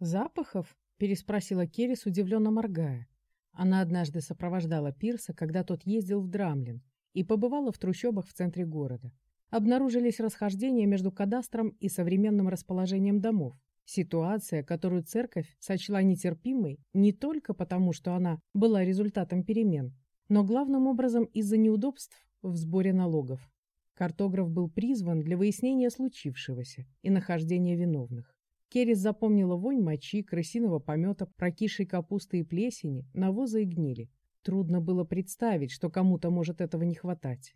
«Запахов?» — переспросила Керрис, удивленно моргая. Она однажды сопровождала Пирса, когда тот ездил в Драмлин, и побывала в трущобах в центре города. Обнаружились расхождения между кадастром и современным расположением домов. Ситуация, которую церковь сочла нетерпимой не только потому, что она была результатом перемен, но главным образом из-за неудобств в сборе налогов. Картограф был призван для выяснения случившегося и нахождения виновных. Керрис запомнила вонь мочи, крысиного помета, прокисшей капусты и плесени, навоза и гнили. Трудно было представить, что кому-то может этого не хватать.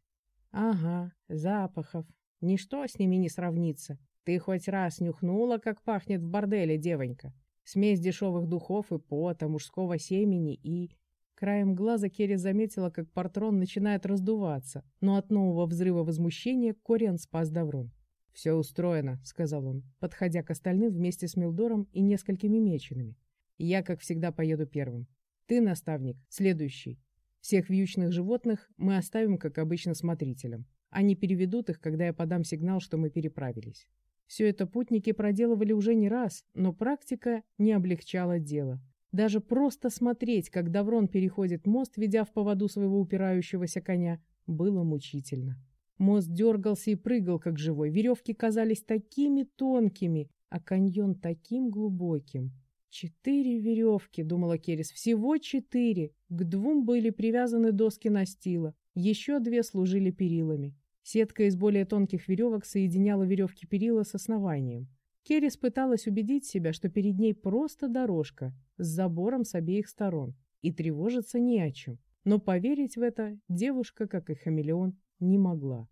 Ага, запахов. Ничто с ними не сравнится. Ты хоть раз нюхнула, как пахнет в борделе, девонька? Смесь дешевых духов и пота, мужского семени и... Краем глаза Керри заметила, как Портрон начинает раздуваться, но от нового взрыва возмущения Кориан спас Даврон. «Все устроено», — сказал он, подходя к остальным вместе с Милдором и несколькими меченами. «Я, как всегда, поеду первым. Ты, наставник, следующий. Всех вьючных животных мы оставим, как обычно, смотрителям. Они переведут их, когда я подам сигнал, что мы переправились». Все это путники проделывали уже не раз, но практика не облегчала дело. Даже просто смотреть, как Даврон переходит мост, ведя в поводу своего упирающегося коня, было мучительно. Мост дергался и прыгал, как живой. Веревки казались такими тонкими, а каньон таким глубоким. «Четыре веревки», — думала Керрис, — «всего четыре. К двум были привязаны доски настила, еще две служили перилами. Сетка из более тонких веревок соединяла веревки перила с основанием. Керрис пыталась убедить себя, что перед ней просто дорожка с забором с обеих сторон, и тревожиться не о чем. Но поверить в это девушка, как и хамелеон, не могла.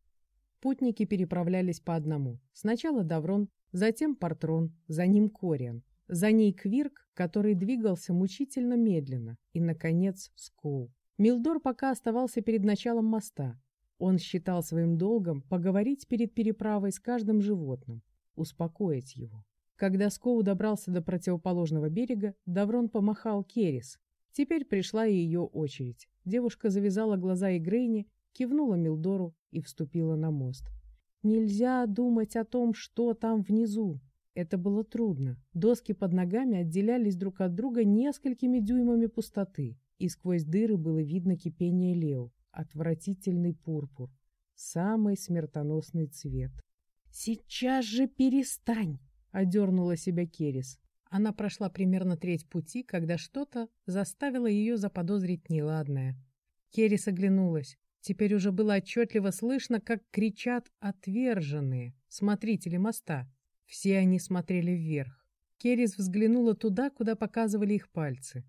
Путники переправлялись по одному. Сначала Даврон, затем Портрон, за ним Кориан. За ней Квирк, который двигался мучительно медленно. И, наконец, Скоу. Милдор пока оставался перед началом моста. Он считал своим долгом поговорить перед переправой с каждым животным, успокоить его. Когда Скоу добрался до противоположного берега, Даврон помахал Керис. Теперь пришла и ее очередь. Девушка завязала глаза Игрейне кивнула Милдору и вступила на мост. Нельзя думать о том, что там внизу. Это было трудно. Доски под ногами отделялись друг от друга несколькими дюймами пустоты, и сквозь дыры было видно кипение лео, отвратительный пурпур, самый смертоносный цвет. «Сейчас же перестань!» — одернула себя Керис. Она прошла примерно треть пути, когда что-то заставило ее заподозрить неладное. Керис оглянулась. Теперь уже было отчетливо слышно, как кричат отверженные, смотрители моста. Все они смотрели вверх. Керрис взглянула туда, куда показывали их пальцы.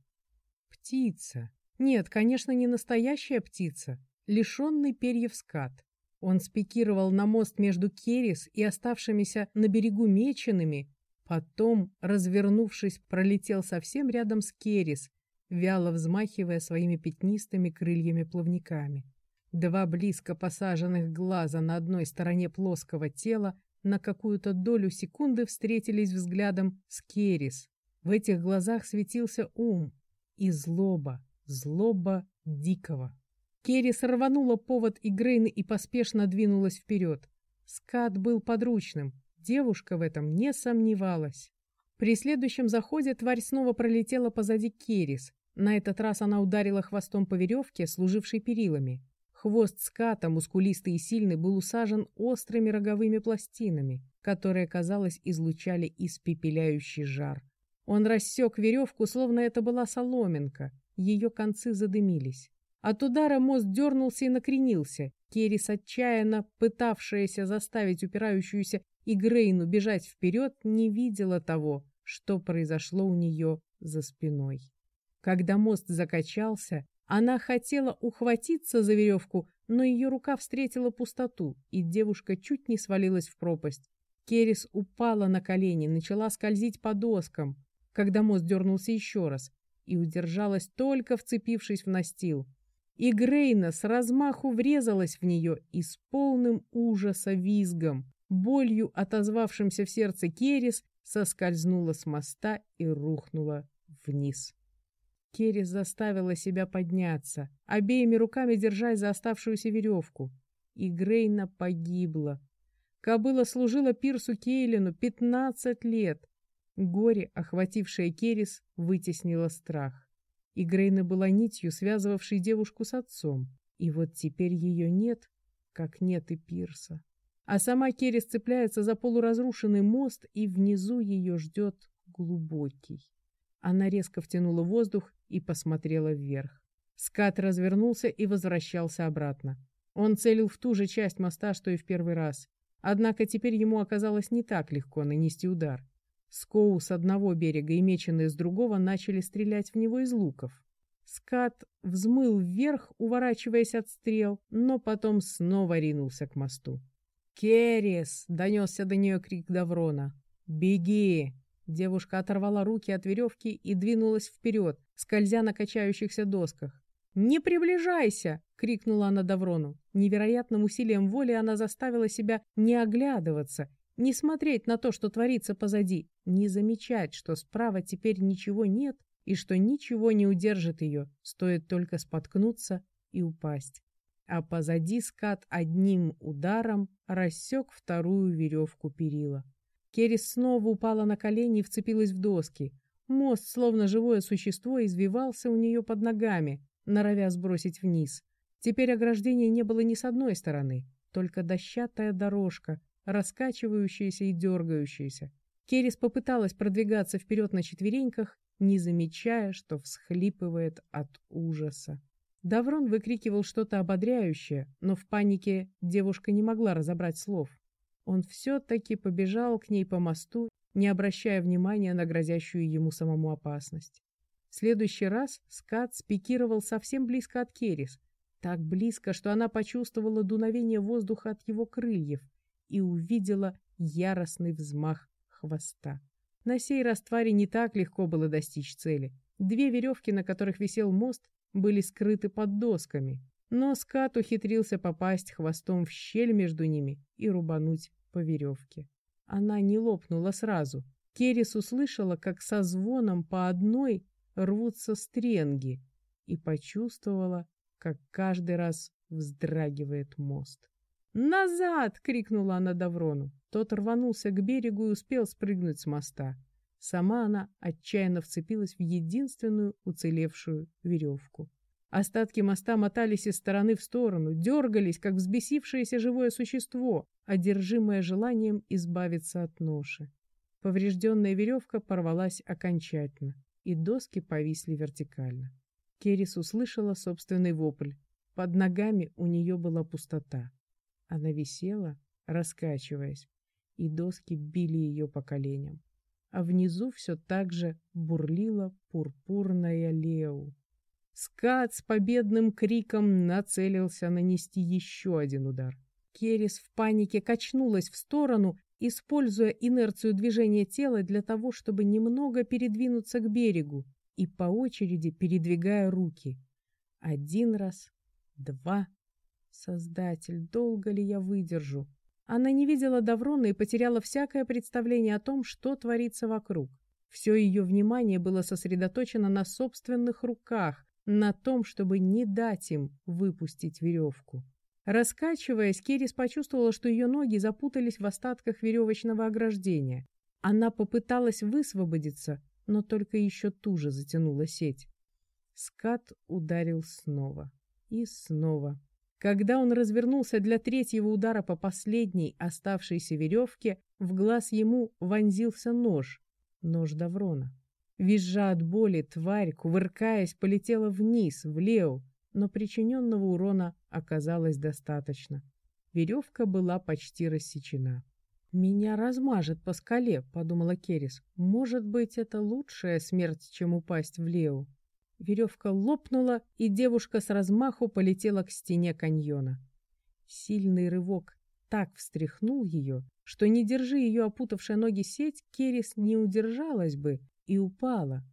Птица. Нет, конечно, не настоящая птица. Лишенный перьев скат. Он спикировал на мост между Керрис и оставшимися на берегу меченными, потом, развернувшись, пролетел совсем рядом с Керрис, вяло взмахивая своими пятнистыми крыльями-плавниками. Два близко посаженных глаза на одной стороне плоского тела на какую-то долю секунды встретились взглядом с Керис. В этих глазах светился ум и злоба, злоба дикого. Керис рванула повод Игрейны и поспешно двинулась вперед. Скат был подручным, девушка в этом не сомневалась. При следующем заходе тварь снова пролетела позади Керис. На этот раз она ударила хвостом по веревке, служившей перилами. Хвост ската, мускулистый и сильный, был усажен острыми роговыми пластинами, которые, казалось, излучали испепеляющий жар. Он рассек веревку, словно это была соломинка. Ее концы задымились. От удара мост дернулся и накренился. Керис, отчаянно пытавшаяся заставить упирающуюся Игрейну бежать вперед, не видела того, что произошло у нее за спиной. Когда мост закачался, она хотела ухватиться за веревку, но ее рука встретила пустоту, и девушка чуть не свалилась в пропасть. Керис упала на колени, начала скользить по доскам, когда мост дернулся еще раз, и удержалась только вцепившись в настил. И Грейна с размаху врезалась в нее и с полным ужаса визгом, болью отозвавшимся в сердце Керис, соскользнула с моста и рухнула вниз. Керри заставила себя подняться, обеими руками держась за оставшуюся веревку. И Грейна погибла. Кобыла служила Пирсу Кейлину пятнадцать лет. Горе, охватившее Керис, вытеснило страх. И Грейна была нитью, связывавшей девушку с отцом. И вот теперь ее нет, как нет и Пирса. А сама Керис цепляется за полуразрушенный мост, и внизу ее ждет глубокий. Она резко втянула воздух и посмотрела вверх. Скат развернулся и возвращался обратно. Он целил в ту же часть моста, что и в первый раз. Однако теперь ему оказалось не так легко нанести удар. Скоу с одного берега и меченые с другого начали стрелять в него из луков. Скат взмыл вверх, уворачиваясь от стрел, но потом снова ринулся к мосту. «Керрис!» — донесся до нее крик Даврона. «Беги!» Девушка оторвала руки от веревки и двинулась вперед, скользя на качающихся досках. «Не приближайся!» — крикнула она Даврону. Невероятным усилием воли она заставила себя не оглядываться не смотреть на то, что творится позади, не замечать, что справа теперь ничего нет и что ничего не удержит ее, стоит только споткнуться и упасть. А позади скат одним ударом рассек вторую веревку перила. Керис снова упала на колени и вцепилась в доски. Мост, словно живое существо, извивался у нее под ногами, норовя сбросить вниз. Теперь ограждения не было ни с одной стороны, только дощатая дорожка, раскачивающаяся и дергающаяся. Керис попыталась продвигаться вперед на четвереньках, не замечая, что всхлипывает от ужаса. Даврон выкрикивал что-то ободряющее, но в панике девушка не могла разобрать слов. Он все-таки побежал к ней по мосту, не обращая внимания на грозящую ему самому опасность. В следующий раз скат спикировал совсем близко от Керис, так близко, что она почувствовала дуновение воздуха от его крыльев и увидела яростный взмах хвоста. На сей раз твари не так легко было достичь цели. Две веревки, на которых висел мост, были скрыты под досками, но скат ухитрился попасть хвостом в щель между ними и рубануть по веревке. Она не лопнула сразу. Керис услышала, как со звоном по одной рвутся стренги, и почувствовала, как каждый раз вздрагивает мост. «Назад!» — крикнула она Даврону. Тот рванулся к берегу и успел спрыгнуть с моста. Сама она отчаянно вцепилась в единственную уцелевшую веревку. Остатки моста мотались из стороны в сторону, дергались, как взбесившееся живое существо, одержимое желанием избавиться от ноши. Поврежденная веревка порвалась окончательно, и доски повисли вертикально. Керис услышала собственный вопль. Под ногами у нее была пустота. Она висела, раскачиваясь, и доски били ее по коленям. А внизу все так же бурлила пурпурная Леу. Скат с победным криком нацелился нанести еще один удар. Керис в панике качнулась в сторону, используя инерцию движения тела для того, чтобы немного передвинуться к берегу и по очереди передвигая руки. Один раз, два, Создатель, долго ли я выдержу? Она не видела Даврона и потеряла всякое представление о том, что творится вокруг. Все ее внимание было сосредоточено на собственных руках, на том, чтобы не дать им выпустить веревку. Раскачиваясь, Керис почувствовала, что ее ноги запутались в остатках веревочного ограждения. Она попыталась высвободиться, но только еще туже затянула сеть. Скат ударил снова и снова. Когда он развернулся для третьего удара по последней оставшейся веревке, в глаз ему вонзился нож. Нож Даврона. Визжа от боли, тварь, кувыркаясь, полетела вниз, в Лео, но причиненного урона оказалось достаточно. Веревка была почти рассечена. «Меня размажет по скале», — подумала Керис. «Может быть, это лучшая смерть, чем упасть в Лео». Веревка лопнула, и девушка с размаху полетела к стене каньона. Сильный рывок так встряхнул ее, что, не держи ее опутавшая ноги сеть, Керис не удержалась бы и упала.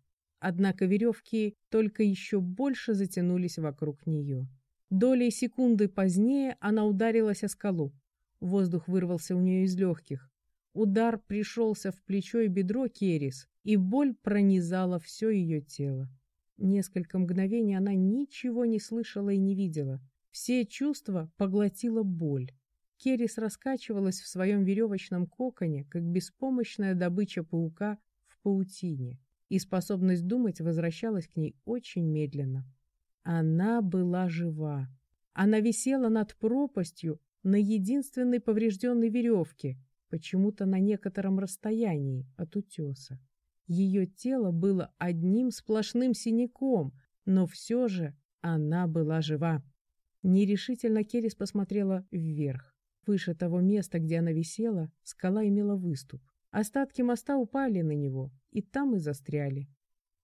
Однако веревки только еще больше затянулись вокруг нее. Долей секунды позднее она ударилась о скалу. Воздух вырвался у нее из легких. Удар пришелся в плечо и бедро Керис, и боль пронизала все ее тело. Несколько мгновений она ничего не слышала и не видела. Все чувства поглотила боль. Керрис раскачивалась в своем веревочном коконе, как беспомощная добыча паука паутине, и способность думать возвращалась к ней очень медленно. Она была жива. Она висела над пропастью на единственной поврежденной веревке, почему-то на некотором расстоянии от утеса. Ее тело было одним сплошным синяком, но все же она была жива. Нерешительно Керис посмотрела вверх. Выше того места, где она висела, скала имела выступ. Остатки моста упали на него, и там и застряли.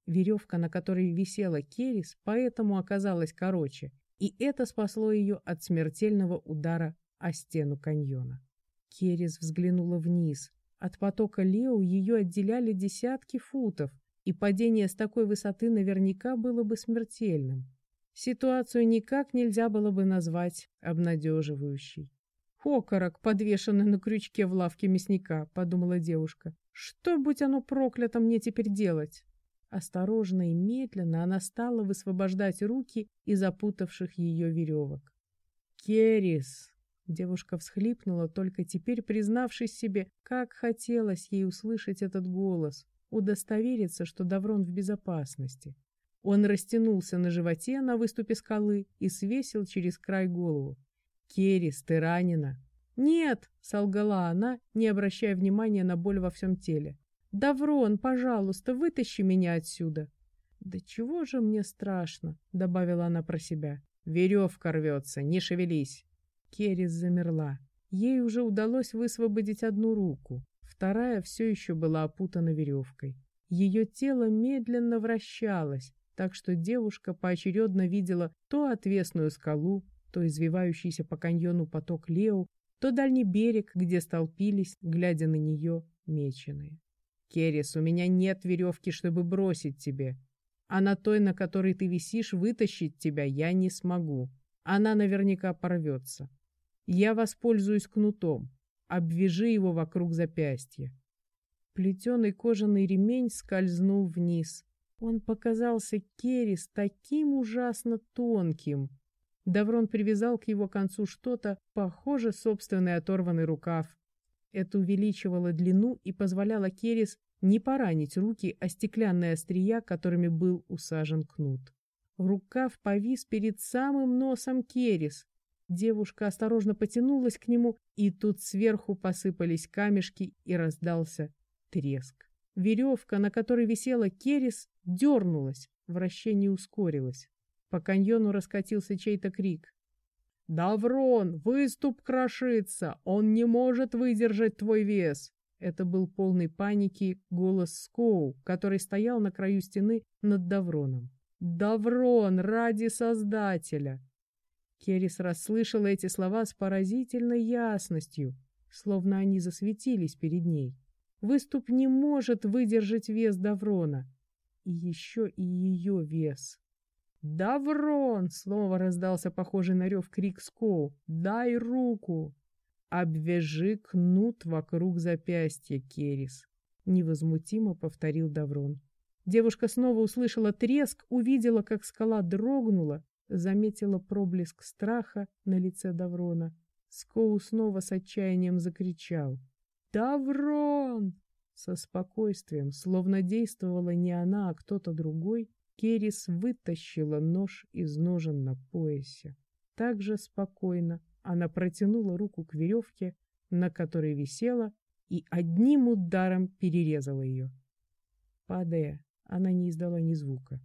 Веревка, на которой висела Керис, поэтому оказалась короче, и это спасло ее от смертельного удара о стену каньона. Керис взглянула вниз. От потока Лео ее отделяли десятки футов, и падение с такой высоты наверняка было бы смертельным. Ситуацию никак нельзя было бы назвать обнадеживающей. «Окорок, подвешенный на крючке в лавке мясника», — подумала девушка. «Что, будь оно проклято, мне теперь делать?» Осторожно и медленно она стала высвобождать руки из запутавших ее веревок. «Керис!» — девушка всхлипнула, только теперь признавшись себе, как хотелось ей услышать этот голос, удостовериться, что Даврон в безопасности. Он растянулся на животе на выступе скалы и свесил через край голову. «Керис, ты ранена?» «Нет», — солгала она, не обращая внимания на боль во всем теле. «Даврон, пожалуйста, вытащи меня отсюда». «Да чего же мне страшно?» — добавила она про себя. «Веревка рвется, не шевелись». Керис замерла. Ей уже удалось высвободить одну руку. Вторая все еще была опутана веревкой. Ее тело медленно вращалось, так что девушка поочередно видела то отвесную скалу, то извивающийся по каньону поток Лео, то дальний берег, где столпились, глядя на нее, меченые. «Керрис, у меня нет веревки, чтобы бросить тебе, а на той, на которой ты висишь, вытащить тебя я не смогу. Она наверняка порвется. Я воспользуюсь кнутом, обвяжи его вокруг запястья». Плетеный кожаный ремень скользнул вниз, он показался Керрис таким ужасно тонким. Даврон привязал к его концу что-то, похоже, собственный оторванный рукав. Это увеличивало длину и позволяло Керрис не поранить руки о стеклянные острия, которыми был усажен кнут. Рукав повис перед самым носом Керрис. Девушка осторожно потянулась к нему, и тут сверху посыпались камешки и раздался треск. Веревка, на которой висела Керис, дернулась, вращение ускорилось. По каньону раскатился чей-то крик. «Даврон, выступ крошится! Он не может выдержать твой вес!» Это был полный паники голос Скоу, который стоял на краю стены над Давроном. «Даврон, ради Создателя!» Керис расслышала эти слова с поразительной ясностью, словно они засветились перед ней. Выступ не может выдержать вес Даврона. И еще и ее вес. «Даврон!» — снова раздался похожий на рев крик Скоу. «Дай руку!» «Обвяжи кнут вокруг запястья, Керис!» — невозмутимо повторил Даврон. Девушка снова услышала треск, увидела, как скала дрогнула, заметила проблеск страха на лице Даврона. Скоу снова с отчаянием закричал. «Даврон!» Со спокойствием, словно действовала не она, а кто-то другой, Керис вытащила нож из ножен на поясе. Так же спокойно она протянула руку к веревке, на которой висела, и одним ударом перерезала ее. Падая, она не издала ни звука.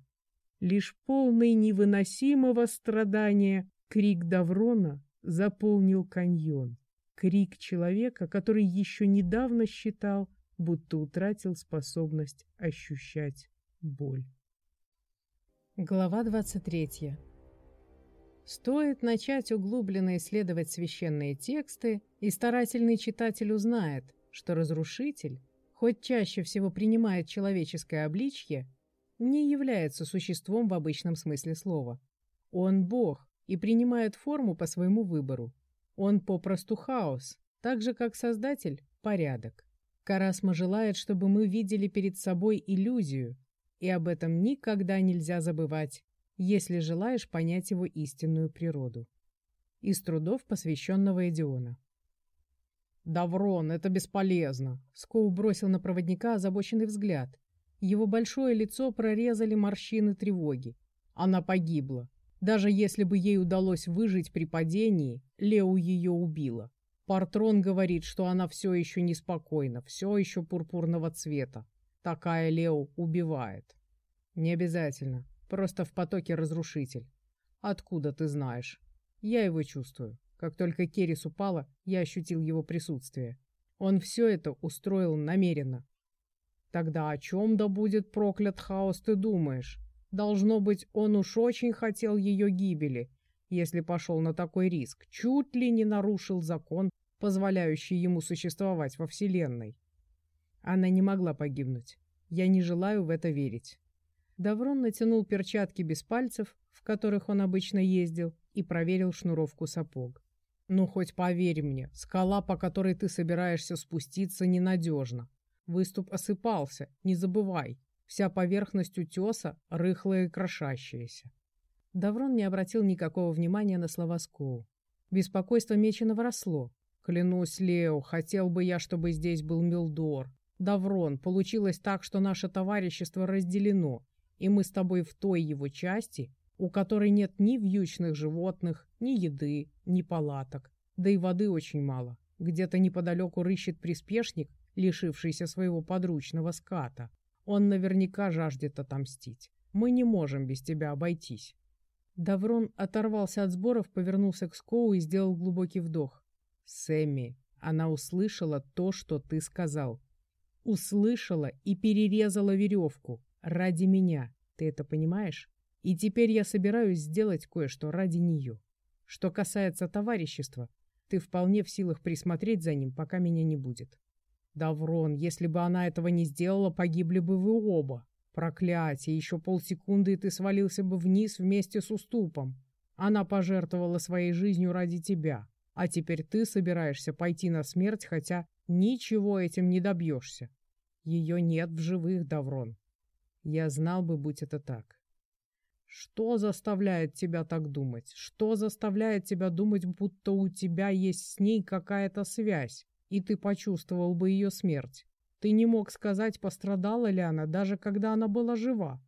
Лишь полный невыносимого страдания крик Даврона заполнил каньон крик человека, который еще недавно считал, будто утратил способность ощущать боль. Глава 23. Стоит начать углубленно исследовать священные тексты, и старательный читатель узнает, что разрушитель, хоть чаще всего принимает человеческое обличье, не является существом в обычном смысле слова. Он Бог и принимает форму по своему выбору. Он попросту хаос, так же как Создатель – порядок. Карасма желает, чтобы мы видели перед собой иллюзию, и об этом никогда нельзя забывать, если желаешь понять его истинную природу. Из трудов, посвященного Эдиона. «Даврон, это бесполезно!» Скоу бросил на проводника озабоченный взгляд. Его большое лицо прорезали морщины тревоги. Она погибла. Даже если бы ей удалось выжить при падении, Лео ее убила. Партрон говорит, что она все еще неспокойна, все еще пурпурного цвета. Такая Лео убивает. Не обязательно. Просто в потоке разрушитель. Откуда ты знаешь? Я его чувствую. Как только Керис упала, я ощутил его присутствие. Он все это устроил намеренно. Тогда о чем да будет проклят хаос, ты думаешь? Должно быть, он уж очень хотел ее гибели, если пошел на такой риск, чуть ли не нарушил закон, позволяющий ему существовать во Вселенной. Она не могла погибнуть. Я не желаю в это верить. Даврон натянул перчатки без пальцев, в которых он обычно ездил, и проверил шнуровку сапог. «Ну, хоть поверь мне, скала, по которой ты собираешься спуститься, ненадежна. Выступ осыпался, не забывай. Вся поверхность утеса рыхлая и крошащаяся». Даврон не обратил никакого внимания на слова Скоу. Беспокойство Меченого росло. «Клянусь, Лео, хотел бы я, чтобы здесь был Милдор. Даврон, получилось так, что наше товарищество разделено, и мы с тобой в той его части, у которой нет ни вьючных животных, ни еды, ни палаток, да и воды очень мало. Где-то неподалеку рыщет приспешник, лишившийся своего подручного ската. Он наверняка жаждет отомстить. Мы не можем без тебя обойтись. Даврон оторвался от сборов, повернулся к Скоу и сделал глубокий вдох. «Сэмми, она услышала то, что ты сказал. Услышала и перерезала веревку. Ради меня. Ты это понимаешь? И теперь я собираюсь сделать кое-что ради нее. Что касается товарищества, ты вполне в силах присмотреть за ним, пока меня не будет. Даврон, если бы она этого не сделала, погибли бы вы оба. Проклятие, еще полсекунды, и ты свалился бы вниз вместе с уступом. Она пожертвовала своей жизнью ради тебя, а теперь ты собираешься пойти на смерть, хотя ничего этим не добьешься. Ее нет в живых, Даврон. Я знал бы, будь это так. Что заставляет тебя так думать? Что заставляет тебя думать, будто у тебя есть с ней какая-то связь, и ты почувствовал бы ее смерть? Ты не мог сказать, пострадала ли она, даже когда она была жива.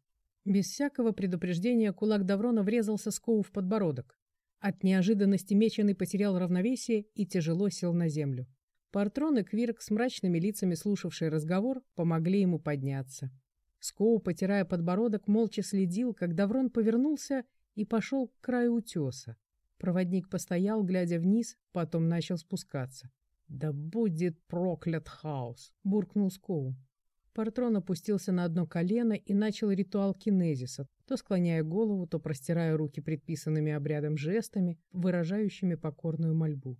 Без всякого предупреждения кулак Даврона врезался Скоу в подбородок. От неожиданности Меченый потерял равновесие и тяжело сел на землю. Партрон и Квирк с мрачными лицами, слушавшие разговор, помогли ему подняться. Скоу, потирая подбородок, молча следил, как Даврон повернулся и пошел к краю утеса. Проводник постоял, глядя вниз, потом начал спускаться. «Да будет проклят хаос!» — буркнул Скоу. Партрон опустился на одно колено и начал ритуал кинезиса, то склоняя голову, то простирая руки предписанными обрядом жестами, выражающими покорную мольбу.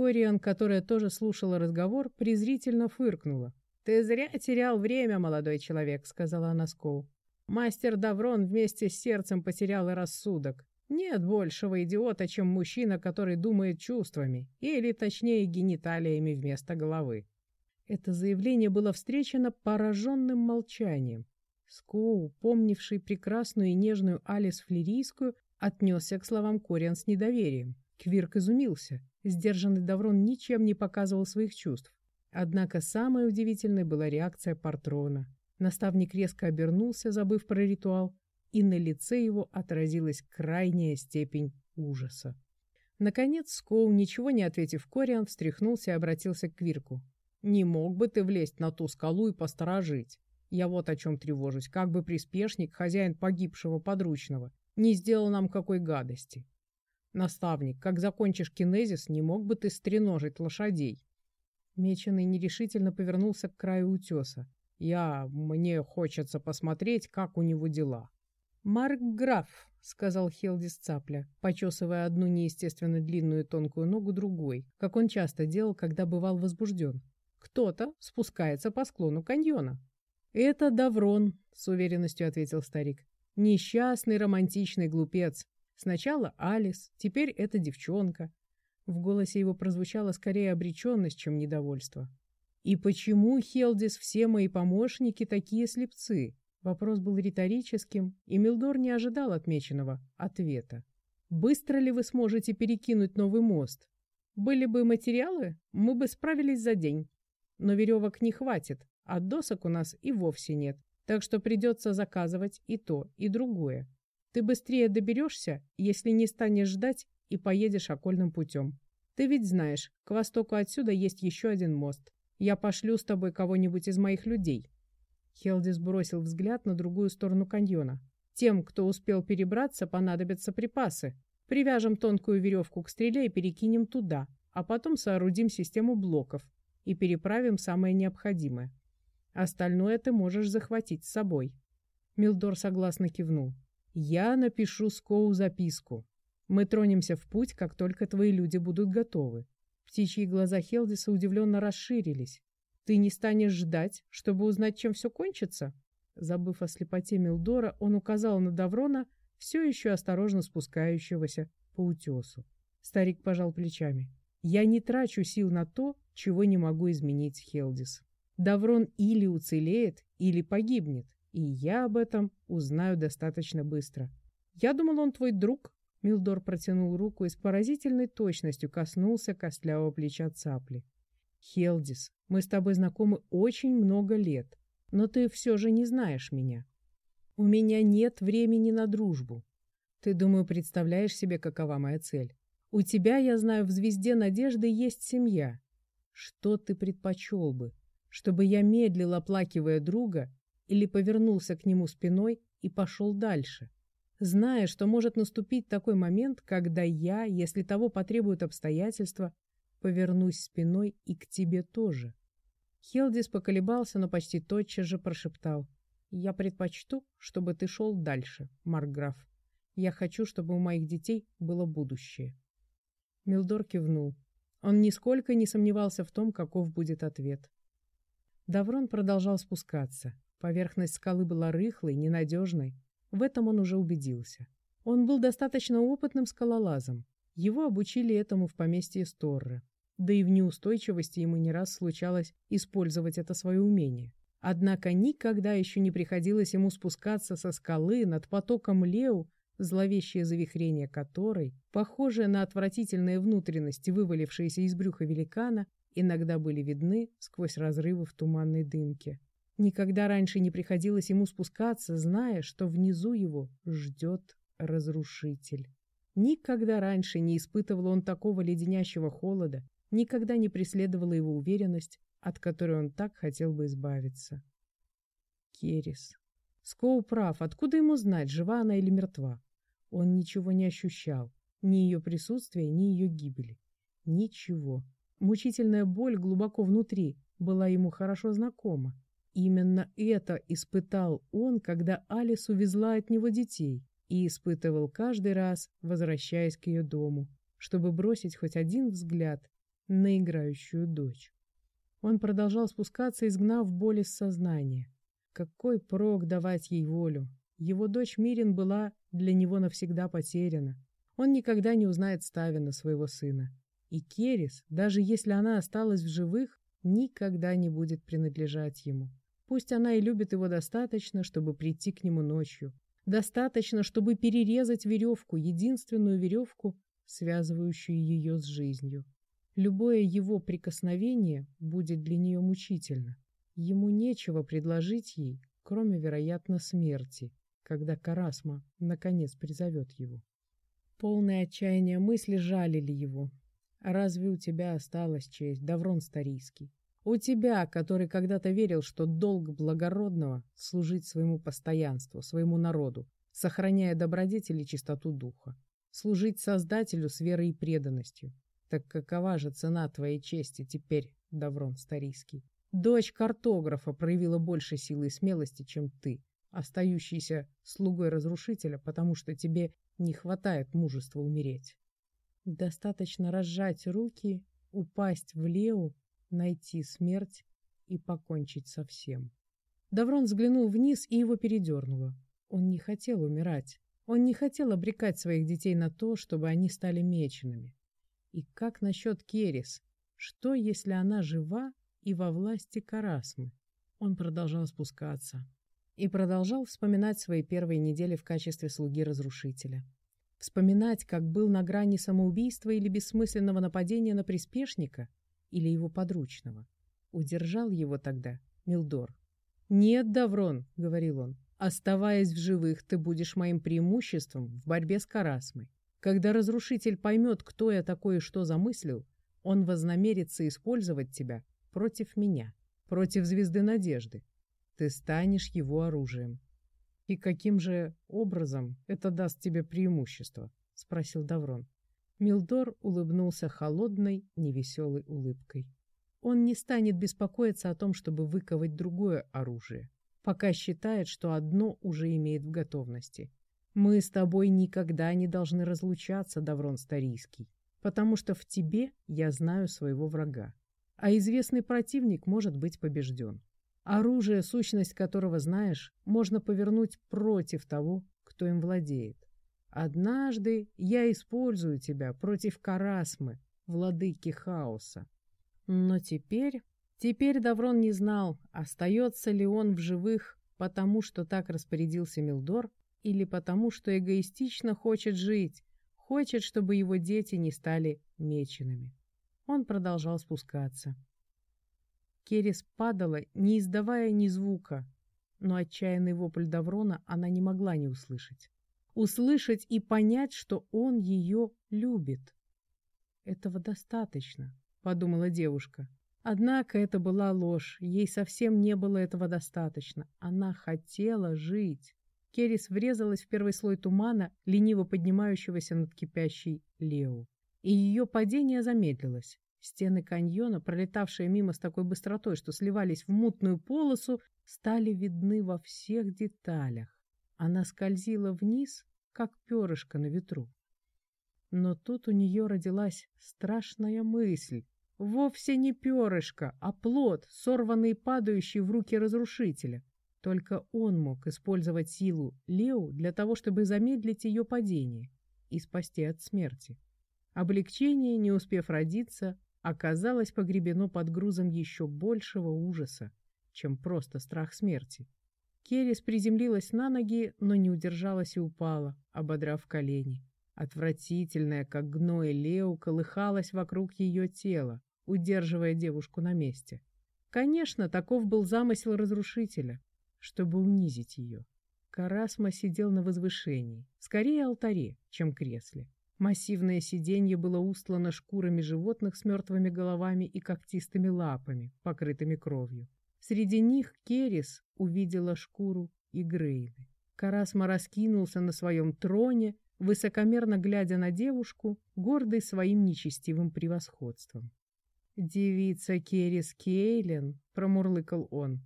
Кориан, которая тоже слушала разговор, презрительно фыркнула. «Ты зря терял время, молодой человек», — сказала она Скоу. «Мастер Даврон вместе с сердцем потерял и рассудок. Нет большего идиота, чем мужчина, который думает чувствами, или, точнее, гениталиями вместо головы». Это заявление было встречено пораженным молчанием. Скоу, помнивший прекрасную и нежную Алис Флерийскую, отнесся к словам Кориан с недоверием. Квирк изумился. Сдержанный Даврон ничем не показывал своих чувств. Однако самой удивительной была реакция Партрона. Наставник резко обернулся, забыв про ритуал, и на лице его отразилась крайняя степень ужаса. Наконец Скоу, ничего не ответив Кориан, встряхнулся и обратился к Квирку. «Не мог бы ты влезть на ту скалу и посторожить? Я вот о чем тревожусь, как бы приспешник, хозяин погибшего подручного, не сделал нам какой гадости. Наставник, как закончишь кинезис, не мог бы ты стреножить лошадей?» Меченый нерешительно повернулся к краю утеса. «Я... мне хочется посмотреть, как у него дела». «Марк Граф», — сказал Хелдис Цапля, почесывая одну неестественно длинную тонкую ногу другой, как он часто делал, когда бывал возбужден. «Кто-то спускается по склону каньона». «Это Даврон», — с уверенностью ответил старик. «Несчастный романтичный глупец. Сначала Алис, теперь эта девчонка. В голосе его прозвучала скорее обреченность, чем недовольство. «И почему, Хелдис, все мои помощники такие слепцы?» Вопрос был риторическим, и Милдор не ожидал отмеченного ответа. «Быстро ли вы сможете перекинуть новый мост? Были бы материалы, мы бы справились за день. Но веревок не хватит, а досок у нас и вовсе нет. Так что придется заказывать и то, и другое. Ты быстрее доберешься, если не станешь ждать и поедешь окольным путем. Ты ведь знаешь, к востоку отсюда есть еще один мост. Я пошлю с тобой кого-нибудь из моих людей». Хелдис бросил взгляд на другую сторону каньона. «Тем, кто успел перебраться, понадобятся припасы. Привяжем тонкую веревку к стреле и перекинем туда, а потом соорудим систему блоков и переправим самое необходимое. Остальное ты можешь захватить с собой». Милдор согласно кивнул. «Я напишу Скоу записку. Мы тронемся в путь, как только твои люди будут готовы». Птичьи глаза Хелдиса удивленно расширились. «Ты не станешь ждать, чтобы узнать, чем все кончится?» Забыв о слепоте Милдора, он указал на Даврона, все еще осторожно спускающегося по утесу. Старик пожал плечами. «Я не трачу сил на то, чего не могу изменить, Хелдис. Даврон или уцелеет, или погибнет, и я об этом узнаю достаточно быстро. Я думал, он твой друг». Милдор протянул руку и с поразительной точностью коснулся костлявого плеча цапли. «Хелдис, мы с тобой знакомы очень много лет, но ты все же не знаешь меня. У меня нет времени на дружбу. Ты, думаю, представляешь себе, какова моя цель. У тебя, я знаю, в звезде надежды есть семья. Что ты предпочел бы? Чтобы я медлил, оплакивая друга, или повернулся к нему спиной и пошел дальше, зная, что может наступить такой момент, когда я, если того потребуют обстоятельства, повернусь спиной и к тебе тоже. Хелдис поколебался, но почти тотчас же прошептал — я предпочту, чтобы ты шел дальше, Маркграф. Я хочу, чтобы у моих детей было будущее. Милдор кивнул. Он нисколько не сомневался в том, каков будет ответ. Даврон продолжал спускаться. Поверхность скалы была рыхлой, ненадежной. В этом он уже убедился. Он был достаточно опытным скалолазом. Его обучили этому в поместье Сторры. Да и в неустойчивости ему не раз случалось использовать это свое умение. Однако никогда еще не приходилось ему спускаться со скалы над потоком Леу, зловещее завихрение которой, похожее на отвратительные внутренности, вывалившиеся из брюха великана, иногда были видны сквозь разрывы в туманной дымке. Никогда раньше не приходилось ему спускаться, зная, что внизу его ждет разрушитель. Никогда раньше не испытывал он такого леденящего холода, никогда не преследовала его уверенность, от которой он так хотел бы избавиться. Керис. Скоу прав, откуда ему знать, жива она или мертва? Он ничего не ощущал, ни ее присутствия, ни ее гибели. Ничего. Мучительная боль глубоко внутри была ему хорошо знакома. Именно это испытал он, когда Алис увезла от него детей, и испытывал каждый раз, возвращаясь к ее дому, чтобы бросить хоть один взгляд на играющую дочь. Он продолжал спускаться, изгнав боль из сознания. Какой прок давать ей волю? Его дочь Мирин была для него навсегда потеряна. Он никогда не узнает Ставина, своего сына. И Керис, даже если она осталась в живых, никогда не будет принадлежать ему. Пусть она и любит его достаточно, чтобы прийти к нему ночью. Достаточно, чтобы перерезать веревку, единственную веревку, связывающую ее с жизнью. Любое его прикосновение будет для нее мучительно. Ему нечего предложить ей, кроме, вероятно, смерти, когда Карасма наконец призовет его. Полное отчаяние мысли жалили его. «Разве у тебя осталась честь, Даврон Старийский? У тебя, который когда-то верил, что долг благородного — служить своему постоянству, своему народу, сохраняя добродетель и чистоту духа, служить Создателю с верой и преданностью, так какова же цена твоей чести теперь, Даврон Старийский? Дочь картографа проявила больше силы и смелости, чем ты, остающийся слугой разрушителя, потому что тебе не хватает мужества умереть. Достаточно разжать руки, упасть в леу, найти смерть и покончить со всем. Даврон взглянул вниз, и его передернуло. Он не хотел умирать. Он не хотел обрекать своих детей на то, чтобы они стали меченными. И как насчет Керис? Что, если она жива и во власти Карасмы? Он продолжал спускаться. И продолжал вспоминать свои первые недели в качестве слуги-разрушителя. Вспоминать, как был на грани самоубийства или бессмысленного нападения на приспешника или его подручного. Удержал его тогда Милдор. «Нет, Даврон», — говорил он, — «оставаясь в живых, ты будешь моим преимуществом в борьбе с Карасмой. Когда разрушитель поймет, кто я такой и что замыслил, он вознамерится использовать тебя против меня, против звезды надежды. Ты станешь его оружием. И каким же образом это даст тебе преимущество? спросил Даврон. Милдор улыбнулся холодной, невеселой улыбкой. Он не станет беспокоиться о том, чтобы выковать другое оружие, пока считает, что одно уже имеет в готовности. Мы с тобой никогда не должны разлучаться, Даврон Старийский, потому что в тебе я знаю своего врага, а известный противник может быть побежден. Оружие, сущность которого знаешь, можно повернуть против того, кто им владеет. Однажды я использую тебя против Карасмы, владыки хаоса. Но теперь... Теперь Даврон не знал, остается ли он в живых, потому что так распорядился Милдор, или потому что эгоистично хочет жить, хочет, чтобы его дети не стали меченными. Он продолжал спускаться. Керес падала, не издавая ни звука, но отчаянный вопль Даврона она не могла не услышать. Услышать и понять, что он ее любит. Этого достаточно. — подумала девушка. Однако это была ложь, ей совсем не было этого достаточно. Она хотела жить. Керис врезалась в первый слой тумана, лениво поднимающегося над кипящей Лео. И ее падение замедлилось. Стены каньона, пролетавшие мимо с такой быстротой, что сливались в мутную полосу, стали видны во всех деталях. Она скользила вниз, как перышко на ветру. Но тут у нее родилась страшная мысль. Вовсе не перышко, а плод, сорванный и падающий в руки разрушителя. Только он мог использовать силу Лео для того, чтобы замедлить ее падение и спасти от смерти. Облегчение, не успев родиться, оказалось погребено под грузом еще большего ужаса, чем просто страх смерти. Керрис приземлилась на ноги, но не удержалась и упала, ободрав колени. Отвратительная, как гной, Лео колыхалась вокруг ее тела, удерживая девушку на месте. Конечно, таков был замысел разрушителя, чтобы унизить ее. Карасма сидел на возвышении, скорее алтаре, чем кресле. Массивное сиденье было устлано шкурами животных с мертвыми головами и когтистыми лапами, покрытыми кровью. Среди них Керис увидела шкуру и Грейны. Карасма раскинулся на своем троне, высокомерно глядя на девушку, гордый своим нечестивым превосходством. «Девица Керис Кейлен», — промурлыкал он.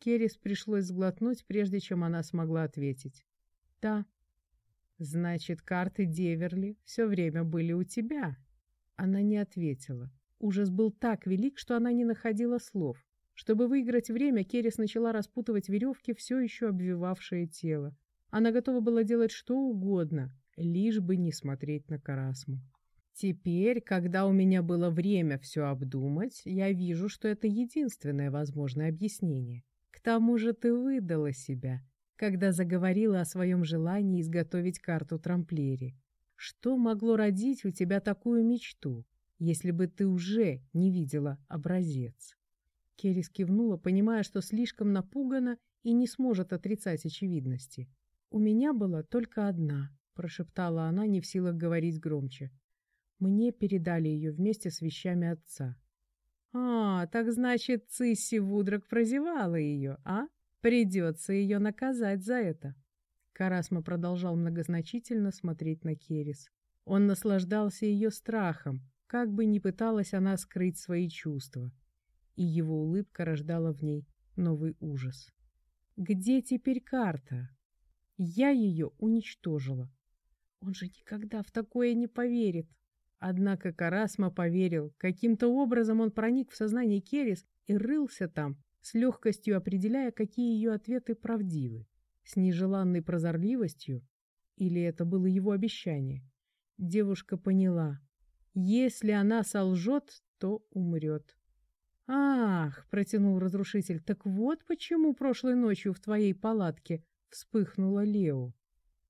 Керис пришлось сглотнуть, прежде чем она смогла ответить. «Да». «Значит, карты Деверли все время были у тебя?» Она не ответила. Ужас был так велик, что она не находила слов. Чтобы выиграть время, Керис начала распутывать веревки, все еще обвивавшие тело. Она готова была делать что угодно, лишь бы не смотреть на Карасму. Теперь, когда у меня было время все обдумать, я вижу, что это единственное возможное объяснение. К тому же ты выдала себя, когда заговорила о своем желании изготовить карту Трамплери. Что могло родить у тебя такую мечту, если бы ты уже не видела образец? Керрис кивнула, понимая, что слишком напугана и не сможет отрицать очевидности. «У меня была только одна», — прошептала она, не в силах говорить громче. Мне передали ее вместе с вещами отца. «А, так значит, Цисси Вудрак прозевала ее, а? Придется ее наказать за это». Карасма продолжал многозначительно смотреть на Керис. Он наслаждался ее страхом, как бы ни пыталась она скрыть свои чувства. И его улыбка рождала в ней новый ужас. «Где теперь карта?» «Я ее уничтожила». «Он же никогда в такое не поверит», Однако Карасма поверил. Каким-то образом он проник в сознание Керис и рылся там, с легкостью определяя, какие ее ответы правдивы. С нежеланной прозорливостью, или это было его обещание, девушка поняла. Если она солжет, то умрет. «Ах!» — протянул разрушитель. «Так вот почему прошлой ночью в твоей палатке вспыхнула Лео».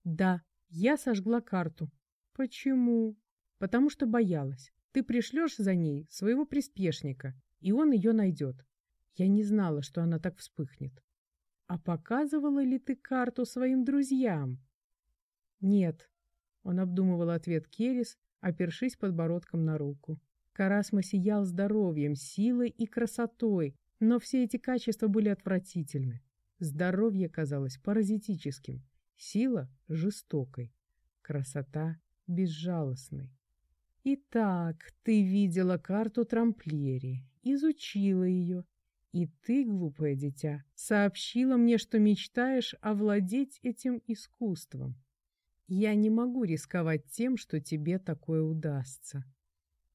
«Да, я сожгла карту». «Почему?» потому что боялась. Ты пришлешь за ней своего приспешника, и он ее найдет. Я не знала, что она так вспыхнет. а показывала ли ты карту своим друзьям? Нет, он обдумывал ответ Керис, опершись подбородком на руку. Карасма сиял здоровьем, силой и красотой, но все эти качества были отвратительны. Здоровье казалось паразитическим, сила — жестокой, красота — безжалостной. Итак, ты видела карту Трамплери, изучила ее, и ты, глупое дитя, сообщила мне, что мечтаешь овладеть этим искусством. Я не могу рисковать тем, что тебе такое удастся.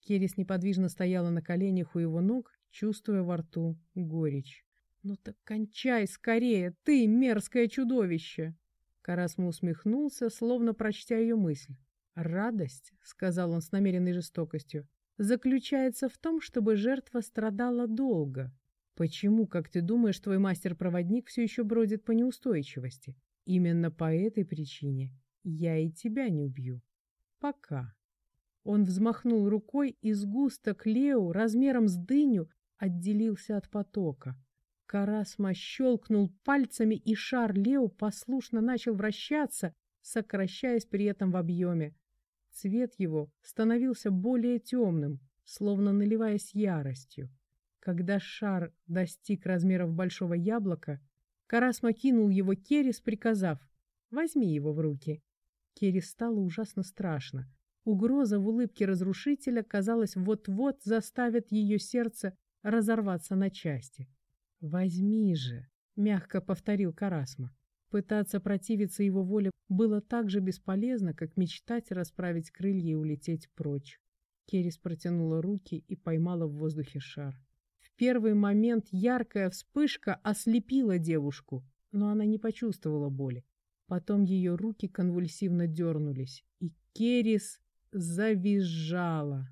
Керис неподвижно стояла на коленях у его ног, чувствуя во рту горечь. «Ну так кончай скорее, ты, мерзкое чудовище!» Карасма усмехнулся, словно прочтя ее мысль. «Радость», — сказал он с намеренной жестокостью, — «заключается в том, чтобы жертва страдала долго. Почему, как ты думаешь, твой мастер-проводник все еще бродит по неустойчивости? Именно по этой причине я и тебя не убью. Пока». Он взмахнул рукой, и сгусток Лео размером с дыню отделился от потока. Карасма щелкнул пальцами, и шар Лео послушно начал вращаться, сокращаясь при этом в объеме. Цвет его становился более темным, словно наливаясь яростью. Когда шар достиг размеров большого яблока, Карасма кинул его Керис, приказав «Возьми его в руки». Керис стало ужасно страшно. Угроза в улыбке разрушителя, казалось, вот-вот заставит ее сердце разорваться на части. «Возьми же», — мягко повторил Карасма. Пытаться противиться его воле было так же бесполезно, как мечтать расправить крылья и улететь прочь. Керис протянула руки и поймала в воздухе шар. В первый момент яркая вспышка ослепила девушку, но она не почувствовала боли. Потом ее руки конвульсивно дернулись, и Керис завизжала.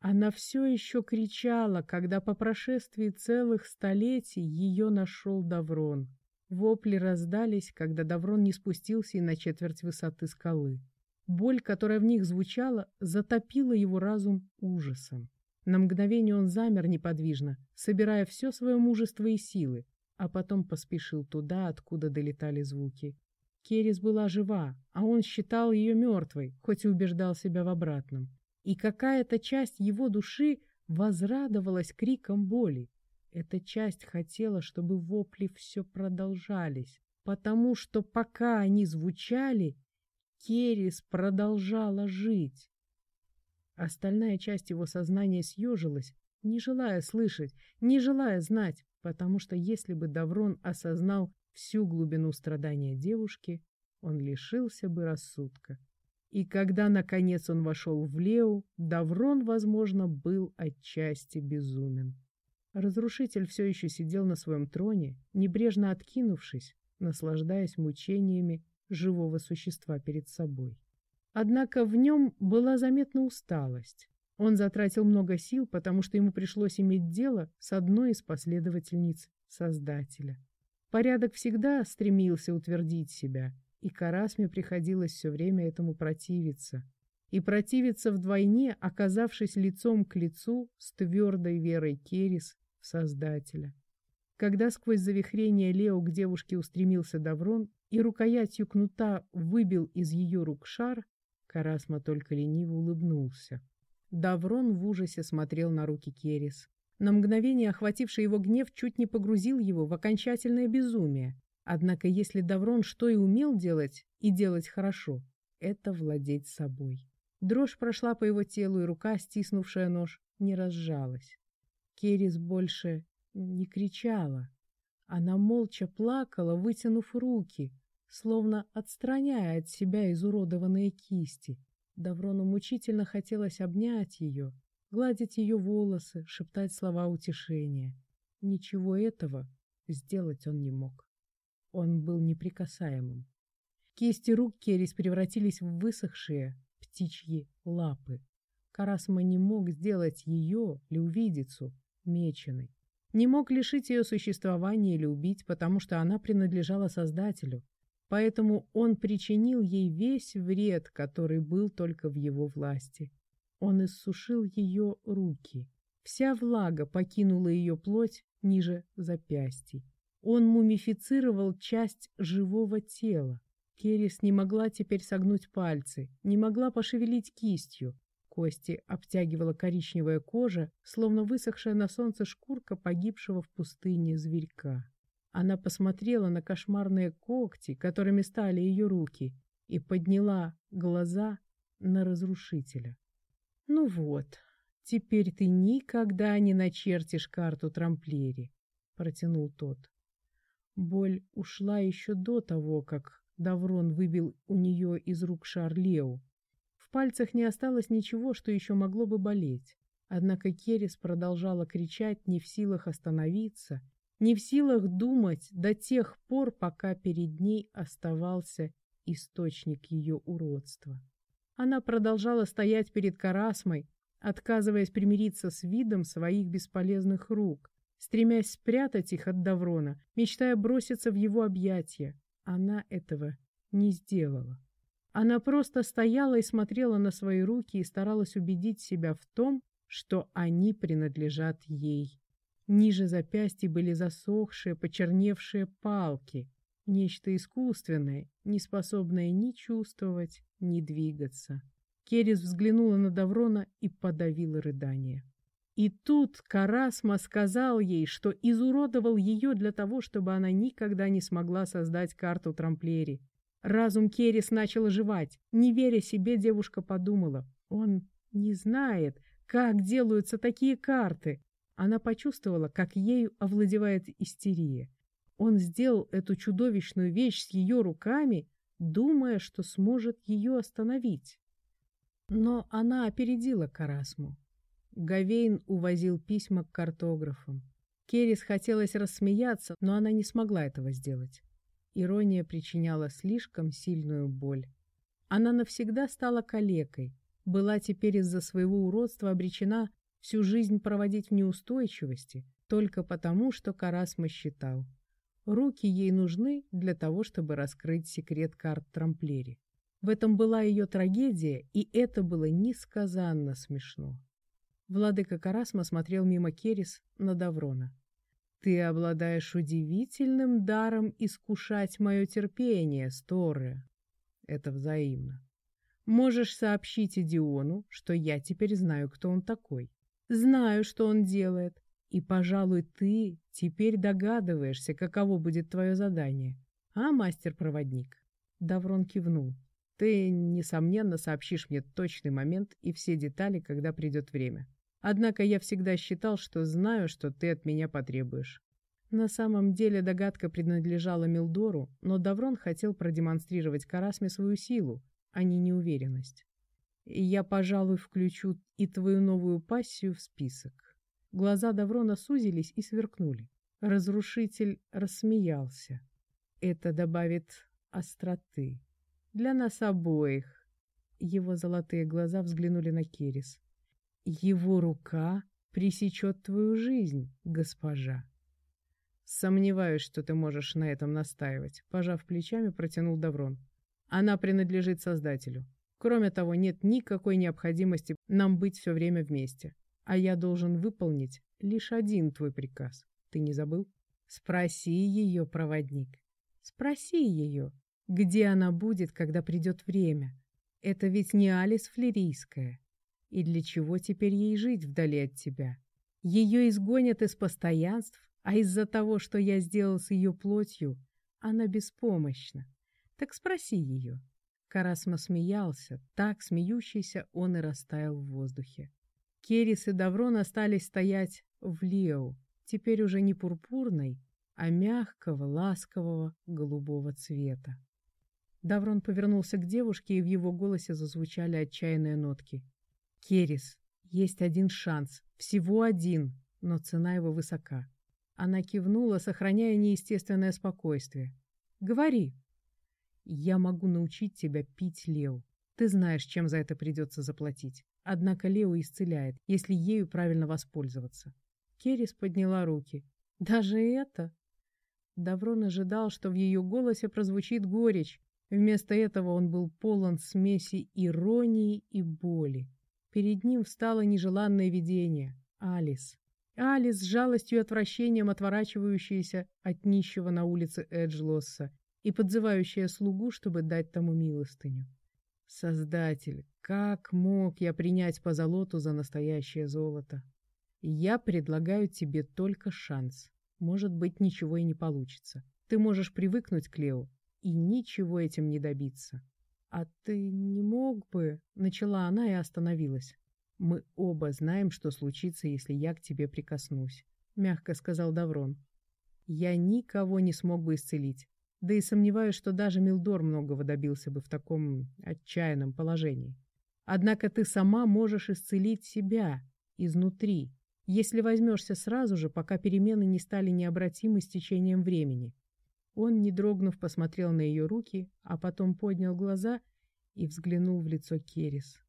Она все еще кричала, когда по прошествии целых столетий ее нашел Даврон. Вопли раздались, когда Даврон не спустился и на четверть высоты скалы. Боль, которая в них звучала, затопила его разум ужасом. На мгновение он замер неподвижно, собирая все свое мужество и силы, а потом поспешил туда, откуда долетали звуки. Керис была жива, а он считал ее мертвой, хоть и убеждал себя в обратном. И какая-то часть его души возрадовалась криком боли. Эта часть хотела, чтобы вопли все продолжались, потому что пока они звучали, Керис продолжала жить. Остальная часть его сознания съежилась, не желая слышать, не желая знать, потому что если бы Даврон осознал всю глубину страдания девушки, он лишился бы рассудка. И когда, наконец, он вошел в Лео, Даврон, возможно, был отчасти безумен. Разрушитель все еще сидел на своем троне, небрежно откинувшись, наслаждаясь мучениями живого существа перед собой. Однако в нем была заметна усталость. Он затратил много сил, потому что ему пришлось иметь дело с одной из последовательниц Создателя. Порядок всегда стремился утвердить себя, и Карасме приходилось все время этому противиться. И противиться вдвойне, оказавшись лицом к лицу с твердой верой Керис в Создателя. Когда сквозь завихрение Лео к девушке устремился Даврон и рукоятью кнута выбил из ее рук шар, Карасма только лениво улыбнулся. Даврон в ужасе смотрел на руки Керис. На мгновение охвативший его гнев чуть не погрузил его в окончательное безумие. Однако если Даврон что и умел делать, и делать хорошо, это владеть собой. Дрожь прошла по его телу, и рука, стиснувшая нож, не разжалась. Керис больше не кричала. Она молча плакала, вытянув руки, словно отстраняя от себя изуродованные кисти. Даврону мучительно хотелось обнять ее, гладить ее волосы, шептать слова утешения. Ничего этого сделать он не мог. Он был неприкасаемым. Кисти рук Керис превратились в высохшие птичьи лапы. Карасма не мог сделать ее, Леувидицу, меченой. Не мог лишить ее существования или убить, потому что она принадлежала Создателю. Поэтому он причинил ей весь вред, который был только в его власти. Он иссушил ее руки. Вся влага покинула ее плоть ниже запястий. Он мумифицировал часть живого тела. Керис не могла теперь согнуть пальцы, не могла пошевелить кистью. Кости обтягивала коричневая кожа, словно высохшая на солнце шкурка погибшего в пустыне зверька. Она посмотрела на кошмарные когти, которыми стали ее руки, и подняла глаза на разрушителя. «Ну вот, теперь ты никогда не начертишь карту трамплери», — протянул тот. Боль ушла еще до того, как Даврон выбил у нее из рук шар Лео. В пальцах не осталось ничего, что еще могло бы болеть. Однако Керис продолжала кричать, не в силах остановиться, не в силах думать до тех пор, пока перед ней оставался источник ее уродства. Она продолжала стоять перед Карасмой, отказываясь примириться с видом своих бесполезных рук, стремясь спрятать их от Даврона, мечтая броситься в его объятия. Она этого не сделала. Она просто стояла и смотрела на свои руки и старалась убедить себя в том, что они принадлежат ей. Ниже запястья были засохшие, почерневшие палки, нечто искусственное, не способное ни чувствовать, ни двигаться. Керис взглянула на Даврона и подавила рыдание. И тут Карасма сказал ей, что изуродовал ее для того, чтобы она никогда не смогла создать карту трамплери. Разум Керис начал оживать. Не веря себе, девушка подумала. Он не знает, как делаются такие карты. Она почувствовала, как ею овладевает истерия. Он сделал эту чудовищную вещь с ее руками, думая, что сможет ее остановить. Но она опередила Карасму. Гавейн увозил письма к картографам. Керис хотелось рассмеяться, но она не смогла этого сделать. Ирония причиняла слишком сильную боль. Она навсегда стала калекой, была теперь из-за своего уродства обречена всю жизнь проводить в неустойчивости, только потому, что Карасма считал. Руки ей нужны для того, чтобы раскрыть секрет карт Трамплери. В этом была ее трагедия, и это было несказанно смешно. Владыка Карасма смотрел мимо Керис на Даврона. «Ты обладаешь удивительным даром искушать мое терпение, Сторы. Это взаимно. Можешь сообщить Идиону, что я теперь знаю, кто он такой. Знаю, что он делает. И, пожалуй, ты теперь догадываешься, каково будет твое задание. А, мастер-проводник?» Даврон кивнул. «Ты, несомненно, сообщишь мне точный момент и все детали, когда придет время. Однако я всегда считал, что знаю, что ты от меня потребуешь. На самом деле догадка принадлежала Милдору, но Даврон хотел продемонстрировать Карасме свою силу, а не неуверенность. я, пожалуй, включу и твою новую пассию в список. Глаза Даврона сузились и сверкнули. Разрушитель рассмеялся. Это добавит остроты. Для нас обоих. Его золотые глаза взглянули на Керис. Его рука пресечет твою жизнь, госпожа. Сомневаюсь, что ты можешь на этом настаивать, пожав плечами, протянул Даврон. Она принадлежит Создателю. Кроме того, нет никакой необходимости нам быть все время вместе. А я должен выполнить лишь один твой приказ. Ты не забыл? Спроси ее, проводник. Спроси ее, где она будет, когда придет время. Это ведь не Алис Флерийская. И для чего теперь ей жить вдали от тебя? Ее изгонят из постоянств, а из-за того, что я сделал с ее плотью, она беспомощна. Так спроси ее. Карасма смеялся, так смеющийся он и растаял в воздухе. Керис и Даврон остались стоять в Лео, теперь уже не пурпурной, а мягкого, ласкового, голубого цвета. Даврон повернулся к девушке, и в его голосе зазвучали отчаянные нотки. Керис, есть один шанс, всего один, но цена его высока. Она кивнула, сохраняя неестественное спокойствие. Говори. Я могу научить тебя пить Лео. Ты знаешь, чем за это придется заплатить. Однако Лео исцеляет, если ею правильно воспользоваться. Керис подняла руки. Даже это? Даврон ожидал, что в ее голосе прозвучит горечь. Вместо этого он был полон смеси иронии и боли. Перед ним встало нежеланное видение — Алис. Али с жалостью и отвращением отворачивающаяся от нищего на улице Эджлосса и подзывающая слугу, чтобы дать тому милостыню. Создатель, как мог я принять по золоту за настоящее золото? Я предлагаю тебе только шанс. Может быть, ничего и не получится. Ты можешь привыкнуть к Лео и ничего этим не добиться. А ты не мог бы... Начала она и остановилась. Мы оба знаем, что случится, если я к тебе прикоснусь, мягко сказал Даврон. Я никого не смог бы исцелить. Да и сомневаюсь, что даже Милдор многого добился бы в таком отчаянном положении. Однако ты сама можешь исцелить себя изнутри, если возьмешься сразу же, пока перемены не стали необратимы с течением времени. Он, не дрогнув, посмотрел на ее руки, а потом поднял глаза и взглянул в лицо Керис.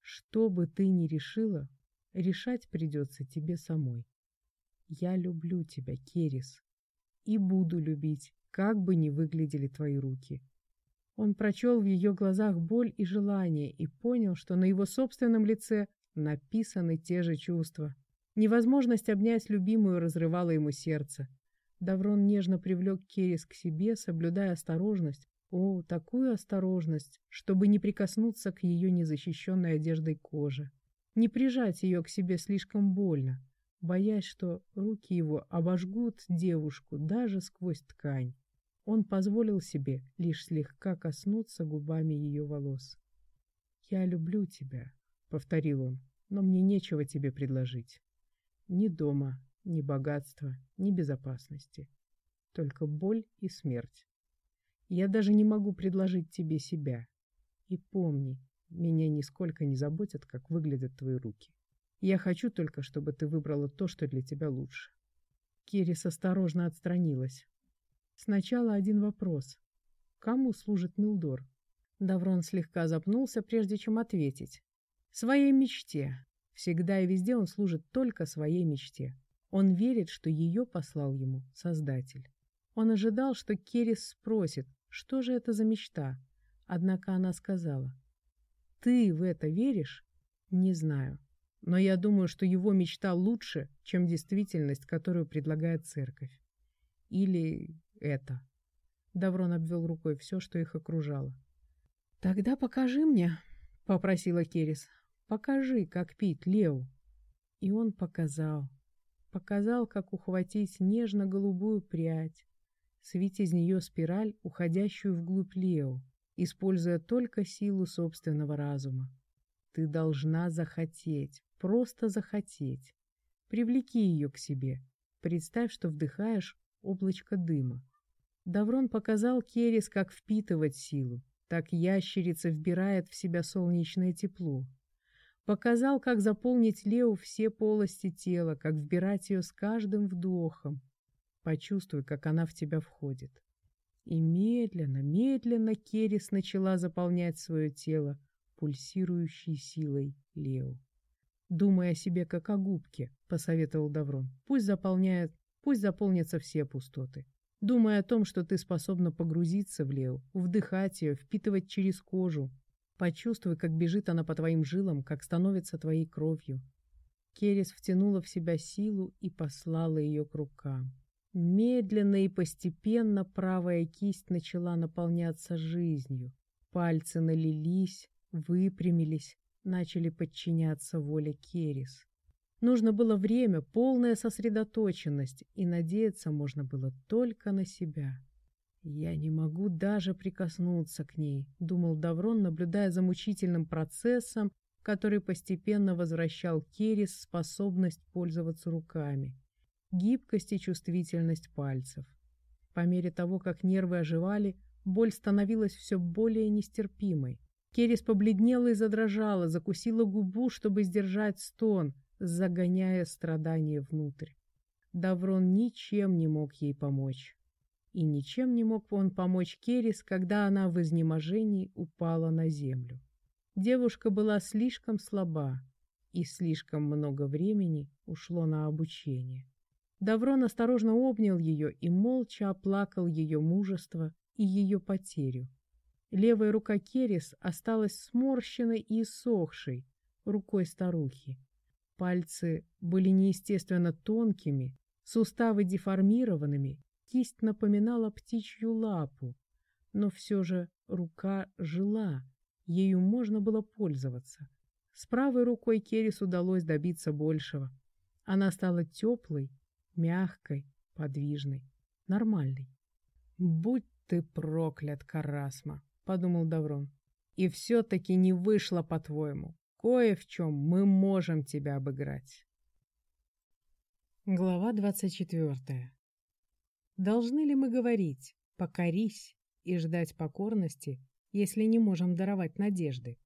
«Что бы ты ни решила, решать придется тебе самой. Я люблю тебя, Керис, и буду любить, как бы ни выглядели твои руки. Он прочел в ее глазах боль и желание и понял, что на его собственном лице написаны те же чувства. Невозможность обнять любимую разрывала ему сердце. Даврон нежно привлек Керис к себе, соблюдая осторожность. О, такую осторожность, чтобы не прикоснуться к ее незащищенной одеждой кожи. Не прижать ее к себе слишком больно, боясь, что руки его обожгут девушку даже сквозь ткань. Он позволил себе лишь слегка коснуться губами ее волос. «Я люблю тебя», — повторил он, — «но мне нечего тебе предложить. Ни дома, ни богатства, ни безопасности. Только боль и смерть. Я даже не могу предложить тебе себя. И помни, меня нисколько не заботят, как выглядят твои руки. Я хочу только, чтобы ты выбрала то, что для тебя лучше. Керис осторожно отстранилась. Сначала один вопрос. Кому служит Милдор? Даврон слегка запнулся, прежде чем ответить. Своей мечте. Всегда и везде он служит только своей мечте. Он верит, что ее послал ему Создатель. Он ожидал, что Керис спросит, что же это за мечта. Однако она сказала, «Ты в это веришь?» «Не знаю. Но я думаю, что его мечта лучше, чем действительность, которую предлагает церковь. Или это». Даврон обвел рукой все, что их окружало. «Тогда покажи мне», — попросила Керис. «Покажи, как пить, Лео». И он показал. Показал, как ухватить нежно-голубую прядь, свить из нее спираль, уходящую вглубь Лео, используя только силу собственного разума. Ты должна захотеть, просто захотеть. Привлеки ее к себе. Представь, что вдыхаешь облачко дыма. Даврон показал Керис, как впитывать силу. Так ящерица вбирает в себя солнечное тепло. Показал, как заполнить Лео все полости тела, как вбирать ее с каждым вдохом. Почувствуй, как она в тебя входит. И медленно, медленно Керис начала заполнять свое тело пульсирующей силой Лео. «Думай о себе, как о губке», — посоветовал Даврон. «Пусть заполняет, пусть заполнятся все пустоты. Думай о том, что ты способна погрузиться в Лео, вдыхать ее, впитывать через кожу, Почувствуй, как бежит она по твоим жилам, как становится твоей кровью. Керес втянула в себя силу и послала ее к рукам. Медленно и постепенно правая кисть начала наполняться жизнью. Пальцы налились, выпрямились, начали подчиняться воле Керис. Нужно было время, полная сосредоточенность, и надеяться можно было только на себя. «Я не могу даже прикоснуться к ней», — думал Даврон, наблюдая за мучительным процессом, который постепенно возвращал Керис способность пользоваться руками, гибкость и чувствительность пальцев. По мере того, как нервы оживали, боль становилась все более нестерпимой. Керис побледнела и задрожала, закусила губу, чтобы сдержать стон, загоняя страдания внутрь. Даврон ничем не мог ей помочь. И ничем не мог он помочь Керис, когда она в изнеможении упала на землю. Девушка была слишком слаба, и слишком много времени ушло на обучение. Даврон осторожно обнял ее и молча оплакал ее мужество и ее потерю. Левая рука Керис осталась сморщенной и иссохшей рукой старухи. Пальцы были неестественно тонкими, суставы деформированными, кисть напоминала птичью лапу, но все же рука жила, ею можно было пользоваться. С правой рукой Керис удалось добиться большего. Она стала теплой, мягкой, подвижной, нормальной. «Будь ты проклят, Карасма!» — подумал Даврон. «И все-таки не вышло, по-твоему. Кое в чем мы можем тебя обыграть». Глава двадцать четвертая. Должны ли мы говорить «покорись» и ждать покорности, если не можем даровать надежды?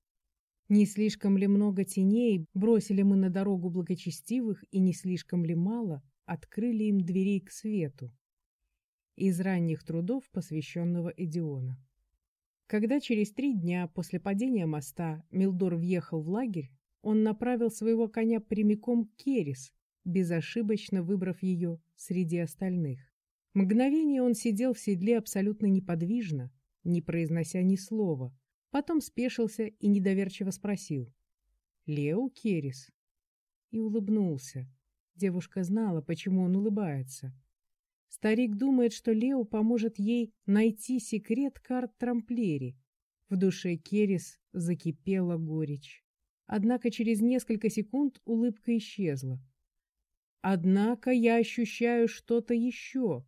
Не слишком ли много теней бросили мы на дорогу благочестивых и не слишком ли мало открыли им дверей к свету? Из ранних трудов, посвященного Эдиона. Когда через три дня после падения моста Милдор въехал в лагерь, он направил своего коня прямиком к Керис, безошибочно выбрав ее среди остальных. Мгновение он сидел в седле абсолютно неподвижно, не произнося ни слова, потом спешился и недоверчиво спросил «Лео Керис?» и улыбнулся. Девушка знала, почему он улыбается. Старик думает, что Лео поможет ей найти секрет карт Трамплери. В душе Керис закипела горечь. Однако через несколько секунд улыбка исчезла. Однако я ощущаю что-то еще.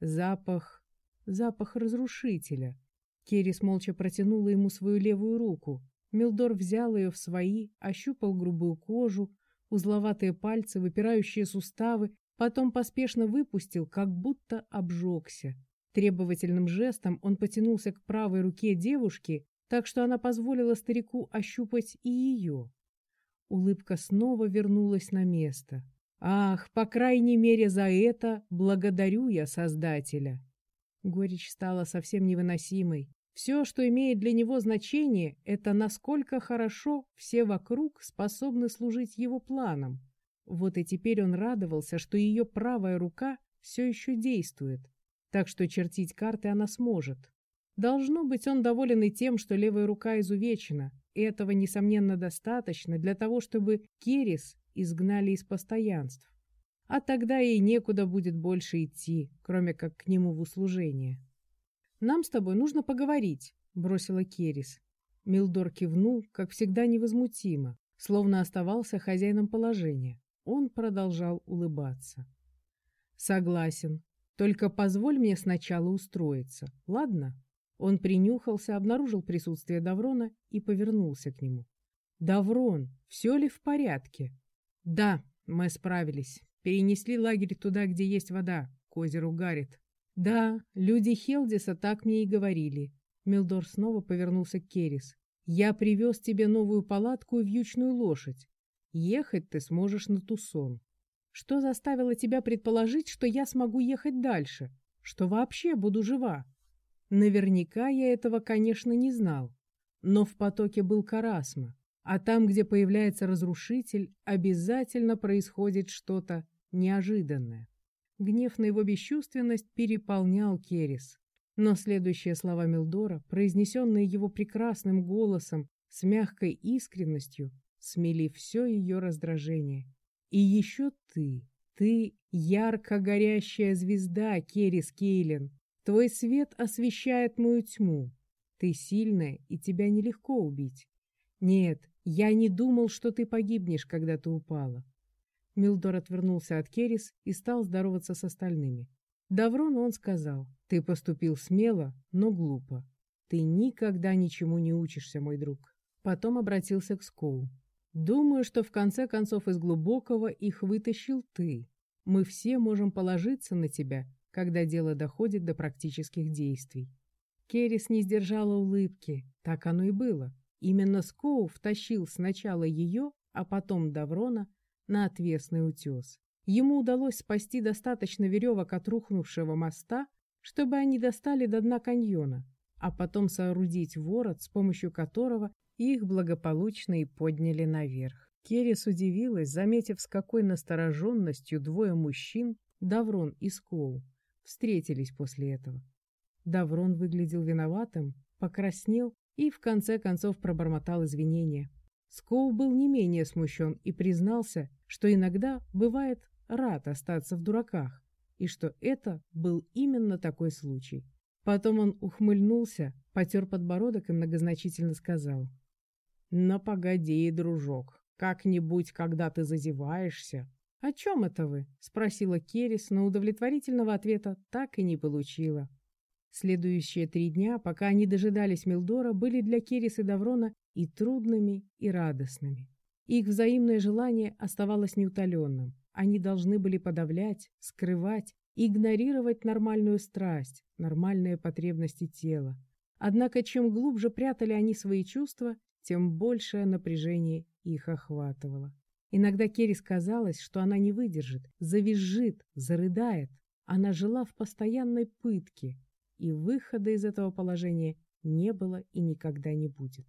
Запах... запах разрушителя. Керис молча протянула ему свою левую руку. Милдор взял ее в свои, ощупал грубую кожу, узловатые пальцы, выпирающие суставы, потом поспешно выпустил, как будто обжегся. Требовательным жестом он потянулся к правой руке девушки, так что она позволила старику ощупать и ее. Улыбка снова вернулась на место. «Ах, по крайней мере за это благодарю я Создателя!» Горечь стала совсем невыносимой. Все, что имеет для него значение, это насколько хорошо все вокруг способны служить его планам. Вот и теперь он радовался, что ее правая рука все еще действует, так что чертить карты она сможет. Должно быть, он доволен и тем, что левая рука изувечена, и этого, несомненно, достаточно для того, чтобы Керис изгнали из постоянств а тогда ей некуда будет больше идти, кроме как к нему в услужение. «Нам с тобой нужно поговорить», — бросила Керис. Милдор кивнул, как всегда невозмутимо, словно оставался хозяином положения. Он продолжал улыбаться. «Согласен. Только позволь мне сначала устроиться, ладно?» Он принюхался, обнаружил присутствие Даврона и повернулся к нему. «Даврон, все ли в порядке?» «Да, мы справились. Перенесли лагерь туда, где есть вода, к озеру Гарит. Да, люди Хелдиса так мне и говорили. Милдор снова повернулся к Керис. Я привез тебе новую палатку и вьючную лошадь. Ехать ты сможешь на Тусон. Что заставило тебя предположить, что я смогу ехать дальше? Что вообще буду жива? Наверняка я этого, конечно, не знал. Но в потоке был Карасма. А там, где появляется разрушитель, обязательно происходит что-то неожиданное. Гнев на его бесчувственность переполнял Керис. Но следующие слова Милдора, произнесенные его прекрасным голосом с мягкой искренностью, смели все ее раздражение. «И еще ты, ты ярко горящая звезда, Керис Кейлен. Твой свет освещает мою тьму. Ты сильная, и тебя нелегко убить. Нет, я не думал, что ты погибнешь, когда ты упала. Милдор отвернулся от Керис и стал здороваться с остальными. Даврону он сказал, «Ты поступил смело, но глупо. Ты никогда ничему не учишься, мой друг». Потом обратился к Скоу. «Думаю, что в конце концов из глубокого их вытащил ты. Мы все можем положиться на тебя, когда дело доходит до практических действий». Керис не сдержала улыбки. Так оно и было. Именно Скоу втащил сначала ее, а потом Даврона на отвесный утес. Ему удалось спасти достаточно веревок от рухнувшего моста, чтобы они достали до дна каньона, а потом соорудить ворот, с помощью которого их благополучно и подняли наверх. Керес удивилась, заметив, с какой настороженностью двое мужчин, Даврон и Скоу, встретились после этого. Даврон выглядел виноватым, покраснел и в конце концов пробормотал извинения. Скоу был не менее смущен и признался, что иногда бывает рад остаться в дураках, и что это был именно такой случай. Потом он ухмыльнулся, потер подбородок и многозначительно сказал. «Но погоди, дружок, как-нибудь, когда ты зазеваешься...» «О чем это вы?» — спросила Керис, но удовлетворительного ответа так и не получила. Следующие три дня, пока они дожидались Милдора, были для Керис и Даврона и трудными, и радостными. Их взаимное желание оставалось неутоленным. Они должны были подавлять, скрывать, игнорировать нормальную страсть, нормальные потребности тела. Однако чем глубже прятали они свои чувства, тем большее напряжение их охватывало. Иногда Керри казалось, что она не выдержит, завизжит, зарыдает. Она жила в постоянной пытке, и выхода из этого положения не было и никогда не будет.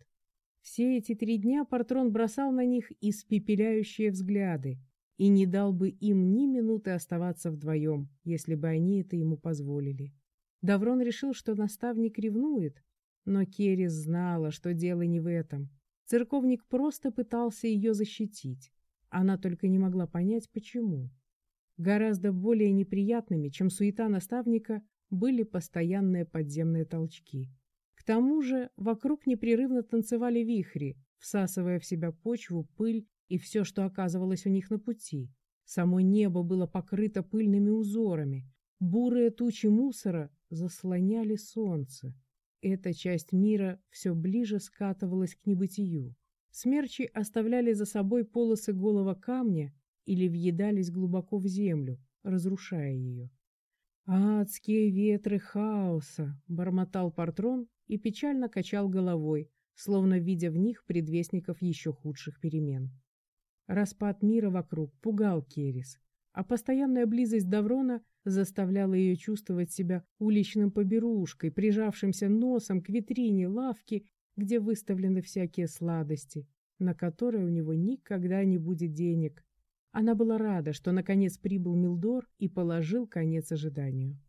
Все эти три дня Портрон бросал на них испепеляющие взгляды и не дал бы им ни минуты оставаться вдвоем, если бы они это ему позволили. Даврон решил, что наставник ревнует, но Керрис знала, что дело не в этом. Церковник просто пытался ее защитить. Она только не могла понять, почему. Гораздо более неприятными, чем суета наставника, были постоянные подземные толчки. К тому же вокруг непрерывно танцевали вихри, всасывая в себя почву, пыль и все, что оказывалось у них на пути. Само небо было покрыто пыльными узорами, бурые тучи мусора заслоняли солнце. Эта часть мира все ближе скатывалась к небытию. Смерчи оставляли за собой полосы голого камня или въедались глубоко в землю, разрушая ее. «Адские ветры хаоса!» — бормотал Портрон и печально качал головой, словно видя в них предвестников еще худших перемен. Распад мира вокруг пугал Керис, а постоянная близость Даврона заставляла ее чувствовать себя уличным поберушкой, прижавшимся носом к витрине лавки, где выставлены всякие сладости, на которые у него никогда не будет денег, она была рада, что наконец прибыл Милдор и положил конец ожиданию.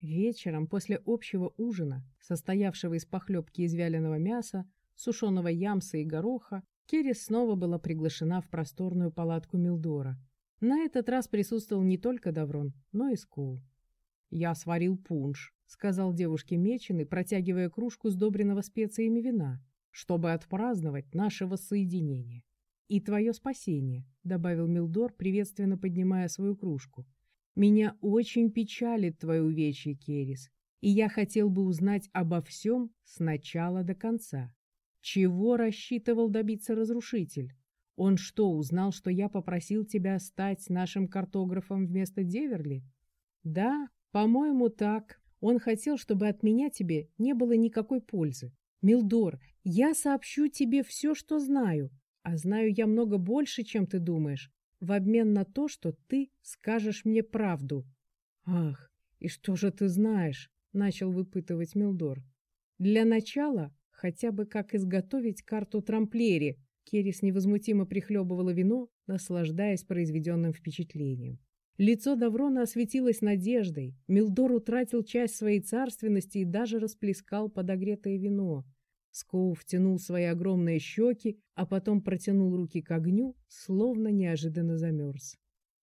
Вечером, после общего ужина, состоявшего из похлебки из вяленого мяса, сушеного ямса и гороха, Керис снова была приглашена в просторную палатку Милдора. На этот раз присутствовал не только Даврон, но и Скул. «Я сварил пунш», — сказал девушке Меченый, протягивая кружку сдобренного специями вина, чтобы отпраздновать наше воссоединение. «И твое спасение», — добавил Милдор, приветственно поднимая свою кружку. «Меня очень печалит твое увечье, Керис, и я хотел бы узнать обо всем с начала до конца. Чего рассчитывал добиться разрушитель? Он что, узнал, что я попросил тебя стать нашим картографом вместо Деверли? Да, по-моему, так. Он хотел, чтобы от меня тебе не было никакой пользы. Милдор, я сообщу тебе все, что знаю, а знаю я много больше, чем ты думаешь, в обмен на то, что ты скажешь мне правду. Ах, и что же ты знаешь? Начал выпытывать Милдор. Для начала хотя бы как изготовить карту трамплери. Керис невозмутимо прихлебывала вино, наслаждаясь произведенным впечатлением. Лицо Даврона осветилось надеждой. Милдор утратил часть своей царственности и даже расплескал подогретое вино. Скоу втянул свои огромные щеки, а потом протянул руки к огню, словно неожиданно замерз.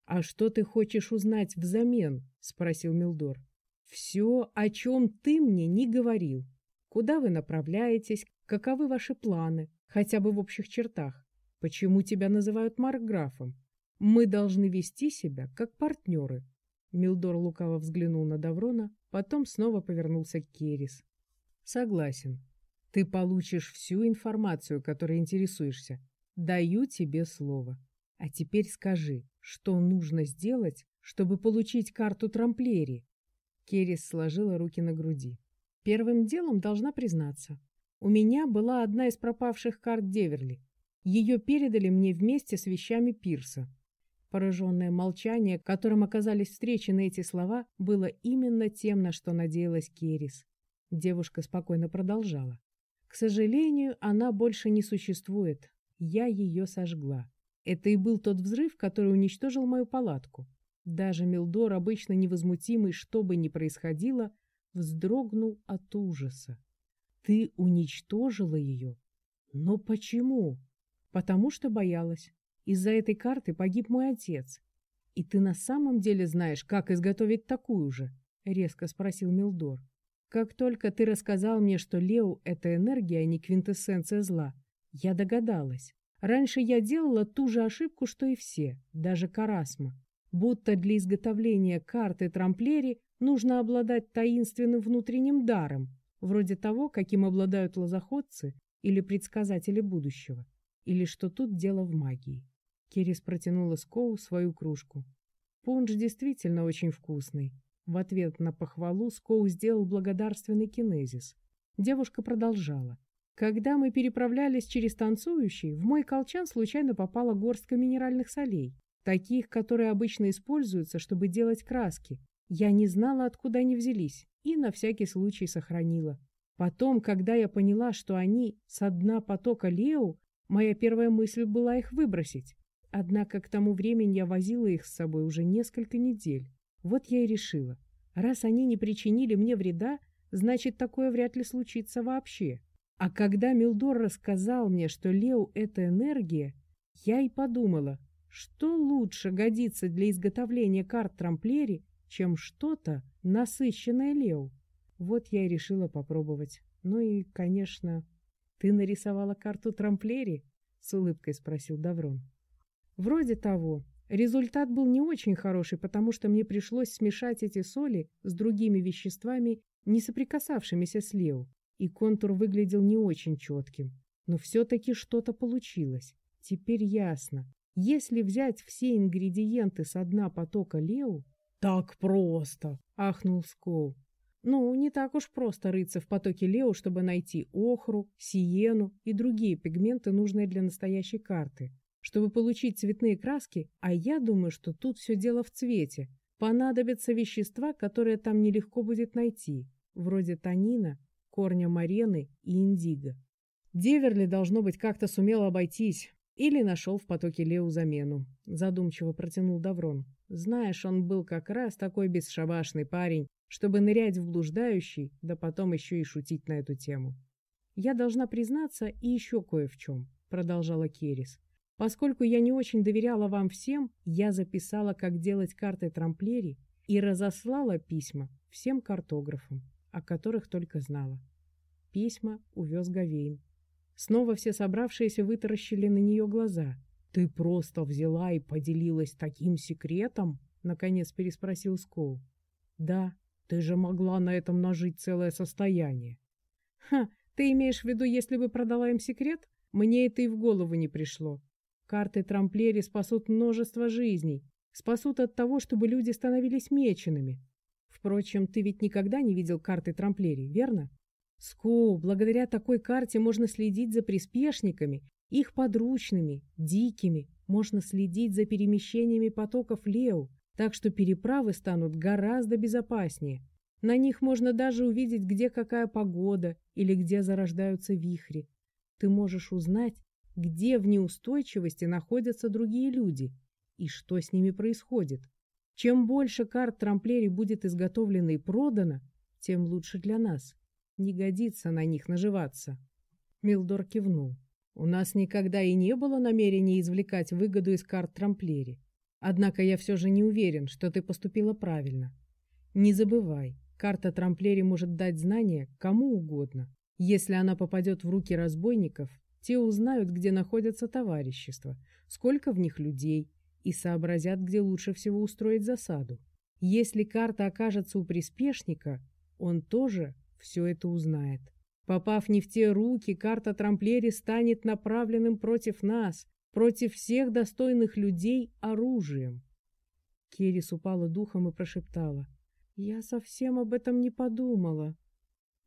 «А что ты хочешь узнать взамен?» — спросил Милдор. «Все, о чем ты мне не говорил. Куда вы направляетесь, каковы ваши планы, хотя бы в общих чертах? Почему тебя называют маркграфом? Мы должны вести себя как партнеры». Милдор лукаво взглянул на Даврона, потом снова повернулся к Керис. «Согласен. Ты получишь всю информацию, которой интересуешься. Даю тебе слово. А теперь скажи, что нужно сделать, чтобы получить карту трамплери?» Керрис сложила руки на груди. «Первым делом должна признаться. У меня была одна из пропавших карт Деверли. Ее передали мне вместе с вещами Пирса. Пораженное молчание, которым оказались встречены эти слова, было именно тем, на что надеялась Керрис. Девушка спокойно продолжала. К сожалению, она больше не существует. Я ее сожгла. Это и был тот взрыв, который уничтожил мою палатку. Даже Милдор, обычно невозмутимый, что бы ни происходило, вздрогнул от ужаса. Ты уничтожила ее? Но почему? Потому что боялась. Из-за этой карты погиб мой отец. И ты на самом деле знаешь, как изготовить такую же? Резко спросил Милдор. Как только ты рассказал мне, что Лео — это энергия, а не квинтэссенция зла, я догадалась. Раньше я делала ту же ошибку, что и все, даже Карасма. Будто для изготовления карты трамплери нужно обладать таинственным внутренним даром, вроде того, каким обладают лозоходцы или предсказатели будущего, или что тут дело в магии. Керис протянула Скоу свою кружку. Пунш действительно очень вкусный. В ответ на похвалу Скоу сделал благодарственный кинезис. Девушка продолжала. Когда мы переправлялись через танцующий, в мой колчан случайно попала горстка минеральных солей, таких, которые обычно используются, чтобы делать краски. Я не знала, откуда они взялись, и на всякий случай сохранила. Потом, когда я поняла, что они со дна потока Лео, моя первая мысль была их выбросить. Однако к тому времени я возила их с собой уже несколько недель. Вот я и решила, раз они не причинили мне вреда, значит, такое вряд ли случится вообще. А когда Милдор рассказал мне, что Лео — это энергия, я и подумала, что лучше годится для изготовления карт Трамплери, чем что-то, насыщенное Лео. Вот я и решила попробовать. Ну и, конечно... «Ты нарисовала карту Трамплери?» — с улыбкой спросил Даврон. «Вроде того. Результат был не очень хороший, потому что мне пришлось смешать эти соли с другими веществами, не соприкасавшимися с Лео, и контур выглядел не очень четким. Но все-таки что-то получилось. Теперь ясно. Если взять все ингредиенты с дна потока Лео... «Так просто!» — ахнул Скол. Ну, не так уж просто рыться в потоке Лео, чтобы найти охру, сиену и другие пигменты, нужные для настоящей карты. Чтобы получить цветные краски, а я думаю, что тут все дело в цвете, понадобятся вещества, которые там нелегко будет найти, вроде танина, корня марены и индиго. Деверли, должно быть, как-то сумел обойтись или нашел в потоке Лео замену. Задумчиво протянул Даврон. Знаешь, он был как раз такой бесшабашный парень, чтобы нырять в блуждающий, да потом еще и шутить на эту тему. «Я должна признаться и еще кое в чем», — продолжала Керис. Поскольку я не очень доверяла вам всем, я записала, как делать карты трамплери и разослала письма всем картографам, о которых только знала. Письма увез Гавейн. Снова все собравшиеся вытаращили на нее глаза. «Ты просто взяла и поделилась таким секретом?» — наконец переспросил Скоу. «Да, ты же могла на этом нажить целое состояние». «Ха, ты имеешь в виду, если бы продала им секрет? Мне это и в голову не пришло. Карты Трамплери спасут множество жизней, спасут от того, чтобы люди становились меченными. Впрочем, ты ведь никогда не видел карты Трамплери, верно? Ску, благодаря такой карте можно следить за приспешниками, их подручными, дикими, можно следить за перемещениями потоков Лео, так что переправы станут гораздо безопаснее. На них можно даже увидеть, где какая погода или где зарождаются вихри. Ты можешь узнать, где в неустойчивости находятся другие люди и что с ними происходит. Чем больше карт трамплери будет изготовлено и продано, тем лучше для нас. Не годится на них наживаться. Милдор кивнул. У нас никогда и не было намерения извлекать выгоду из карт трамплери. Однако я все же не уверен, что ты поступила правильно. Не забывай, карта трамплери может дать знания кому угодно. Если она попадет в руки разбойников, те узнают, где находятся товарищества, сколько в них людей, и сообразят, где лучше всего устроить засаду. Если карта окажется у приспешника, он тоже все это узнает. Попав не в те руки, карта Трамплери станет направленным против нас, против всех достойных людей оружием. Керис упала духом и прошептала. «Я совсем об этом не подумала».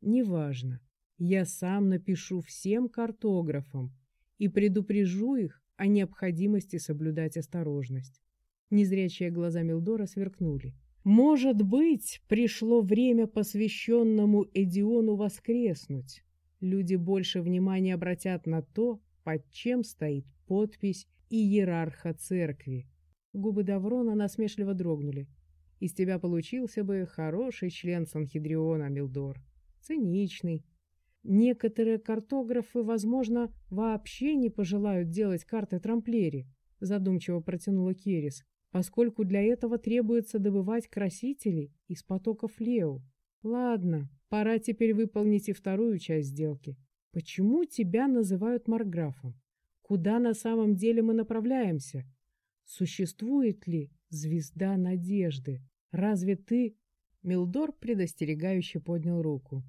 «Неважно. Я сам напишу всем картографам и предупрежу их о необходимости соблюдать осторожность. Незрячие глаза Милдора сверкнули. Может быть, пришло время посвященному Эдиону воскреснуть. Люди больше внимания обратят на то, под чем стоит подпись иерарха церкви. Губы Даврона насмешливо дрогнули. Из тебя получился бы хороший член Санхедриона, Милдор. Циничный, Некоторые картографы, возможно, вообще не пожелают делать карты трамплери, задумчиво протянула Керис, поскольку для этого требуется добывать красители из потоков Лео. Ладно, пора теперь выполнить и вторую часть сделки. Почему тебя называют Марграфом? Куда на самом деле мы направляемся? Существует ли звезда надежды? Разве ты... Милдор предостерегающе поднял руку.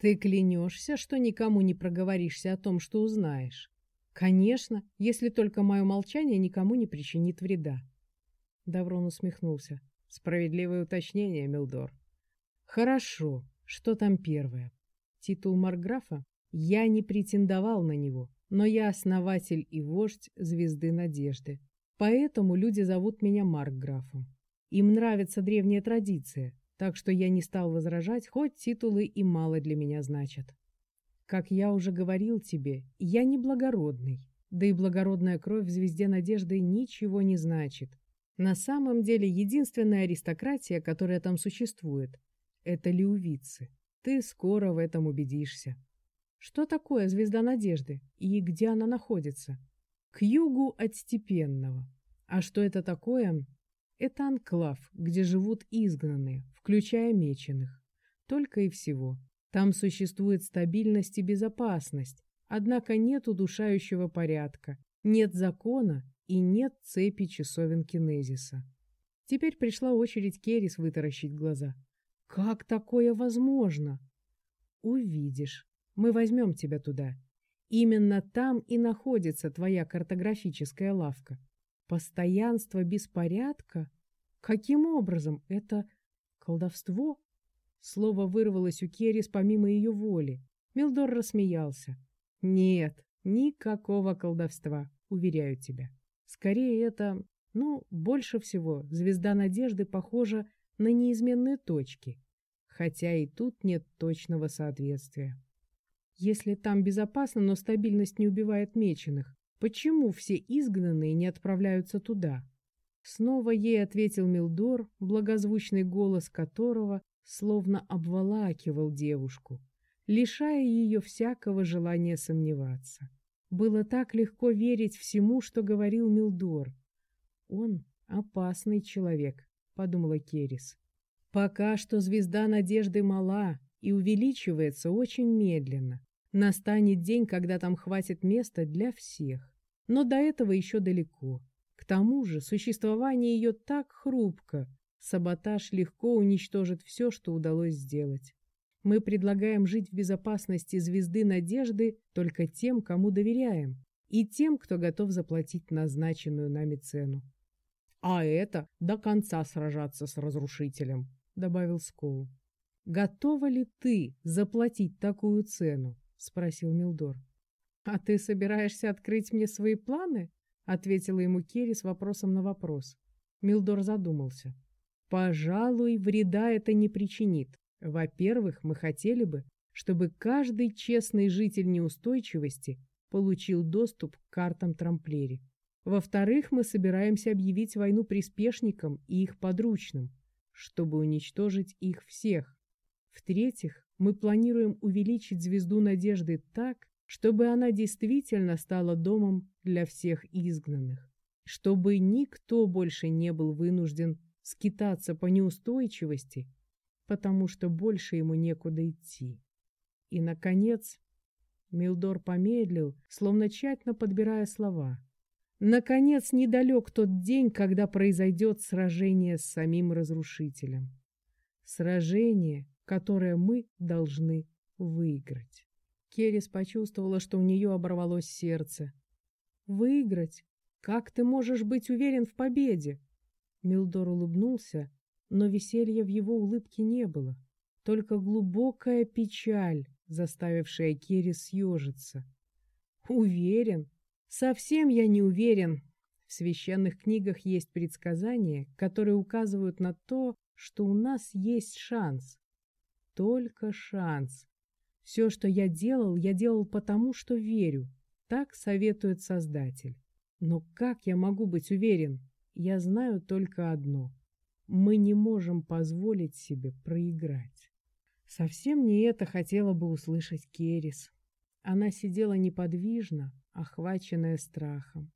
Ты клянешься, что никому не проговоришься о том, что узнаешь? Конечно, если только мое молчание никому не причинит вреда. Даврон усмехнулся. Справедливое уточнение, Милдор. Хорошо. Что там первое? Титул Марграфа? Я не претендовал на него, но я основатель и вождь Звезды Надежды. Поэтому люди зовут меня Маркграфом. Им нравится древняя традиция, так что я не стал возражать, хоть титулы и мало для меня значат. Как я уже говорил тебе, я не благородный, да и благородная кровь в звезде надежды ничего не значит. На самом деле, единственная аристократия, которая там существует, это леувицы. Ты скоро в этом убедишься. Что такое звезда надежды и где она находится? К югу от Степенного. А что это такое? Это анклав, где живут изгнанные, включая меченых. Только и всего. Там существует стабильность и безопасность, однако нет удушающего порядка, нет закона и нет цепи часовен кинезиса. Теперь пришла очередь Керис вытаращить глаза. «Как такое возможно?» «Увидишь. Мы возьмем тебя туда. Именно там и находится твоя картографическая лавка. Постоянство беспорядка? Каким образом? Это колдовство? Слово вырвалось у Керрис помимо ее воли. Милдор рассмеялся. Нет, никакого колдовства, уверяю тебя. Скорее это, ну, больше всего, звезда надежды похожа на неизменные точки, хотя и тут нет точного соответствия. Если там безопасно, но стабильность не убивает меченых, Почему все изгнанные не отправляются туда? Снова ей ответил Милдор, благозвучный голос которого словно обволакивал девушку, лишая ее всякого желания сомневаться. Было так легко верить всему, что говорил Милдор. «Он опасный человек», — подумала Керис. «Пока что звезда надежды мала и увеличивается очень медленно. Настанет день, когда там хватит места для всех. Но до этого еще далеко. К тому же существование ее так хрупко. Саботаж легко уничтожит все, что удалось сделать. Мы предлагаем жить в безопасности звезды надежды только тем, кому доверяем, и тем, кто готов заплатить назначенную нами цену. «А это до конца сражаться с разрушителем», — добавил Скоу. «Готова ли ты заплатить такую цену?» — спросил Милдор. «А ты собираешься открыть мне свои планы?» — ответила ему Керри с вопросом на вопрос. Милдор задумался. «Пожалуй, вреда это не причинит. Во-первых, мы хотели бы, чтобы каждый честный житель неустойчивости получил доступ к картам Трамплери. Во-вторых, мы собираемся объявить войну приспешникам и их подручным, чтобы уничтожить их всех. В-третьих, мы планируем увеличить звезду надежды так, чтобы она действительно стала домом для всех изгнанных, чтобы никто больше не был вынужден скитаться по неустойчивости, потому что больше ему некуда идти. И, наконец, Милдор помедлил, словно тщательно подбирая слова. Наконец, недалек тот день, когда произойдет сражение с самим разрушителем. Сражение, которое мы должны выиграть. Керрис почувствовала, что у нее оборвалось сердце. «Выиграть? Как ты можешь быть уверен в победе?» Милдор улыбнулся, но веселья в его улыбке не было, только глубокая печаль, заставившая Керрис съежиться. «Уверен? Совсем я не уверен. В священных книгах есть предсказания, которые указывают на то, что у нас есть шанс. Только шанс. Все, что я делал, я делал потому, что верю. Так советует Создатель. Но как я могу быть уверен? Я знаю только одно. Мы не можем позволить себе проиграть. Совсем не это хотела бы услышать Керис. Она сидела неподвижно, охваченная страхом.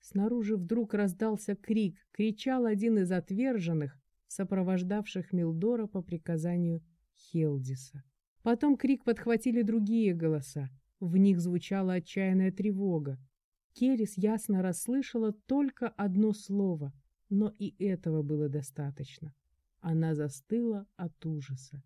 Снаружи вдруг раздался крик, кричал один из отверженных, сопровождавших Милдора по приказанию Хелдиса. Потом крик подхватили другие голоса. В них звучала отчаянная тревога. Керис ясно расслышала только одно слово, но и этого было достаточно. Она застыла от ужаса.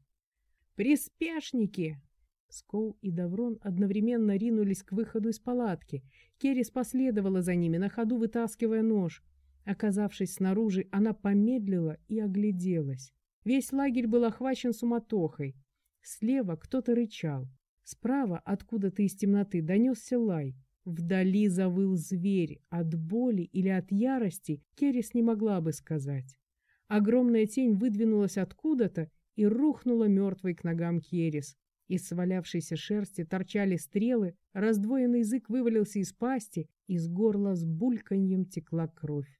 «Приспешники!» Скоу и Даврон одновременно ринулись к выходу из палатки. Керис последовала за ними, на ходу вытаскивая нож. Оказавшись снаружи, она помедлила и огляделась. Весь лагерь был охвачен суматохой. Слева кто-то рычал. Справа, откуда-то из темноты, донесся лай. Вдали завыл зверь. От боли или от ярости Керис не могла бы сказать. Огромная тень выдвинулась откуда-то и рухнула мертвой к ногам Керис. Из свалявшейся шерсти торчали стрелы, раздвоенный язык вывалился из пасти, из горла с бульканьем текла кровь.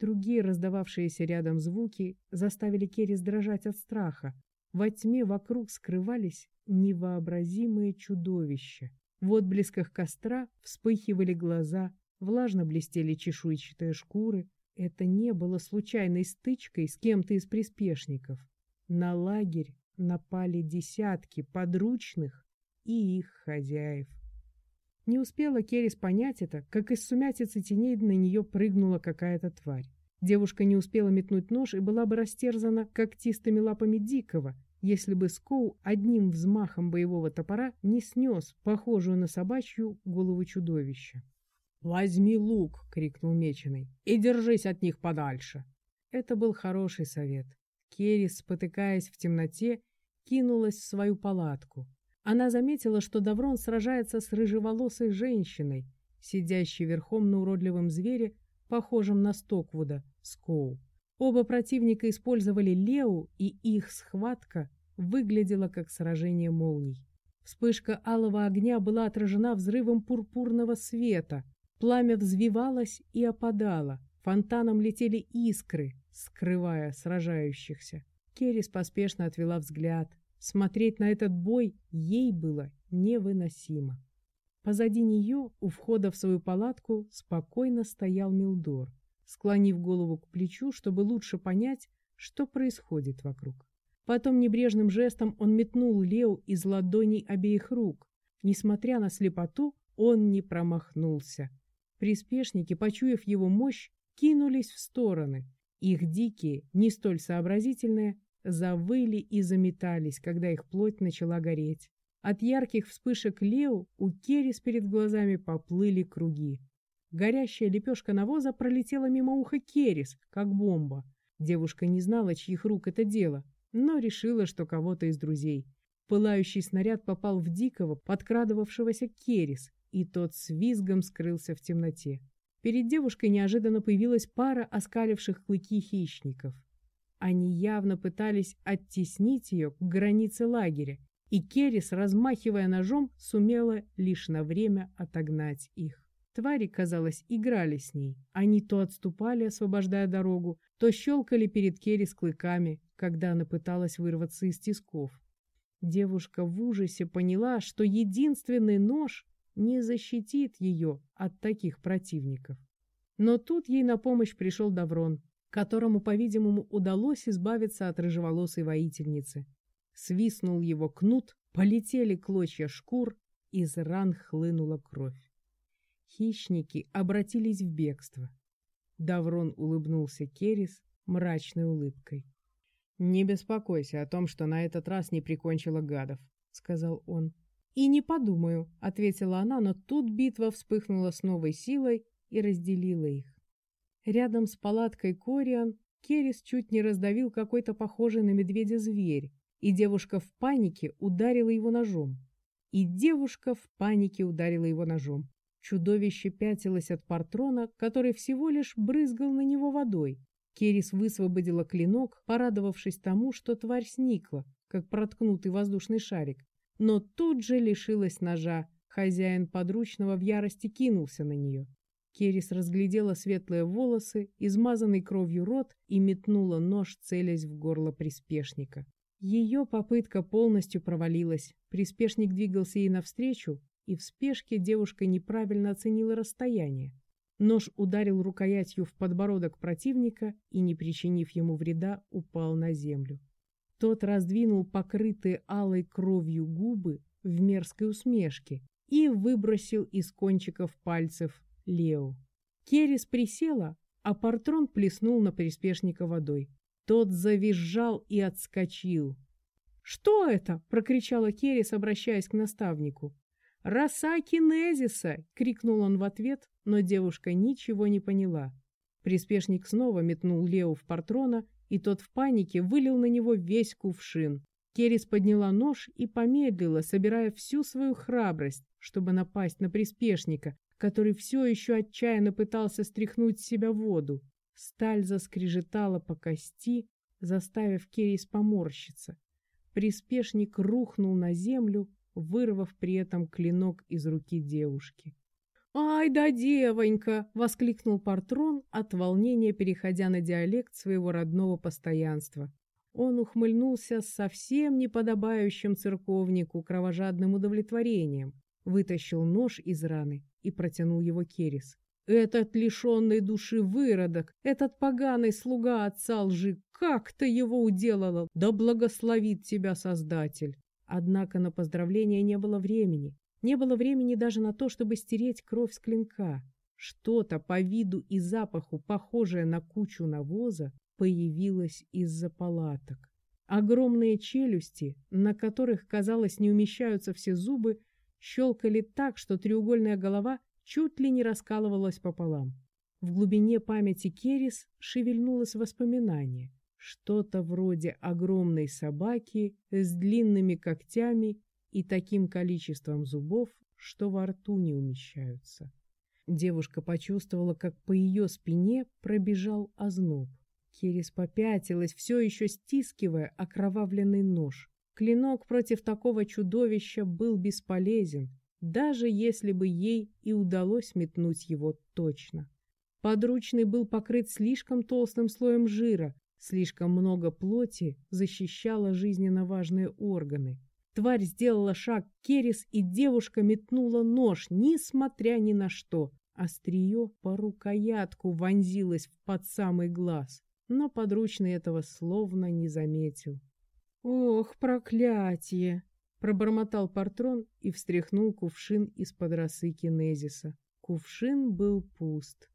Другие раздававшиеся рядом звуки заставили Керис дрожать от страха. Во тьме вокруг скрывались невообразимые чудовища. В отблесках костра вспыхивали глаза, влажно блестели чешуйчатые шкуры. Это не было случайной стычкой с кем-то из приспешников. На лагерь напали десятки подручных и их хозяев. Не успела Керис понять это, как из сумятицы теней на нее прыгнула какая-то тварь. Девушка не успела метнуть нож и была бы растерзана когтистыми лапами дикого, если бы Скоу одним взмахом боевого топора не снес похожую на собачью голову чудовища. «Возьми лук!» — крикнул Меченый. «И держись от них подальше!» Это был хороший совет. Керис, спотыкаясь в темноте, кинулась в свою палатку. Она заметила, что Даврон сражается с рыжеволосой женщиной, сидящей верхом на уродливом звере, похожем на Стоквуда, Скоу. Оба противника использовали Леу, и их схватка выглядела как сражение молний. Вспышка алого огня была отражена взрывом пурпурного света. Пламя взвивалось и опадало. Фонтаном летели искры, скрывая сражающихся. Керрис поспешно отвела взгляд. Смотреть на этот бой ей было невыносимо. Позади нее, у входа в свою палатку, спокойно стоял Милдор, склонив голову к плечу, чтобы лучше понять, что происходит вокруг. Потом небрежным жестом он метнул Лео из ладоней обеих рук. Несмотря на слепоту, он не промахнулся. Приспешники, почуяв его мощь, кинулись в стороны. Их дикие, не столь сообразительные, завыли и заметались, когда их плоть начала гореть. От ярких вспышек Лео у Керис перед глазами поплыли круги. Горящая лепешка навоза пролетела мимо уха Керис, как бомба. Девушка не знала, чьих рук это дело, но решила, что кого-то из друзей. Пылающий снаряд попал в дикого, подкрадывавшегося Керис, и тот с визгом скрылся в темноте. Перед девушкой неожиданно появилась пара оскаливших клыки хищников. Они явно пытались оттеснить ее к границе лагеря, и Керрис, размахивая ножом, сумела лишь на время отогнать их. Твари, казалось, играли с ней. Они то отступали, освобождая дорогу, то щелкали перед Керрис клыками, когда она пыталась вырваться из тисков. Девушка в ужасе поняла, что единственный нож не защитит ее от таких противников. Но тут ей на помощь пришел Даврон, которому, по-видимому, удалось избавиться от рыжеволосой воительницы. Свистнул его кнут, полетели клочья шкур, из ран хлынула кровь. Хищники обратились в бегство. Даврон улыбнулся Керис мрачной улыбкой. «Не беспокойся о том, что на этот раз не прикончила гадов», — сказал он. «И не подумаю», — ответила она, но тут битва вспыхнула с новой силой и разделила их. Рядом с палаткой Кориан Керис чуть не раздавил какой-то похожий на медведя зверь, и девушка в панике ударила его ножом. И девушка в панике ударила его ножом. Чудовище пятилось от партрона, который всего лишь брызгал на него водой. Керис высвободила клинок, порадовавшись тому, что тварь сникла, как проткнутый воздушный шарик. Но тут же лишилась ножа. Хозяин подручного в ярости кинулся на нее. Керис разглядела светлые волосы, измазанный кровью рот и метнула нож, целясь в горло приспешника. Ее попытка полностью провалилась. Приспешник двигался ей навстречу, и в спешке девушка неправильно оценила расстояние. Нож ударил рукоятью в подбородок противника и, не причинив ему вреда, упал на землю. Тот раздвинул покрытые алой кровью губы в мерзкой усмешке и выбросил из кончиков пальцев Лео. Керис присела, а Портрон плеснул на приспешника водой. Тот завизжал и отскочил. «Что это?» — прокричала Керис, обращаясь к наставнику. «Роса кинезиса!» — крикнул он в ответ, но девушка ничего не поняла. Приспешник снова метнул Лео в Портрона, и тот в панике вылил на него весь кувшин. Керис подняла нож и помедлила, собирая всю свою храбрость, чтобы напасть на приспешника, который все еще отчаянно пытался стряхнуть с себя воду. Сталь заскрежетала по кости, заставив Керис поморщиться. Приспешник рухнул на землю, вырвав при этом клинок из руки девушки. «Ай да девонька!» — воскликнул Партрон от волнения, переходя на диалект своего родного постоянства. Он ухмыльнулся совсем неподобающим церковнику кровожадным удовлетворением, вытащил нож из раны и протянул его Керис. «Этот лишенный души выродок, этот поганый слуга отца лжи, как ты его уделала? Да благословит тебя Создатель!» Однако на поздравление не было времени. Не было времени даже на то, чтобы стереть кровь с клинка. Что-то по виду и запаху, похожее на кучу навоза, появилось из-за палаток. Огромные челюсти, на которых, казалось, не умещаются все зубы, щелкали так, что треугольная голова чуть ли не раскалывалась пополам. В глубине памяти Керис шевельнулось воспоминание. Что-то вроде огромной собаки с длинными когтями и таким количеством зубов, что во рту не умещаются. Девушка почувствовала, как по ее спине пробежал озноб. Керис попятилась, все еще стискивая окровавленный нож. Клинок против такого чудовища был бесполезен, даже если бы ей и удалось метнуть его точно. Подручный был покрыт слишком толстым слоем жира, слишком много плоти защищало жизненно важные органы. Тварь сделала шаг к Керис, и девушка метнула нож, несмотря ни на что. Острие по рукоятку вонзилось под самый глаз но подручный этого словно не заметил. «Ох, проклятие!» — пробормотал Портрон и встряхнул кувшин из-под росы кинезиса. Кувшин был пуст.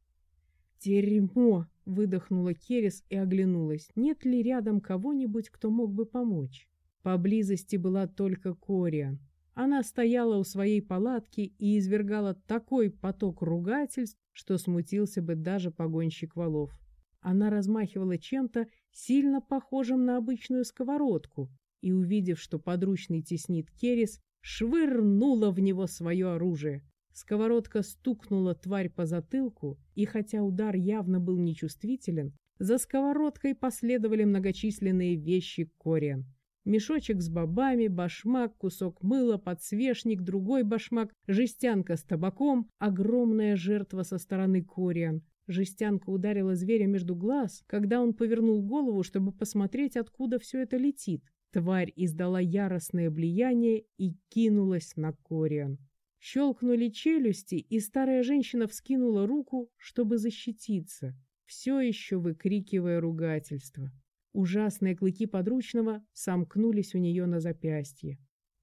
«Дерьмо!» — выдохнула Керес и оглянулась. «Нет ли рядом кого-нибудь, кто мог бы помочь?» Поблизости была только Кориан. Она стояла у своей палатки и извергала такой поток ругательств, что смутился бы даже погонщик валов. Она размахивала чем-то сильно похожим на обычную сковородку и, увидев, что подручный теснит Керис, швырнула в него свое оружие. Сковородка стукнула тварь по затылку, и хотя удар явно был нечувствителен, за сковородкой последовали многочисленные вещи Кориан. Мешочек с бобами, башмак, кусок мыла, подсвечник, другой башмак, жестянка с табаком, огромная жертва со стороны Кориан, Жестянка ударила зверя между глаз, когда он повернул голову, чтобы посмотреть, откуда все это летит. Тварь издала яростное влияние и кинулась на Кориан. Щелкнули челюсти, и старая женщина вскинула руку, чтобы защититься, все еще выкрикивая ругательство. Ужасные клыки подручного сомкнулись у нее на запястье.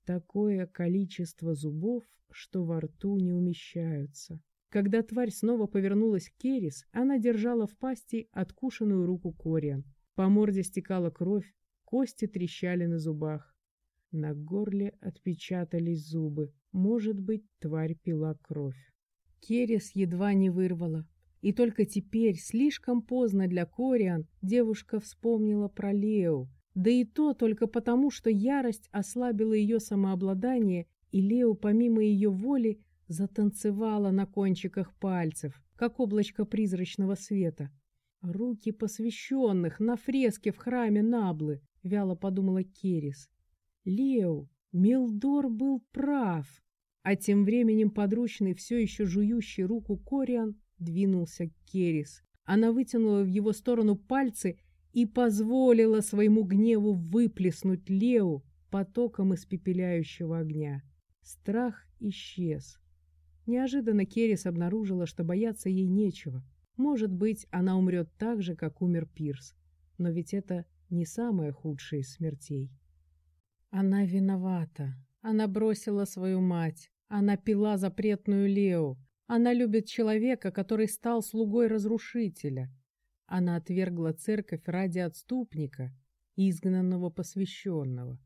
Такое количество зубов, что во рту не умещаются. Когда тварь снова повернулась к Керис, она держала в пасти откушенную руку Кориан. По морде стекала кровь, кости трещали на зубах. На горле отпечатались зубы. Может быть, тварь пила кровь. Керис едва не вырвала. И только теперь, слишком поздно для Кориан, девушка вспомнила про Лео. Да и то только потому, что ярость ослабила ее самообладание, и Лео, помимо ее воли, затанцевала на кончиках пальцев, как облачко призрачного света. Руки посвященных на фреске в храме Наблы, вяло подумала Керис. Лео, Милдор был прав. А тем временем подручный, все еще жующий руку Кориан, двинулся к Керис. Она вытянула в его сторону пальцы и позволила своему гневу выплеснуть Лео потоком испепеляющего огня. Страх исчез. Неожиданно Керрис обнаружила, что бояться ей нечего. Может быть, она умрет так же, как умер Пирс. Но ведь это не самое худшее из смертей. Она виновата. Она бросила свою мать. Она пила запретную Лео. Она любит человека, который стал слугой разрушителя. Она отвергла церковь ради отступника, изгнанного посвященного.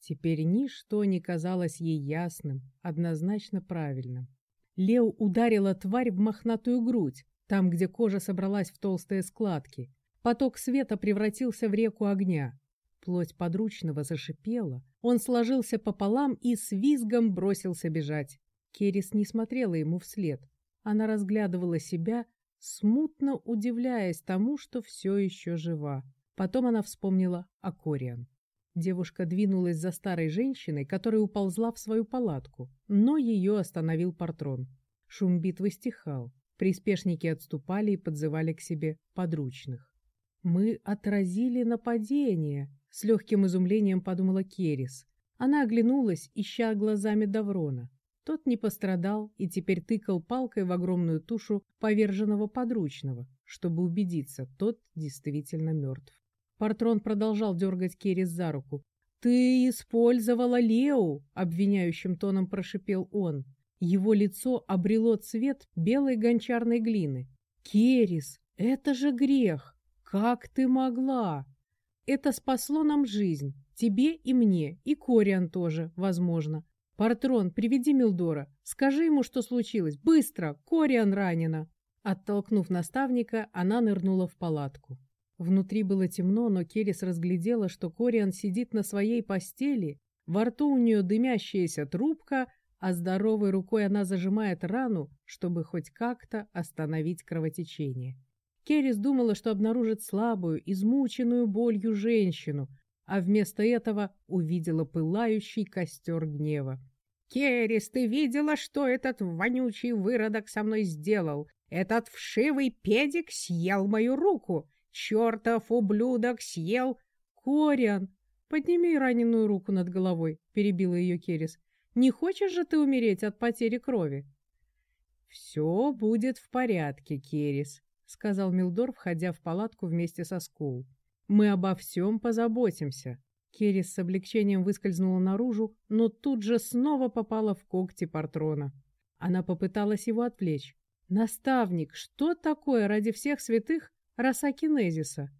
Теперь ничто не казалось ей ясным, однозначно правильным. Лео ударила тварь в мохнатую грудь, там, где кожа собралась в толстые складки. Поток света превратился в реку огня. Плоть подручного зашипела. Он сложился пополам и с визгом бросился бежать. Керис не смотрела ему вслед. Она разглядывала себя, смутно удивляясь тому, что все еще жива. Потом она вспомнила о Кориан. Девушка двинулась за старой женщиной, которая уползла в свою палатку, но ее остановил Портрон. Шум битвы стихал. Приспешники отступали и подзывали к себе подручных. «Мы отразили нападение», — с легким изумлением подумала Керис. Она оглянулась, ища глазами Даврона. Тот не пострадал и теперь тыкал палкой в огромную тушу поверженного подручного, чтобы убедиться, тот действительно мертв. Портрон продолжал дергать Керрис за руку. «Ты использовала Лео!» — обвиняющим тоном прошипел он. Его лицо обрело цвет белой гончарной глины. «Керрис, это же грех! Как ты могла?» «Это спасло нам жизнь, тебе и мне, и Кориан тоже, возможно. «Партрон, приведи Милдора. Скажи ему, что случилось. Быстро! Кориан ранена!» Оттолкнув наставника, она нырнула в палатку. Внутри было темно, но Керис разглядела, что Кориан сидит на своей постели, во рту у нее дымящаяся трубка, а здоровой рукой она зажимает рану, чтобы хоть как-то остановить кровотечение. Керис думала, что обнаружит слабую, измученную болью женщину, а вместо этого увидела пылающий костер гнева. «Керис, ты видела, что этот вонючий выродок со мной сделал? Этот вшивый педик съел мою руку! Чертов ублюдок съел...» «Кориан, подними раненую руку над головой», — перебила ее Керис. «Не хочешь же ты умереть от потери крови?» «Все будет в порядке, Керис», — сказал Милдор, входя в палатку вместе со Скул. «Мы обо всем позаботимся. Керис с облегчением выскользнула наружу, но тут же снова попала в когти Портрона. Она попыталась его отвлечь. «Наставник, что такое ради всех святых роса кинезиса?»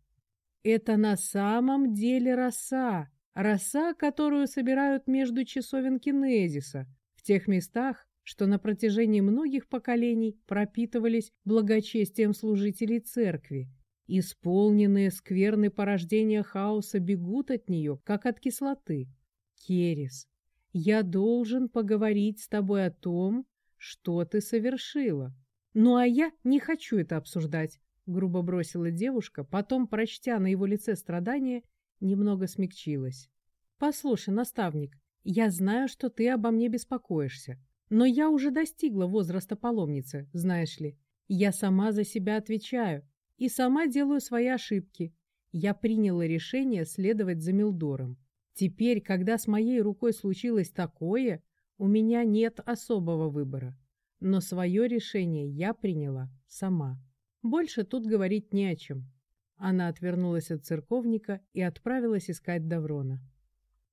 «Это на самом деле роса, роса, которую собирают между часовен кинезиса, в тех местах, что на протяжении многих поколений пропитывались благочестием служителей церкви. Исполненные скверны порождения хаоса бегут от нее, как от кислоты. Керис, я должен поговорить с тобой о том, что ты совершила. Ну а я не хочу это обсуждать, грубо бросила девушка, потом, прочтя на его лице страдания, немного смягчилась. Послушай, наставник, я знаю, что ты обо мне беспокоишься, но я уже достигла возраста паломницы, знаешь ли. Я сама за себя отвечаю, и сама делаю свои ошибки. Я приняла решение следовать за Милдором. Теперь, когда с моей рукой случилось такое, у меня нет особого выбора. Но свое решение я приняла сама. Больше тут говорить не о чем. Она отвернулась от церковника и отправилась искать Даврона.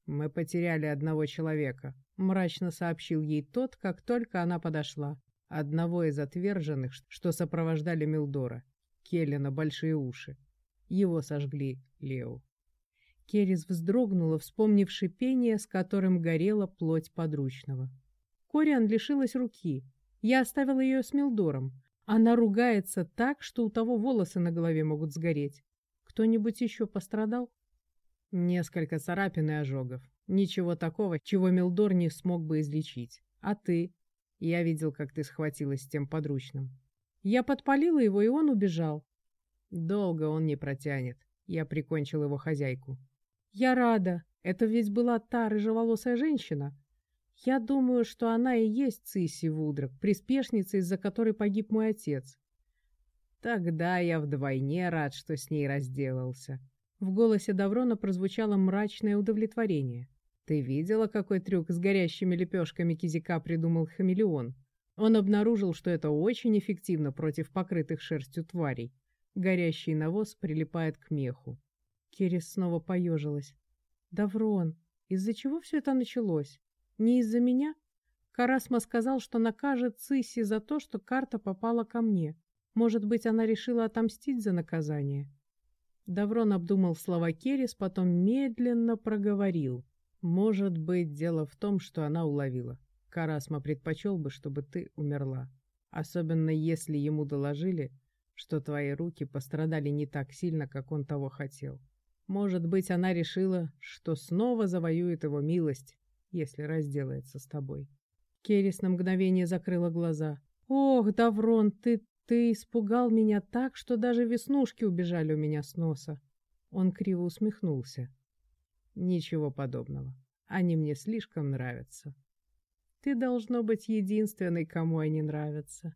«Мы потеряли одного человека», — мрачно сообщил ей тот, как только она подошла. Одного из отверженных, что сопровождали Милдора. Келлина большие уши. Его сожгли Лео. Керис вздрогнула, вспомнив шипение, с которым горела плоть подручного. Кориан лишилась руки. Я оставила ее с Милдором. Она ругается так, что у того волосы на голове могут сгореть. Кто-нибудь еще пострадал? Несколько царапин и ожогов. Ничего такого, чего Милдор не смог бы излечить. А ты? Я видел, как ты схватилась с тем подручным. Я подпалила его, и он убежал. Долго он не протянет. Я прикончил его хозяйку. Я рада. Это ведь была та рыжеволосая женщина. Я думаю, что она и есть Цисси Вудрак, приспешница, из-за которой погиб мой отец. Тогда я вдвойне рад, что с ней разделался. В голосе Даврона прозвучало мрачное удовлетворение. «Ты видела, какой трюк с горящими лепешками кизика придумал хамелеон? Он обнаружил, что это очень эффективно против покрытых шерстью тварей. Горящий навоз прилипает к меху. Керис снова поежилась. «Даврон, из-за чего все это началось? Не из-за меня?» Карасма сказал, что накажет Цисси за то, что карта попала ко мне. Может быть, она решила отомстить за наказание. Даврон обдумал слова Керис, потом медленно проговорил. «Может быть, дело в том, что она уловила. Карасма предпочел бы, чтобы ты умерла. Особенно если ему доложили, что твои руки пострадали не так сильно, как он того хотел. Может быть, она решила, что снова завоюет его милость, если разделается с тобой. Керис на мгновение закрыла глаза. «Ох, Даврон, ты, ты испугал меня так, что даже веснушки убежали у меня с носа». Он криво усмехнулся. «Ничего подобного. Они мне слишком нравятся». «Ты должно быть единственной, кому они нравятся».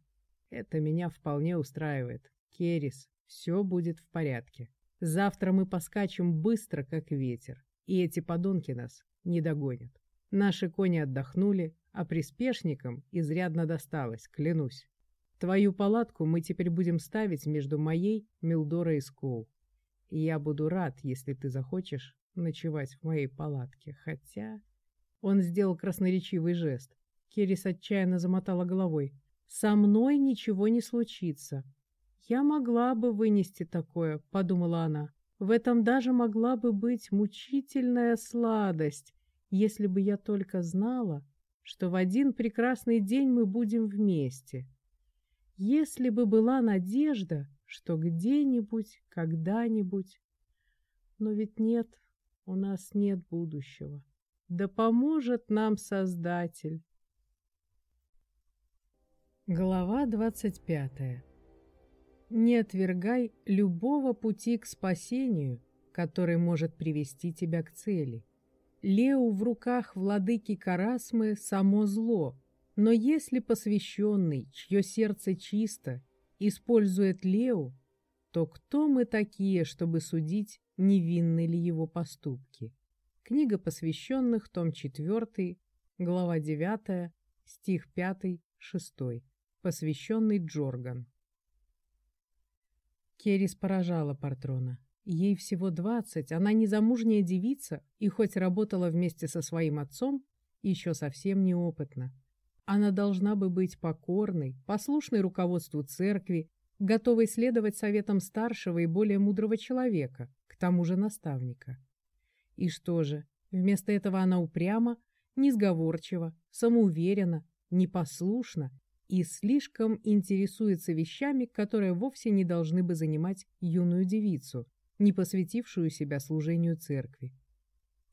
Это меня вполне устраивает. Керис, все будет в порядке. Завтра мы поскачем быстро, как ветер, и эти подонки нас не догонят. Наши кони отдохнули, а приспешникам изрядно досталось, клянусь. Твою палатку мы теперь будем ставить между моей, Милдора и Скоу. И я буду рад, если ты захочешь ночевать в моей палатке, хотя...» Он сделал красноречивый жест. Керис отчаянно замотала головой. Со мной ничего не случится. Я могла бы вынести такое, подумала она. В этом даже могла бы быть мучительная сладость, если бы я только знала, что в один прекрасный день мы будем вместе. Если бы была надежда, что где-нибудь, когда-нибудь... Но ведь нет, у нас нет будущего. Да поможет нам Создатель. Глава 25. Не отвергай любого пути к спасению, который может привести тебя к цели. Лео в руках владыки Карасмы – само зло, но если посвященный, чье сердце чисто, использует Лео, то кто мы такие, чтобы судить, невинны ли его поступки? Книга посвященных, том 4, глава 9, стих 5-6 посвященный Джорган. Керис поражала Партрона. Ей всего двадцать, она незамужняя девица и хоть работала вместе со своим отцом, еще совсем неопытна. Она должна бы быть покорной, послушной руководству церкви, готовой следовать советам старшего и более мудрого человека, к тому же наставника. И что же, вместо этого она упряма, несговорчива, самоуверена, непослушна и слишком интересуется вещами, которые вовсе не должны бы занимать юную девицу, не посвятившую себя служению церкви.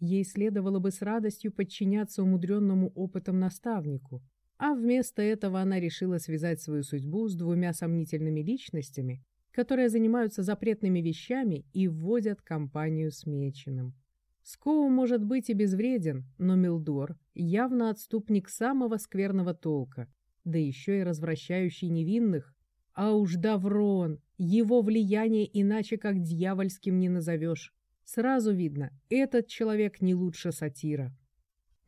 Ей следовало бы с радостью подчиняться умудренному опытом наставнику, а вместо этого она решила связать свою судьбу с двумя сомнительными личностями, которые занимаются запретными вещами и вводят компанию с Меченым. Скоу может быть и безвреден, но Милдор явно отступник самого скверного толка, да еще и развращающий невинных. А уж Даврон, его влияние иначе как дьявольским не назовешь. Сразу видно, этот человек не лучше сатира.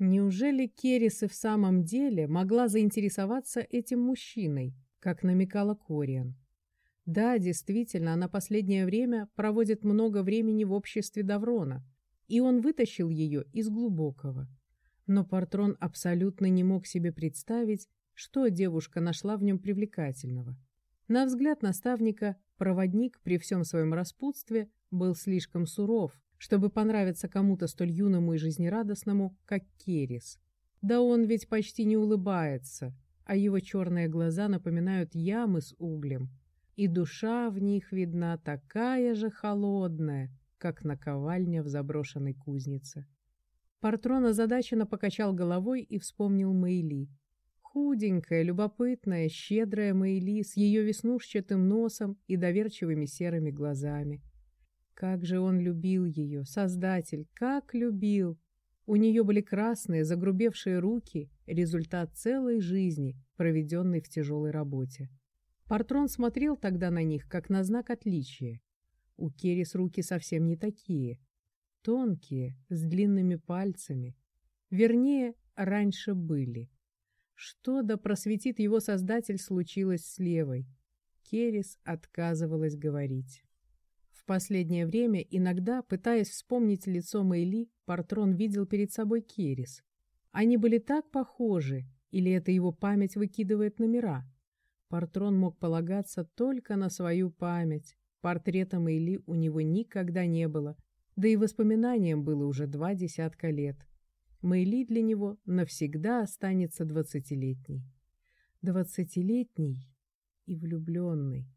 Неужели Керрис и в самом деле могла заинтересоваться этим мужчиной, как намекала Кориан? Да, действительно, она последнее время проводит много времени в обществе Даврона, и он вытащил ее из глубокого. Но Партрон абсолютно не мог себе представить, что девушка нашла в нем привлекательного. На взгляд наставника, проводник при всем своем распутстве был слишком суров, чтобы понравиться кому-то столь юному и жизнерадостному, как Керис. Да он ведь почти не улыбается, а его черные глаза напоминают ямы с углем, и душа в них видна такая же холодная, как наковальня в заброшенной кузнице. Партрон озадаченно покачал головой и вспомнил Мэйли. Худенькая, любопытная, щедрая Мэйли с ее веснушчатым носом и доверчивыми серыми глазами. Как же он любил ее, Создатель, как любил! У нее были красные, загрубевшие руки, результат целой жизни, проведенной в тяжелой работе. Партрон смотрел тогда на них, как на знак отличия. У Керис руки совсем не такие. Тонкие, с длинными пальцами. Вернее, раньше были. Что да просветит его создатель случилось с левой. Керис отказывалась говорить. В последнее время, иногда, пытаясь вспомнить лицо Мэйли, Партрон видел перед собой Керис. Они были так похожи, или это его память выкидывает номера? Партрон мог полагаться только на свою память. Портрета Мэйли у него никогда не было, да и воспоминаниям было уже два десятка лет. Мэйли для него навсегда останется двадцатилетней. Двадцатилетний и влюбленный.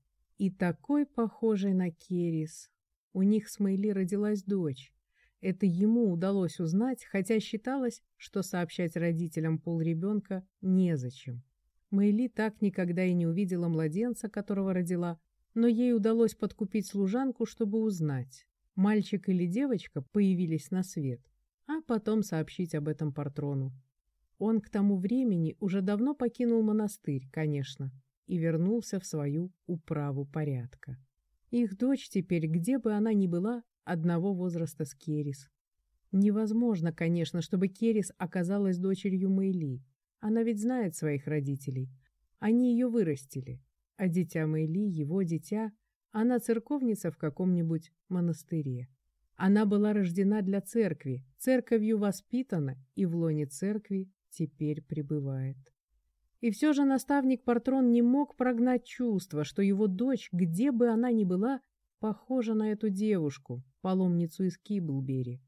И такой похожий на Керис. У них с Мэйли родилась дочь. Это ему удалось узнать, хотя считалось, что сообщать родителям пол ребенка незачем. Мэйли так никогда и не увидела младенца, которого родила, но ей удалось подкупить служанку, чтобы узнать, мальчик или девочка появились на свет, а потом сообщить об этом Партрону. Он к тому времени уже давно покинул монастырь, конечно, и вернулся в свою управу порядка. Их дочь теперь, где бы она ни была, одного возраста с Керис. Невозможно, конечно, чтобы Керис оказалась дочерью Мэйли. Она ведь знает своих родителей. Они ее вырастили. А дитя Мэйли, его дитя, она церковница в каком-нибудь монастыре. Она была рождена для церкви, церковью воспитана и в лоне церкви теперь пребывает. И все же наставник Партрон не мог прогнать чувство, что его дочь, где бы она ни была, похожа на эту девушку, паломницу из Киблбери.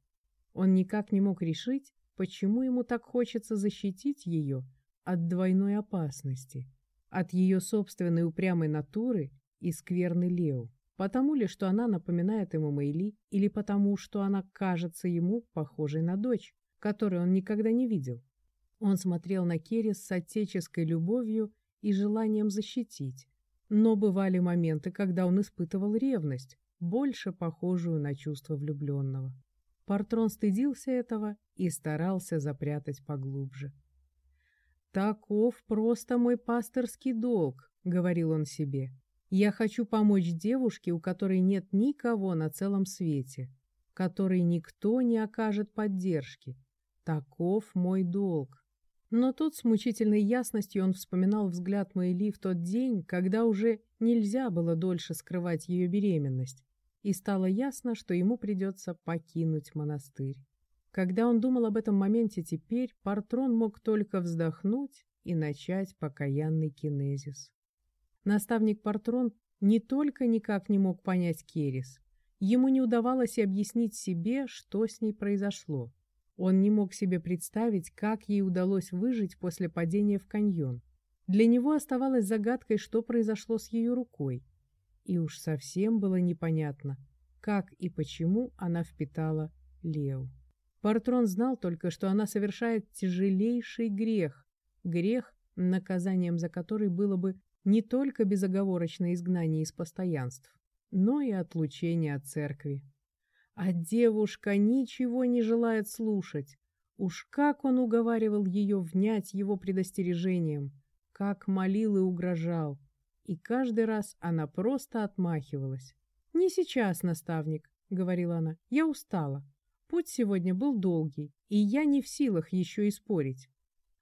Он никак не мог решить, почему ему так хочется защитить ее от двойной опасности, от ее собственной упрямой натуры и скверный Лео. Потому ли, что она напоминает ему Мэйли, или потому, что она кажется ему похожей на дочь, которую он никогда не видел? Он смотрел на Керрис с отеческой любовью и желанием защитить. Но бывали моменты, когда он испытывал ревность, больше похожую на чувство влюбленного. Партрон стыдился этого и старался запрятать поглубже. «Таков просто мой пасторский долг», — говорил он себе. «Я хочу помочь девушке, у которой нет никого на целом свете, которой никто не окажет поддержки. Таков мой долг». Но тут с мучительной ясностью он вспоминал взгляд Мэйли в тот день, когда уже нельзя было дольше скрывать ее беременность, и стало ясно, что ему придется покинуть монастырь. Когда он думал об этом моменте теперь, Партрон мог только вздохнуть и начать покаянный кинезис. Наставник Партрон не только никак не мог понять Керис, ему не удавалось объяснить себе, что с ней произошло. Он не мог себе представить, как ей удалось выжить после падения в каньон. Для него оставалось загадкой, что произошло с ее рукой. И уж совсем было непонятно, как и почему она впитала Лео. Партрон знал только, что она совершает тяжелейший грех, грех, наказанием за который было бы не только безоговорочное изгнание из постоянств, но и отлучение от церкви. А девушка ничего не желает слушать. Уж как он уговаривал ее внять его предостережением, как молил и угрожал. И каждый раз она просто отмахивалась. «Не сейчас, наставник», — говорила она, — «я устала. Путь сегодня был долгий, и я не в силах еще и спорить».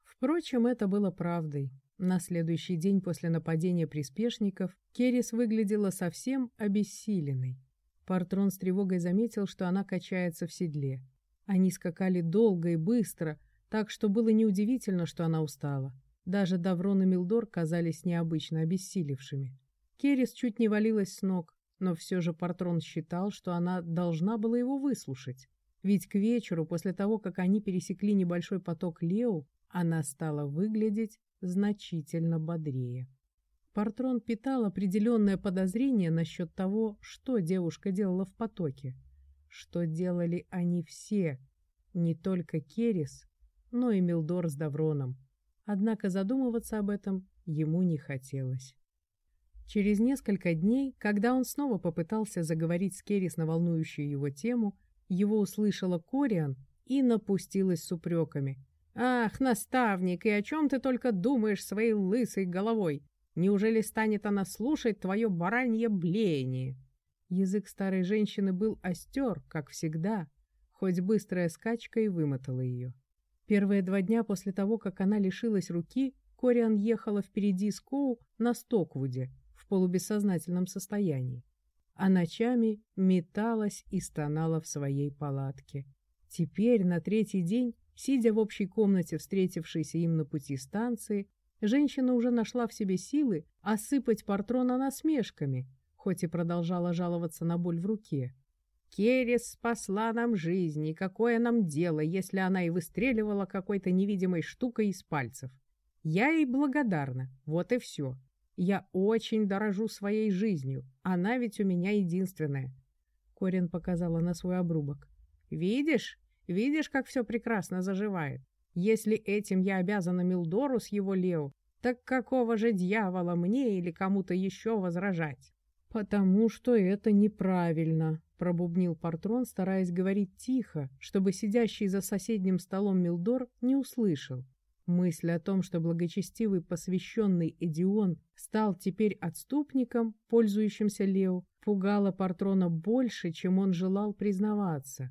Впрочем, это было правдой. На следующий день после нападения приспешников Керис выглядела совсем обессиленной. Партрон с тревогой заметил, что она качается в седле. Они скакали долго и быстро, так что было неудивительно, что она устала. Даже Даврон и Милдор казались необычно обессилевшими. Керис чуть не валилась с ног, но все же Партрон считал, что она должна была его выслушать. Ведь к вечеру, после того, как они пересекли небольшой поток Лео, она стала выглядеть значительно бодрее. Партрон питал определенное подозрение насчет того, что девушка делала в потоке. Что делали они все, не только Керис, но и Милдор с Давроном. Однако задумываться об этом ему не хотелось. Через несколько дней, когда он снова попытался заговорить с Керис на волнующую его тему, его услышала Кориан и напустилась с упреками. «Ах, наставник, и о чем ты только думаешь своей лысой головой? Неужели станет она слушать твое баранье блеяние?» Язык старой женщины был остер, как всегда, хоть быстрая скачка и вымотала ее. Первые два дня после того, как она лишилась руки, Кориан ехала впереди Скоу на Стоквуде в полубессознательном состоянии, а ночами металась и стонала в своей палатке. Теперь, на третий день, сидя в общей комнате встретившейся им на пути станции, женщина уже нашла в себе силы осыпать Партрона насмешками, хоть и продолжала жаловаться на боль в руке. Керес спасла нам жизнь, и какое нам дело, если она и выстреливала какой-то невидимой штукой из пальцев. Я ей благодарна, вот и все. Я очень дорожу своей жизнью, она ведь у меня единственная. Корин показала на свой обрубок. Видишь, видишь, как все прекрасно заживает. Если этим я обязана Милдору с его Лео, так какого же дьявола мне или кому-то еще возражать? Потому что это неправильно, пробубнил Партрон, стараясь говорить тихо, чтобы сидящий за соседним столом Милдор не услышал. Мысль о том, что благочестивый посвященный Эдион стал теперь отступником, пользующимся Лео, пугала Партрона больше, чем он желал признаваться.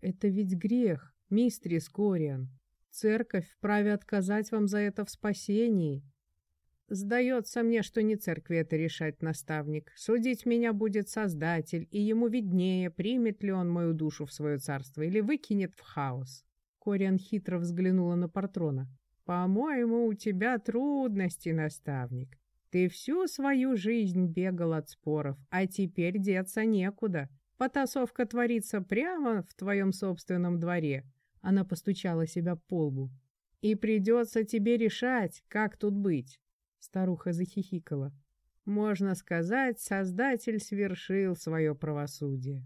«Это ведь грех, мистер Скориан. Церковь вправе отказать вам за это в спасении», Сдается мне, что не церкви это решать, наставник. Судить меня будет Создатель, и ему виднее, примет ли он мою душу в свое царство или выкинет в хаос. Кориан хитро взглянула на Партрона. «По-моему, у тебя трудности, наставник. Ты всю свою жизнь бегал от споров, а теперь деться некуда. Потасовка творится прямо в твоем собственном дворе». Она постучала себя по лбу. «И придется тебе решать, как тут быть. Старуха захихикала. Можно сказать, Создатель свершил свое правосудие.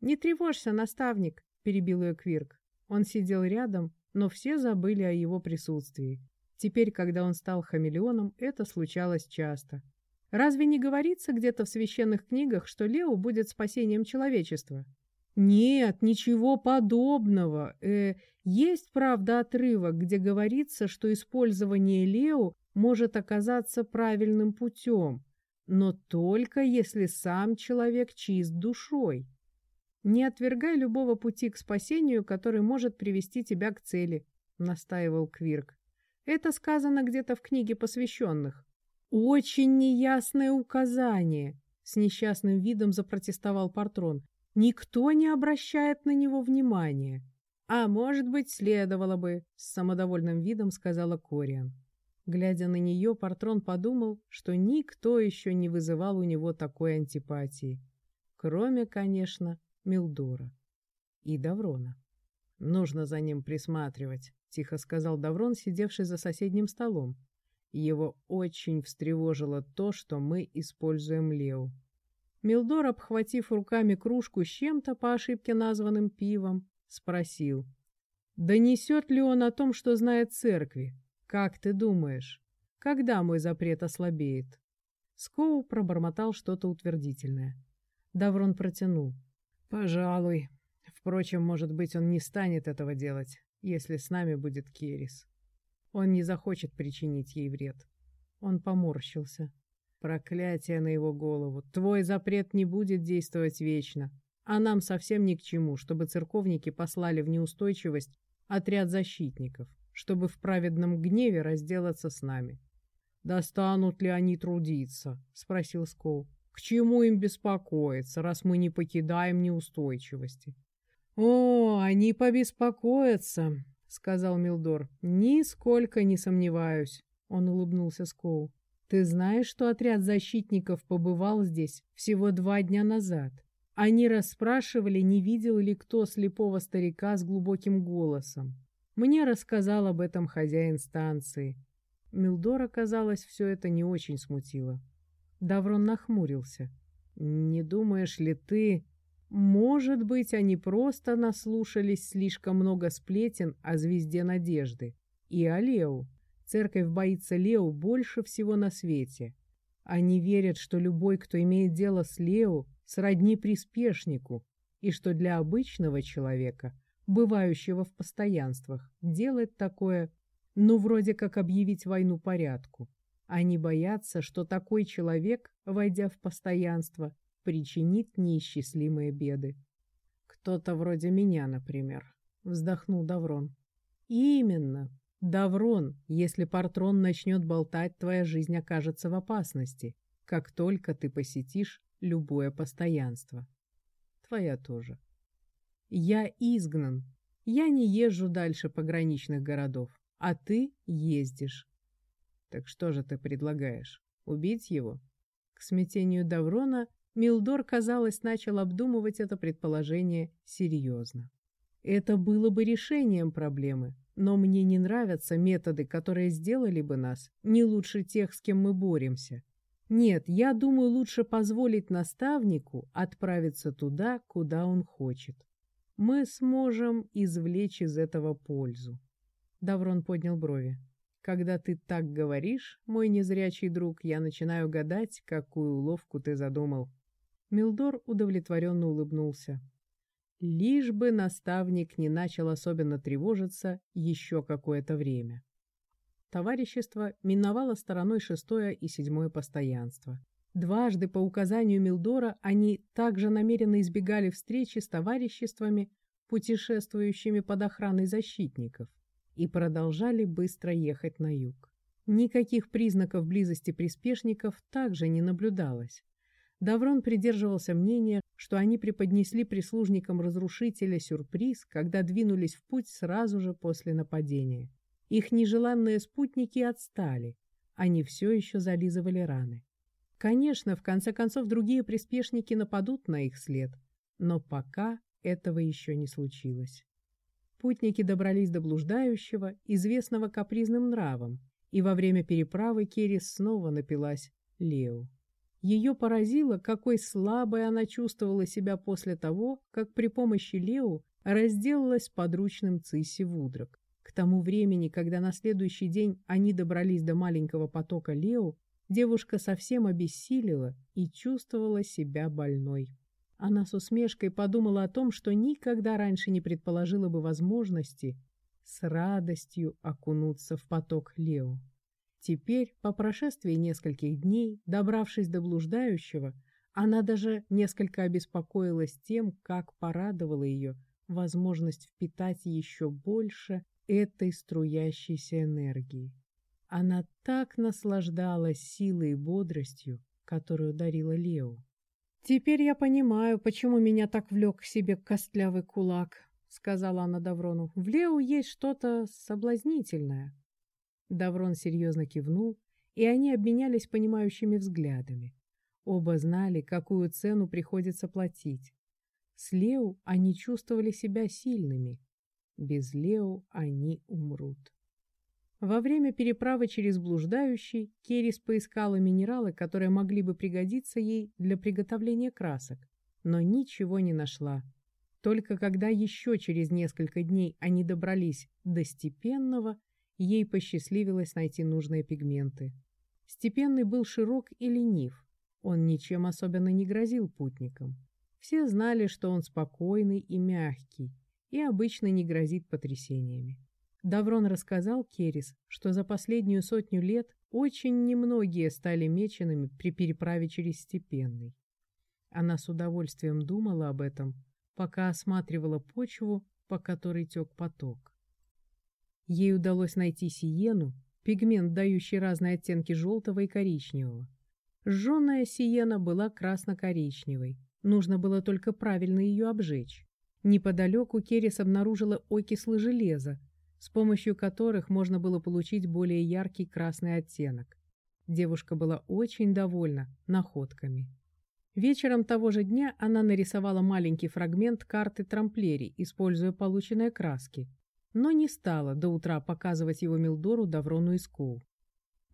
«Не тревожься, наставник», — перебил ее Квирк. Он сидел рядом, но все забыли о его присутствии. Теперь, когда он стал хамелеоном, это случалось часто. Разве не говорится где-то в священных книгах, что Лео будет спасением человечества? Нет, ничего подобного. Э, есть, правда, отрывок, где говорится, что использование Лео может оказаться правильным путем, но только если сам человек чист душой. Не отвергай любого пути к спасению, который может привести тебя к цели, настаивал Квирк. Это сказано где-то в книге посвященных. Очень неясное указание, с несчастным видом запротестовал Партрон. Никто не обращает на него внимания. А может быть, следовало бы, с самодовольным видом сказала Кориан. Глядя на нее, Партрон подумал, что никто еще не вызывал у него такой антипатии. Кроме, конечно, Милдора и Даврона. «Нужно за ним присматривать», — тихо сказал Даврон, сидевший за соседним столом. Его очень встревожило то, что мы используем Лео. Милдор, обхватив руками кружку с чем-то по ошибке названным пивом, спросил, донесет ли он о том, что знает церкви, «Как ты думаешь, когда мой запрет ослабеет?» Скоу пробормотал что-то утвердительное. Даврон протянул. «Пожалуй. Впрочем, может быть, он не станет этого делать, если с нами будет Керис. Он не захочет причинить ей вред». Он поморщился. «Проклятие на его голову. Твой запрет не будет действовать вечно, а нам совсем ни к чему, чтобы церковники послали в неустойчивость отряд защитников чтобы в праведном гневе разделаться с нами. «Достанут ли они трудиться?» — спросил Скоу. «К чему им беспокоиться, раз мы не покидаем неустойчивости?» «О, они побеспокоятся», — сказал Милдор. «Нисколько не сомневаюсь», — он улыбнулся Скоу. «Ты знаешь, что отряд защитников побывал здесь всего два дня назад? Они расспрашивали, не видел ли кто слепого старика с глубоким голосом. Мне рассказал об этом хозяин станции. Милдора, казалось, все это не очень смутило. Даврон нахмурился. «Не думаешь ли ты...» «Может быть, они просто наслушались слишком много сплетен о звезде надежды. И о Лео. Церковь боится Лео больше всего на свете. Они верят, что любой, кто имеет дело с Лео, сродни приспешнику, и что для обычного человека – бывающего в постоянствах, делать такое, ну, вроде как объявить войну порядку. Они боятся, что такой человек, войдя в постоянство, причинит неисчислимые беды. Кто-то вроде меня, например, вздохнул Даврон. Именно. Даврон, если Партрон начнет болтать, твоя жизнь окажется в опасности, как только ты посетишь любое постоянство. Твоя тоже. Я изгнан. Я не езжу дальше пограничных городов, а ты ездишь. Так что же ты предлагаешь? Убить его? К смятению Даврона Милдор, казалось, начал обдумывать это предположение серьезно. Это было бы решением проблемы, но мне не нравятся методы, которые сделали бы нас не лучше тех, с кем мы боремся. Нет, я думаю, лучше позволить наставнику отправиться туда, куда он хочет. Мы сможем извлечь из этого пользу. Даврон поднял брови. Когда ты так говоришь, мой незрячий друг, я начинаю гадать, какую уловку ты задумал. Милдор удовлетворенно улыбнулся. Лишь бы наставник не начал особенно тревожиться еще какое-то время. Товарищество миновало стороной шестое и седьмое постоянство. Дважды по указанию Милдора они также намеренно избегали встречи с товариществами, путешествующими под охраной защитников, и продолжали быстро ехать на юг. Никаких признаков близости приспешников также не наблюдалось. Даврон придерживался мнения, что они преподнесли прислужникам разрушителя сюрприз, когда двинулись в путь сразу же после нападения. Их нежеланные спутники отстали, они все еще зализывали раны. Конечно, в конце концов другие приспешники нападут на их след, но пока этого еще не случилось. Путники добрались до блуждающего, известного капризным нравом, и во время переправы Керис снова напилась Лео. Ее поразило, какой слабой она чувствовала себя после того, как при помощи Лео разделалась подручным Цисси Вудрак. К тому времени, когда на следующий день они добрались до маленького потока Лео, девушка совсем обессилила и чувствовала себя больной. Она с усмешкой подумала о том, что никогда раньше не предположила бы возможности с радостью окунуться в поток Лео. Теперь, по прошествии нескольких дней, добравшись до блуждающего, она даже несколько обеспокоилась тем, как порадовала ее возможность впитать еще больше этой струящейся энергии. Она так наслаждалась силой и бодростью, которую дарила Лео. «Теперь я понимаю, почему меня так влек к себе костлявый кулак», — сказала она Даврону. «В Лео есть что-то соблазнительное». Даврон серьезно кивнул, и они обменялись понимающими взглядами. Оба знали, какую цену приходится платить. С Лео они чувствовали себя сильными. Без Лео они умрут. Во время переправы через блуждающий Керис поискала минералы, которые могли бы пригодиться ей для приготовления красок, но ничего не нашла. Только когда еще через несколько дней они добрались до степенного, ей посчастливилось найти нужные пигменты. Степенный был широк и ленив, он ничем особенно не грозил путникам. Все знали, что он спокойный и мягкий, и обычно не грозит потрясениями. Даврон рассказал Керис, что за последнюю сотню лет очень немногие стали меченными при переправе через Степенный. Она с удовольствием думала об этом, пока осматривала почву, по которой тек поток. Ей удалось найти сиену, пигмент, дающий разные оттенки желтого и коричневого. Жженая сиена была красно-коричневой, нужно было только правильно ее обжечь. Неподалеку Керес обнаружила окислы железа, с помощью которых можно было получить более яркий красный оттенок. Девушка была очень довольна находками. Вечером того же дня она нарисовала маленький фрагмент карты Трамплери, используя полученные краски но не стала до утра показывать его Милдору, Даврону и Скоу.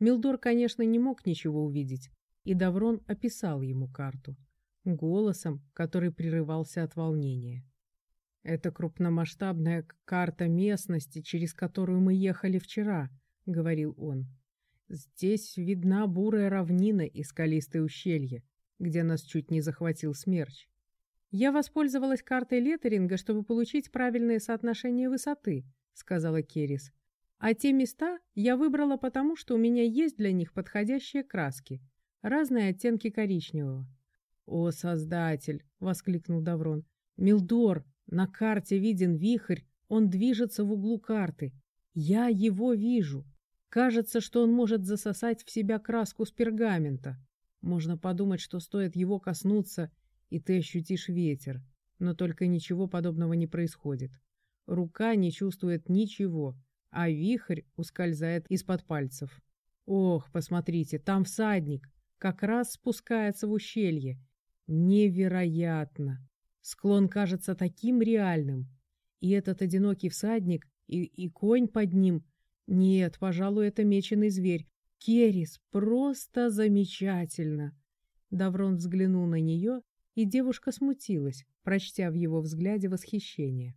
Милдор, конечно, не мог ничего увидеть, и Даврон описал ему карту, голосом, который прерывался от волнения. «Это крупномасштабная карта местности, через которую мы ехали вчера», — говорил он. «Здесь видна бурая равнина и скалистое ущелье, где нас чуть не захватил смерч. «Я воспользовалась картой леттеринга, чтобы получить правильное соотношение высоты», — сказала Керис. «А те места я выбрала потому, что у меня есть для них подходящие краски, разные оттенки коричневого. «О, Создатель!» — воскликнул Даврон. «Милдор, на карте виден вихрь, он движется в углу карты. Я его вижу. Кажется, что он может засосать в себя краску с пергамента. Можно подумать, что стоит его коснуться, и ты ощутишь ветер. Но только ничего подобного не происходит. Рука не чувствует ничего, а вихрь ускользает из-под пальцев. Ох, посмотрите, там всадник, как раз спускается в ущелье. Невероятно! Склон кажется таким реальным. И этот одинокий всадник, и, и конь под ним. Нет, пожалуй, это меченый зверь. Керис, просто замечательно. Даврон взглянул на нее, и девушка смутилась, прочтя в его взгляде восхищение.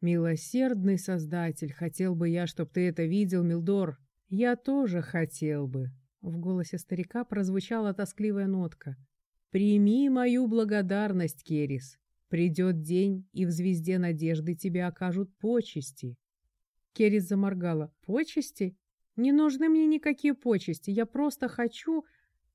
«Милосердный Создатель, хотел бы я, чтоб ты это видел, Милдор. Я тоже хотел бы». В голосе старика прозвучала тоскливая нотка. «Прими мою благодарность, Керис. Придет день, и в звезде надежды тебе окажут почести». Керис заморгала. «Почести? Не нужны мне никакие почести. Я просто хочу...»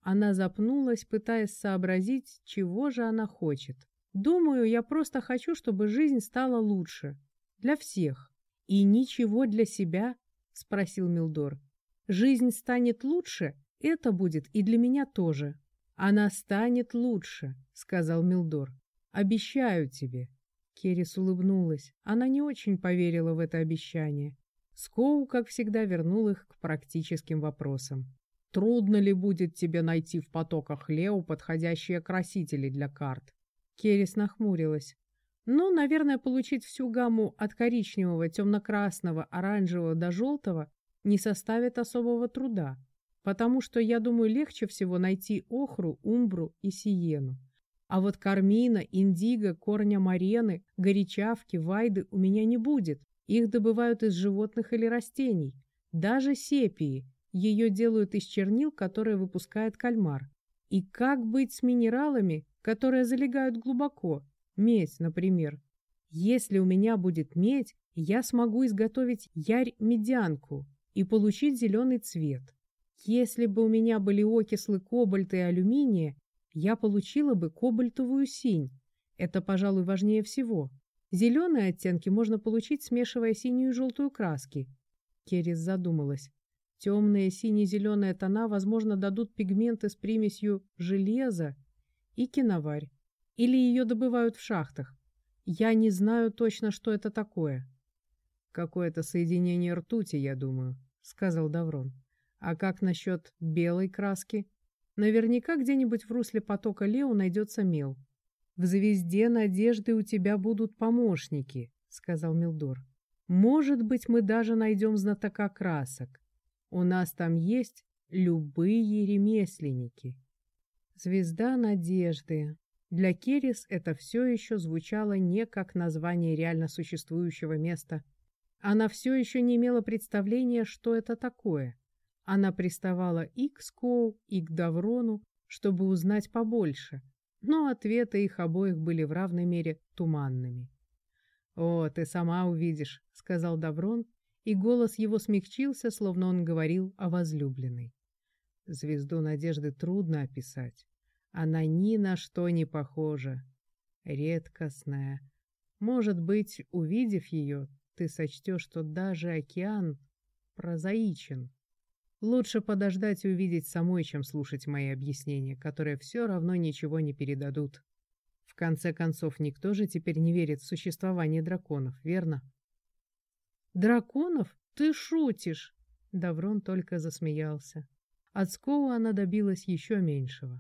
Она запнулась, пытаясь сообразить, чего же она хочет. «Думаю, я просто хочу, чтобы жизнь стала лучше. Для всех. И ничего для себя?» — спросил Милдор. «Жизнь станет лучше? Это будет и для меня тоже». «Она станет лучше», — сказал Милдор. «Обещаю тебе». Керис улыбнулась. Она не очень поверила в это обещание. Скоу, как всегда, вернул их к практическим вопросам. «Трудно ли будет тебе найти в потоках Лео подходящие красители для карт?» Керис нахмурилась. «Ну, наверное, получить всю гамму от коричневого, темно-красного, оранжевого до желтого не составит особого труда потому что, я думаю, легче всего найти охру, умбру и сиену. А вот кармина, индиго, корня марены, горячавки, вайды у меня не будет. Их добывают из животных или растений. Даже сепии. Ее делают из чернил, которые выпускает кальмар. И как быть с минералами, которые залегают глубоко? Медь, например. Если у меня будет медь, я смогу изготовить ярь-медянку и получить зеленый цвет. Если бы у меня были окислы кобальта и алюминия, я получила бы кобальтовую синь. Это, пожалуй, важнее всего. Зеленые оттенки можно получить, смешивая синюю и желтую краски. Керрис задумалась. Темные сине-зеленые тона, возможно, дадут пигменты с примесью железа и киноварь. Или ее добывают в шахтах. Я не знаю точно, что это такое. Какое-то соединение ртути, я думаю, сказал Даврон. А как насчет белой краски? Наверняка где-нибудь в русле потока Лео найдется мел. В звезде надежды у тебя будут помощники, сказал Милдор. Может быть, мы даже найдем знатока красок. У нас там есть любые ремесленники. Звезда надежды. Для Керис это все еще звучало не как название реально существующего места. Она все еще не имела представления, что это такое. Она приставала и к Скоу, и к Даврону, чтобы узнать побольше, но ответы их обоих были в равной мере туманными. «О, ты сама увидишь», — сказал Даврон, и голос его смягчился, словно он говорил о возлюбленной. Звезду надежды трудно описать. Она ни на что не похожа. Редкостная. Может быть, увидев ее, ты сочтешь, что даже океан прозаичен. Лучше подождать и увидеть самой, чем слушать мои объяснения, которые все равно ничего не передадут. В конце концов, никто же теперь не верит в существование драконов, верно? «Драконов? Ты шутишь!» Даврон только засмеялся. От Скоу она добилась еще меньшего.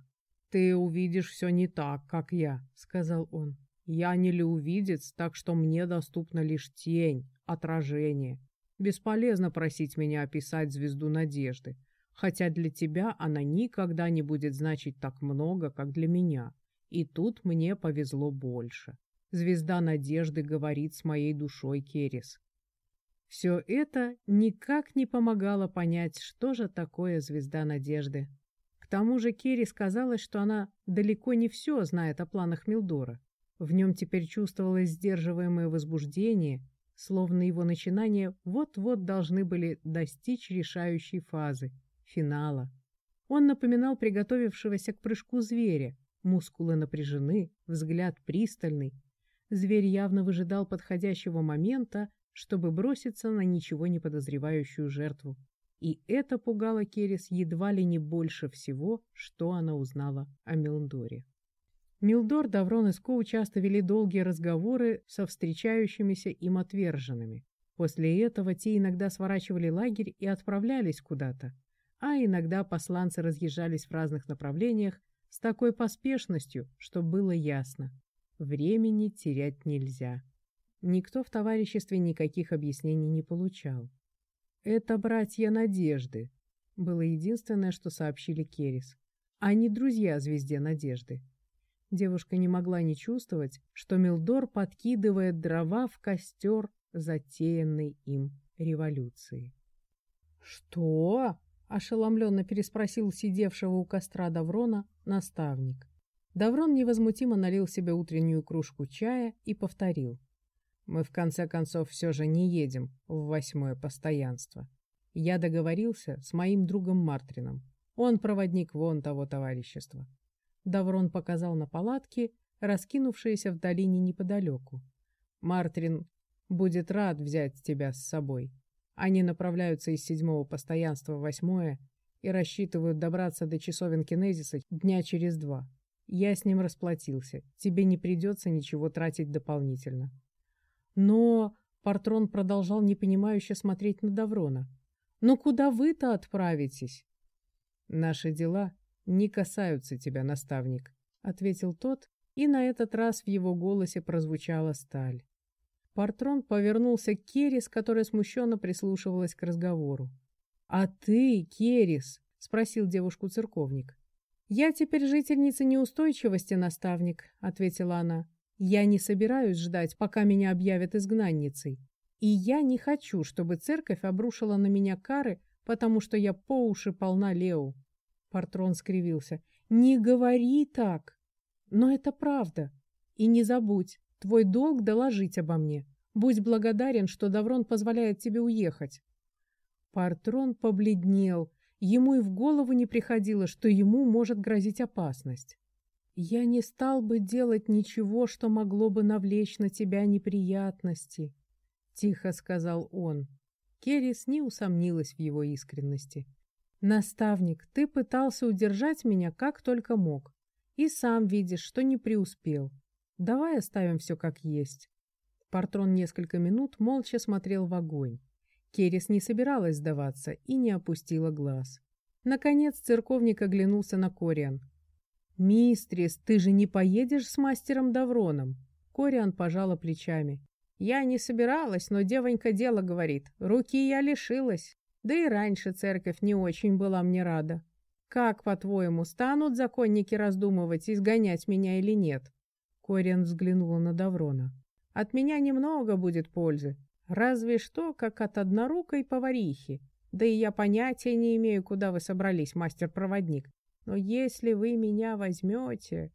«Ты увидишь все не так, как я», — сказал он. «Я не леувидец, так что мне доступна лишь тень, отражение. Бесполезно просить меня описать звезду надежды, хотя для тебя она никогда не будет значить так много, как для меня. И тут мне повезло больше. Звезда надежды говорит с моей душой Керес. Все это никак не помогало понять, что же такое звезда надежды. К тому же Керри сказала, что она далеко не все знает о планах Милдора. В нем теперь чувствовалось сдерживаемое возбуждение – словно его начинания вот-вот должны были достичь решающей фазы, финала. Он напоминал приготовившегося к прыжку зверя, Мускулы напряжены, взгляд пристальный. Зверь явно выжидал подходящего момента, чтобы броситься на ничего не подозревающую жертву. И это пугало Керес едва ли не больше всего, что она узнала о Милдоре. Милдор, Даврон и Скоу часто вели долгие разговоры со встречающимися им отверженными. После этого те иногда сворачивали лагерь и отправлялись куда-то, а иногда посланцы разъезжались в разных направлениях с такой поспешностью, что было ясно. Времени терять нельзя. Никто в товариществе никаких объяснений не получал. «Это братья Надежды», — было единственное, что сообщили Керис. «Они друзья звезде Надежды». Девушка не могла не чувствовать, что Милдор подкидывает дрова в костер затеянной им революции. «Что?» — ошеломленно переспросил сидевшего у костра Даврона наставник. Даврон невозмутимо налил себе утреннюю кружку чая и повторил. «Мы в конце концов все же не едем в восьмое постоянство. Я договорился с моим другом Мартрином. Он проводник вон того товарищества. Даврон показал на палатки, раскинувшиеся в долине неподалеку. «Мартрин будет рад взять тебя с собой. Они направляются из седьмого постоянства в восьмое и рассчитывают добраться до часовен Кинезиса дня через два. Я с ним расплатился. Тебе не придется ничего тратить дополнительно». Но Партрон продолжал непонимающе смотреть на Даврона. «Но куда вы-то отправитесь?» «Наши дела не касаются тебя, наставник», — ответил тот, и на этот раз в его голосе прозвучала сталь. Партрон повернулся к Керис, которая смущенно прислушивалась к разговору. «А ты, Керис?» — спросил девушку церковник. «Я теперь жительница неустойчивости, наставник», — ответила она. «Я не собираюсь ждать, пока меня объявят изгнанницей. И я не хочу, чтобы церковь обрушила на меня кары, потому что я по уши полна Лео. Партрон скривился. «Не говори так! Но это правда. И не забудь, твой долг доложить обо мне. Будь благодарен, что Даврон позволяет тебе уехать». Партрон побледнел. Ему и в голову не приходило, что ему может грозить опасность. «Я не стал бы делать ничего, что могло бы навлечь на тебя неприятности», — тихо сказал он. Керрис не усомнилась в его искренности. «Наставник, ты пытался удержать меня как только мог. И сам видишь, что не преуспел. Давай оставим все как есть». Партрон несколько минут молча смотрел в огонь. Керес не собиралась сдаваться и не опустила глаз. Наконец церковник оглянулся на Кориан. «Мистрис, ты же не поедешь с мастером Давроном?» Кориан пожала плечами. «Я не собиралась, но девонька дело говорит. Руки я лишилась. Да и раньше церковь не очень была мне рада. Как, по-твоему, станут законники раздумывать, изгонять меня или нет? Кориан взглянула на Даврона. От меня немного будет пользы. Разве что, как от однорукой поварихи. Да и я понятия не имею, куда вы собрались, мастер-проводник. Но если вы меня возьмете...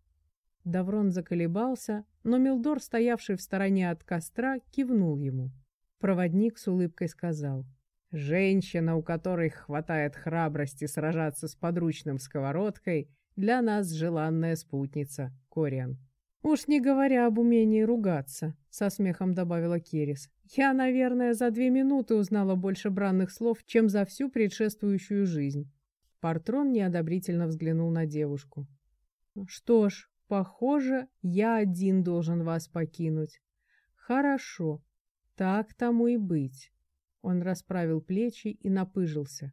Даврон заколебался, но Милдор, стоявший в стороне от костра, кивнул ему. Проводник с улыбкой сказал — Женщина, у которой хватает храбрости сражаться с подручным сковородкой, для нас желанная спутница, Кориан. «Уж не говоря об умении ругаться», — со смехом добавила Керис. «Я, наверное, за две минуты узнала больше бранных слов, чем за всю предшествующую жизнь». Партрон неодобрительно взглянул на девушку. «Что ж, похоже, я один должен вас покинуть». «Хорошо, так тому и быть». Он расправил плечи и напыжился.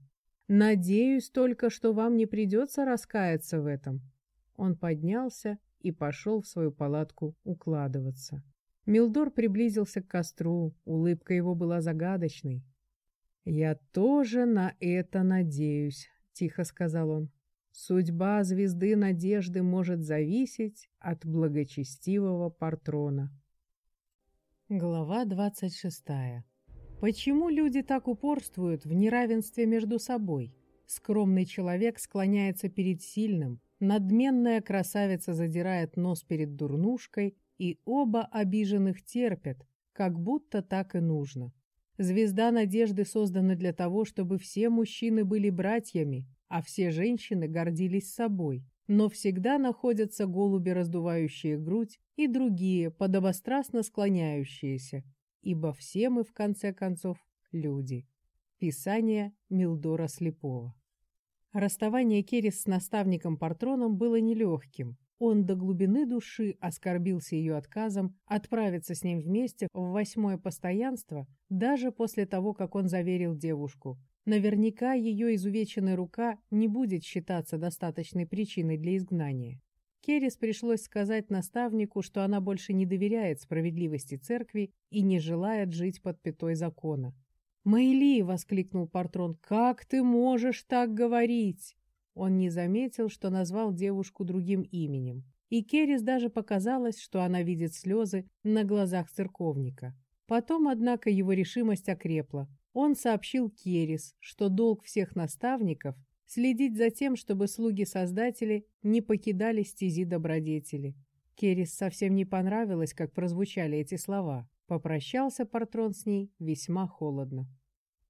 «Надеюсь только, что вам не придется раскаяться в этом». Он поднялся и пошел в свою палатку укладываться. Милдор приблизился к костру, улыбка его была загадочной. «Я тоже на это надеюсь», — тихо сказал он. «Судьба звезды надежды может зависеть от благочестивого Партрона». Глава двадцать шестая Почему люди так упорствуют в неравенстве между собой? Скромный человек склоняется перед сильным, надменная красавица задирает нос перед дурнушкой, и оба обиженных терпят, как будто так и нужно. Звезда надежды создана для того, чтобы все мужчины были братьями, а все женщины гордились собой. но всегда находятся голуби, раздувающие грудь, и другие, подобострастно склоняющиеся, ибо все мы, в конце концов, люди. Писание Милдора Слепого. Расставание Керис с наставником Партроном было нелегким. Он до глубины души оскорбился ее отказом отправиться с ним вместе в восьмое постоянство, даже после того, как он заверил девушку. Наверняка ее изувеченная рука не будет считаться достаточной причиной для изгнания. Керис пришлось сказать наставнику, что она больше не доверяет справедливости церкви и не желает жить под пятой закона. «Мэйли!» — воскликнул Партрон. «Как ты можешь так говорить?» Он не заметил, что назвал девушку другим именем. И Керис даже показалось, что она видит слезы на глазах церковника. Потом, однако, его решимость окрепла. Он сообщил Керис, что долг всех наставников — следить за тем, чтобы слуги-создатели не покидали стези добродетели. Керис совсем не понравилось, как прозвучали эти слова. Попрощался Партрон с ней весьма холодно.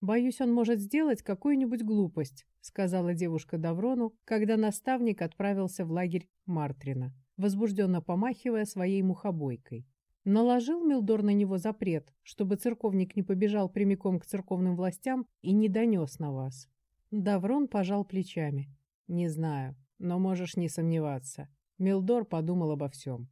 «Боюсь, он может сделать какую-нибудь глупость», сказала девушка Даврону, когда наставник отправился в лагерь Мартрина, возбужденно помахивая своей мухобойкой. Наложил Милдор на него запрет, чтобы церковник не побежал прямиком к церковным властям и не донес на вас. Даврон пожал плечами. «Не знаю, но можешь не сомневаться. Милдор подумал обо всем».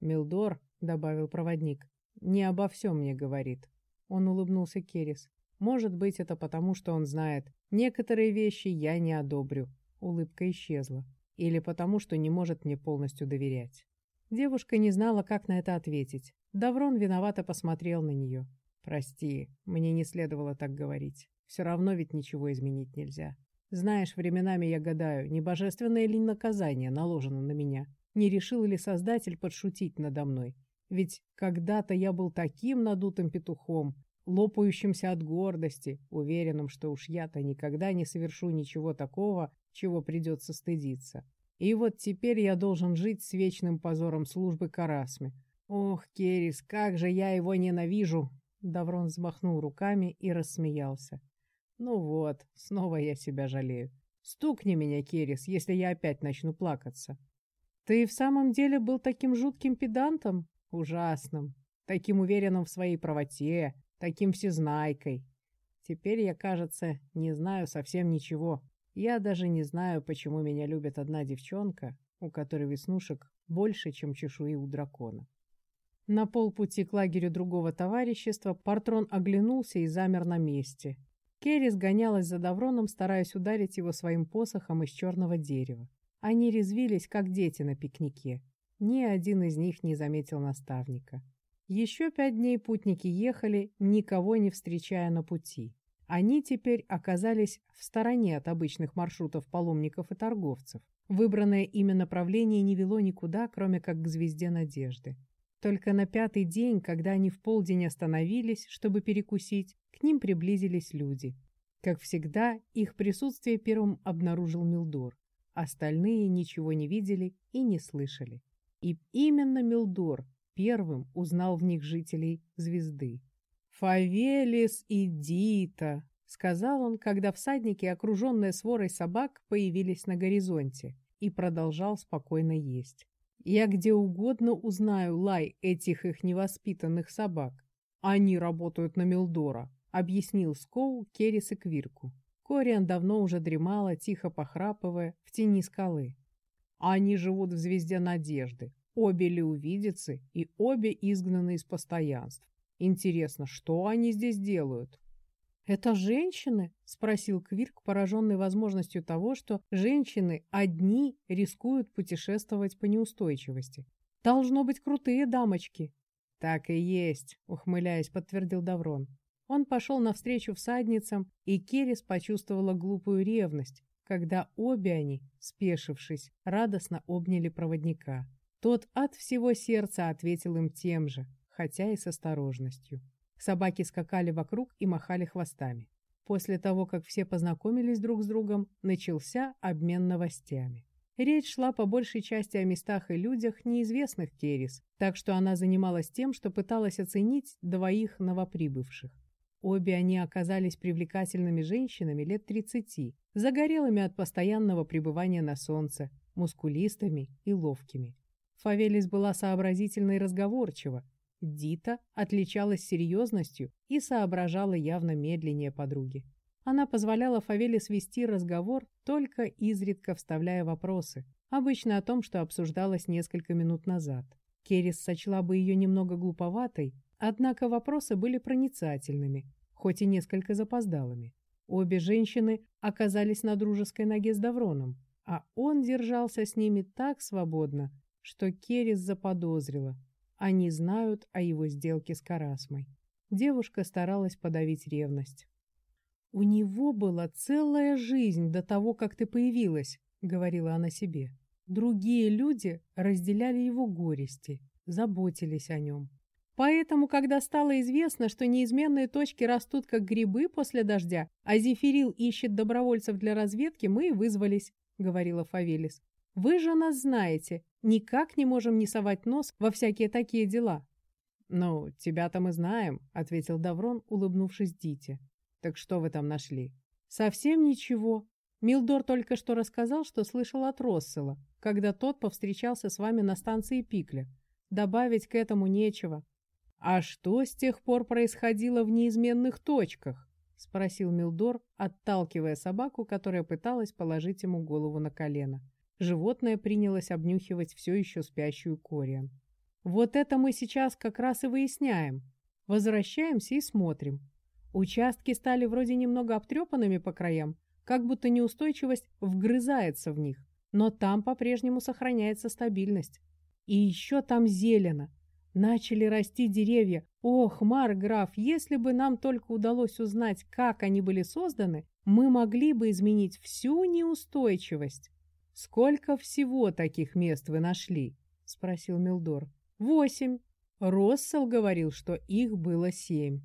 «Милдор», — добавил проводник, «Не обо всем мне говорит». Он улыбнулся Керис. «Может быть, это потому, что он знает. Некоторые вещи я не одобрю». Улыбка исчезла. Или потому, что не может мне полностью доверять. Девушка не знала, как на это ответить. Даврон виновато посмотрел на нее. «Прости, мне не следовало так говорить. Все равно ведь ничего изменить нельзя. Знаешь, временами я гадаю, не божественное ли наказание наложено на меня? Не решил ли Создатель подшутить надо мной? Ведь когда-то я был таким надутым петухом, лопающимся от гордости, уверенным, что уж я-то никогда не совершу ничего такого, чего придется стыдиться. И вот теперь я должен жить с вечным позором службы Карасми. Ох, Керис, как же я его ненавижу! Даврон взмахнул руками и рассмеялся. Ну вот, снова я себя жалею. Стукни меня, Керис, если я опять начну плакаться. Ты в самом деле был таким жутким педантом? ужасным, таким уверенным в своей правоте, таким всезнайкой. Теперь я, кажется, не знаю совсем ничего. Я даже не знаю, почему меня любит одна девчонка, у которой веснушек больше, чем чешуи у дракона. На полпути к лагерю другого товарищества Партрон оглянулся и замер на месте. Керри сгонялась за Давроном, стараясь ударить его своим посохом из черного дерева. Они резвились, как дети на пикнике. Ни один из них не заметил наставника. Еще пять дней путники ехали, никого не встречая на пути. Они теперь оказались в стороне от обычных маршрутов паломников и торговцев. Выбранное ими направление не вело никуда, кроме как к звезде надежды. Только на пятый день, когда они в полдень остановились, чтобы перекусить, к ним приблизились люди. Как всегда, их присутствие первым обнаружил Милдор. Остальные ничего не видели и не слышали. И именно Милдор первым узнал в них жителей звезды. «Фавелис и Дита», — сказал он, когда всадники, окруженные сворой собак, появились на горизонте, и продолжал спокойно есть. «Я где угодно узнаю лай этих их невоспитанных собак. Они работают на Милдора», — объяснил Скоу, Керрис и Квирку. Кориан давно уже дремала, тихо похрапывая, в тени скалы. Они живут в звезде надежды. Обе леувидицы и обе изгнаны из постоянств. Интересно, что они здесь делают? «Это женщины?» — спросил Квирк, пораженный возможностью того, что женщины одни рискуют путешествовать по неустойчивости. «Должно быть крутые дамочки». «Так и есть», — ухмыляясь, подтвердил Даврон. Он пошел навстречу всадницам, и Керис почувствовала глупую ревность, когда обе они, спешившись, радостно обняли проводника. Тот от всего сердца ответил им тем же, хотя и с осторожностью. Собаки скакали вокруг и махали хвостами. После того, как все познакомились друг с другом, начался обмен новостями. Речь шла по большей части о местах и людях, неизвестных Керис, так что она занималась тем, что пыталась оценить двоих новоприбывших. Обе они оказались привлекательными женщинами лет 30, загорелыми от постоянного пребывания на солнце, мускулистыми и ловкими. Фавелис была сообразительна и разговорчива. Дита отличалась серьезностью и соображала явно медленнее подруги. Она позволяла Фавелис вести разговор, только изредка вставляя вопросы, обычно о том, что обсуждалось несколько минут назад. Керис сочла бы ее немного глуповатой, однако вопросы были проницательными, хоть и несколько запоздалыми. Обе женщины оказались на дружеской ноге с Давроном, а он держался с ними так свободно, что Керис заподозрила. Они знают о его сделке с Карасмой. Девушка старалась подавить ревность. «У него была целая жизнь до того, как ты появилась», — говорила она себе. Другие люди разделяли его горести, заботились о нем. Поэтому, когда стало известно, что неизменные точки растут как грибы после дождя, а Зефирил ищет добровольцев для разведки, мы и вызвались, — говорила Фавелис. Вы же нас знаете, никак не можем не совать нос во всякие такие дела. «Ну, тебя-то мы знаем», — ответил Даврон, улыбнувшись Дите. «Так что вы там нашли?» «Совсем ничего. Милдор только что рассказал, что слышал от Россела, когда тот повстречался с вами на станции Пикля. Добавить к этому нечего. «А что с тех пор происходило в неизменных точках?» — спросил Милдор, отталкивая собаку, которая пыталась положить ему голову на колено. Животное принялось обнюхивать все еще спящую Кориан. «Вот это мы сейчас как раз и выясняем. Возвращаемся и смотрим. Участки стали вроде немного обтрепанными по краям, как будто неустойчивость вгрызается в них, но там по-прежнему сохраняется стабильность. И еще там зелено, Начали расти деревья. Ох, Марграф, если бы нам только удалось узнать, как они были созданы, мы могли бы изменить всю неустойчивость. Сколько всего таких мест вы нашли? Спросил Милдор. Восемь. Россел говорил, что их было семь.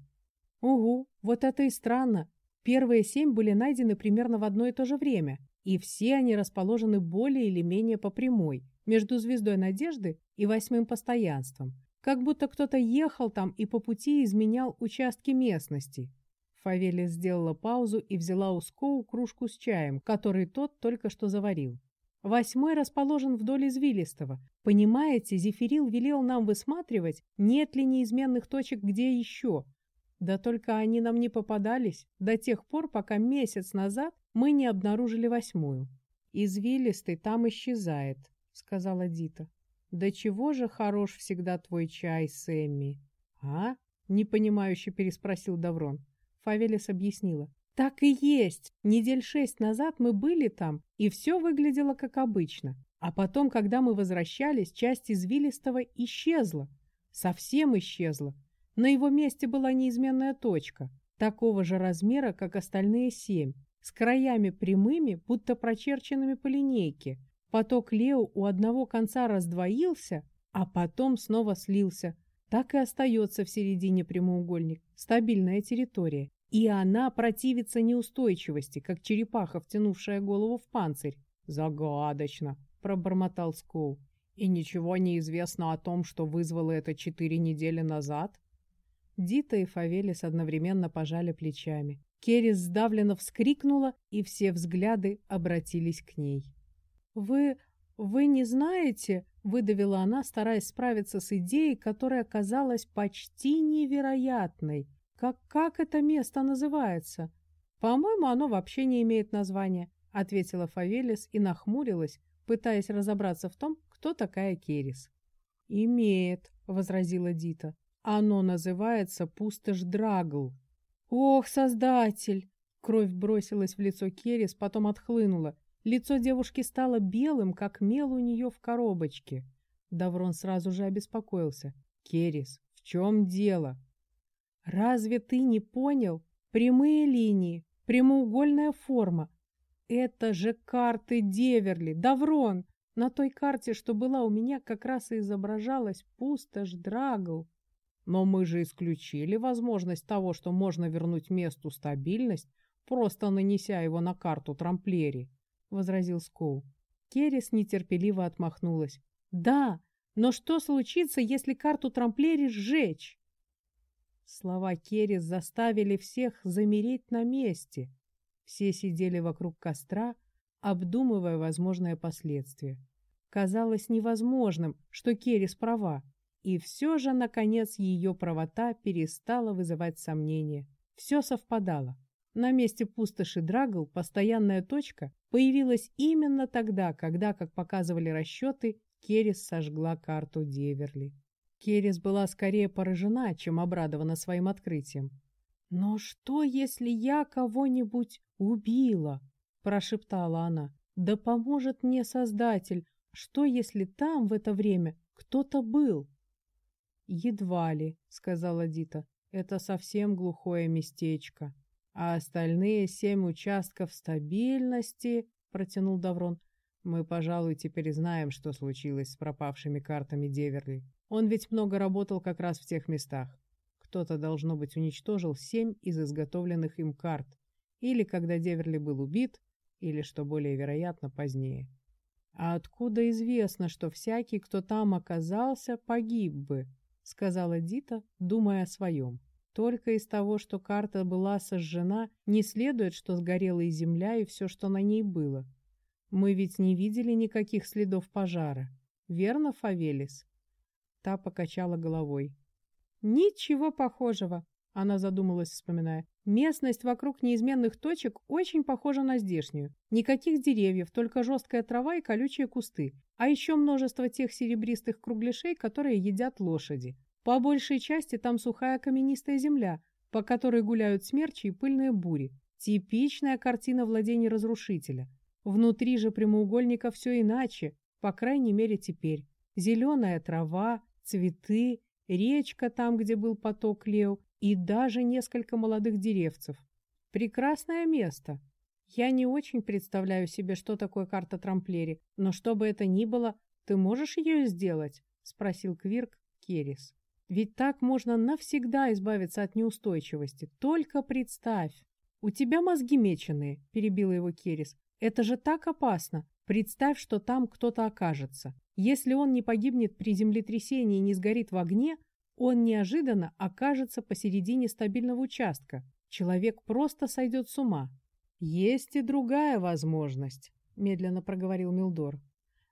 Угу, вот это и странно. Первые семь были найдены примерно в одно и то же время, и все они расположены более или менее по прямой, между звездой надежды и восьмым постоянством. Как будто кто-то ехал там и по пути изменял участки местности. Фавелия сделала паузу и взяла у Скоу кружку с чаем, который тот только что заварил. Восьмой расположен вдоль извилистого. Понимаете, Зефирил велел нам высматривать, нет ли неизменных точек где еще. Да только они нам не попадались до тех пор, пока месяц назад мы не обнаружили восьмую. «Извилистый там исчезает», — сказала Дита. «Да чего же хорош всегда твой чай, Сэмми?» «А?» — непонимающе переспросил Даврон. Фавелис объяснила. «Так и есть. Недель шесть назад мы были там, и все выглядело как обычно. А потом, когда мы возвращались, часть извилистого исчезла. Совсем исчезла. На его месте была неизменная точка, такого же размера, как остальные семь, с краями прямыми, будто прочерченными по линейке, Поток Лео у одного конца раздвоился, а потом снова слился. Так и остается в середине прямоугольник. Стабильная территория. И она противится неустойчивости, как черепаха, втянувшая голову в панцирь. «Загадочно», — пробормотал Скоу. «И ничего не известно о том, что вызвало это четыре недели назад?» Дита и Фавелис одновременно пожали плечами. Керрис сдавленно вскрикнула, и все взгляды обратились к ней. «Вы... вы не знаете...» — выдавила она, стараясь справиться с идеей, которая казалась почти невероятной. «Как, как это место называется?» «По-моему, оно вообще не имеет названия», — ответила Фавелис и нахмурилась, пытаясь разобраться в том, кто такая Керис. «Имеет», — возразила Дита. «Оно называется Пустошь Драгл». «Ох, Создатель!» Кровь бросилась в лицо Керис, потом отхлынула. Лицо девушки стало белым, как мел у нее в коробочке. Даврон сразу же обеспокоился. «Керис, в чем дело?» «Разве ты не понял? Прямые линии, прямоугольная форма. Это же карты Деверли, Даврон! На той карте, что была у меня, как раз и изображалась пустошь Драгл. Но мы же исключили возможность того, что можно вернуть месту стабильность, просто нанеся его на карту Трамплери. — возразил Скоу. Керрис нетерпеливо отмахнулась. «Да, но что случится, если карту Трамплери сжечь?» Слова Керрис заставили всех замереть на месте. Все сидели вокруг костра, обдумывая возможные последствия. Казалось невозможным, что Керрис права, и все же, наконец, ее правота перестала вызывать сомнения. Все совпадало. На месте пустоши Драгл постоянная точка появилась именно тогда, когда, как показывали расчеты, Керрис сожгла карту Деверли. Керрис была скорее поражена, чем обрадована своим открытием. «Но что, если я кого-нибудь убила?» – прошептала она. «Да поможет мне Создатель. Что, если там в это время кто-то был?» «Едва ли», — сказала Дита. «Это совсем глухое местечко. А остальные семь участков стабильности», — протянул Даврон. «Мы, пожалуй, теперь знаем, что случилось с пропавшими картами Деверли. Он ведь много работал как раз в тех местах. Кто-то, должно быть, уничтожил семь из изготовленных им карт. Или когда Деверли был убит, или, что более вероятно, позднее. А откуда известно, что всякий, кто там оказался, погиб бы?» — сказала Дита, думая о своем. Только из того, что карта была сожжена, не следует, что сгорела и земля, и все, что на ней было. Мы ведь не видели никаких следов пожара. Верно, Фавелис? Та покачала головой. Ничего похожего, она задумалась, вспоминая. Местность вокруг неизменных точек очень похожа на здешнюю. Никаких деревьев, только жесткая трава и колючие кусты. А еще множество тех серебристых кругляшей, которые едят лошади. По большей части там сухая каменистая земля, по которой гуляют смерчи и пыльные бури. Типичная картина владений разрушителя. Внутри же прямоугольника все иначе, по крайней мере теперь. Зеленая трава, цветы, речка там, где был поток Лео, и даже несколько молодых деревцев. Прекрасное место. Я не очень представляю себе, что такое карта Трамплери, но что бы это ни было, ты можешь ее сделать? Спросил Квирк Керис. Ведь так можно навсегда избавиться от неустойчивости. Только представь. У тебя мозги меченые, перебила его Керис. Это же так опасно. Представь, что там кто-то окажется. Если он не погибнет при землетрясении и не сгорит в огне, он неожиданно окажется посередине стабильного участка. Человек просто сойдет с ума. Есть и другая возможность, медленно проговорил Милдор.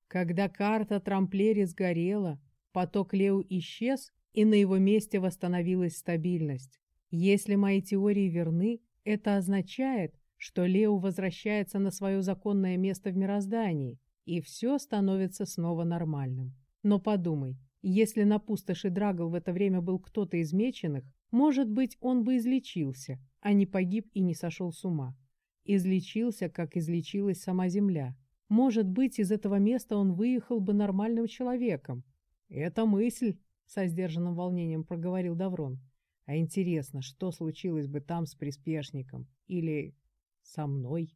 Когда карта Трамплери сгорела, поток Лео исчез, и на его месте восстановилась стабильность. Если мои теории верны, это означает, что Лео возвращается на свое законное место в мироздании, и все становится снова нормальным. Но подумай, если на пустоши Драгл в это время был кто-то из меченых, может быть, он бы излечился, а не погиб и не сошел с ума. Излечился, как излечилась сама земля. Может быть, из этого места он выехал бы нормальным человеком. Это мысль, со сдержанным волнением проговорил Даврон. А интересно, что случилось бы там с приспешником? Или со мной?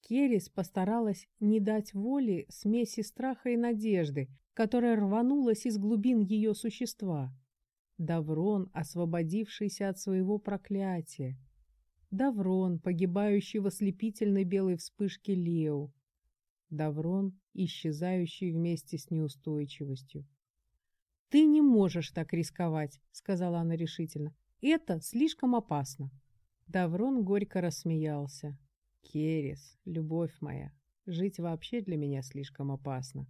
Керис постаралась не дать воли смеси страха и надежды, которая рванулась из глубин ее существа. Даврон, освободившийся от своего проклятия. Даврон, погибающий в ослепительной белой вспышке Лео. Даврон, исчезающий вместе с неустойчивостью. «Ты не можешь так рисковать», — сказала она решительно. «Это слишком опасно». Даврон горько рассмеялся. «Керес, любовь моя, жить вообще для меня слишком опасно.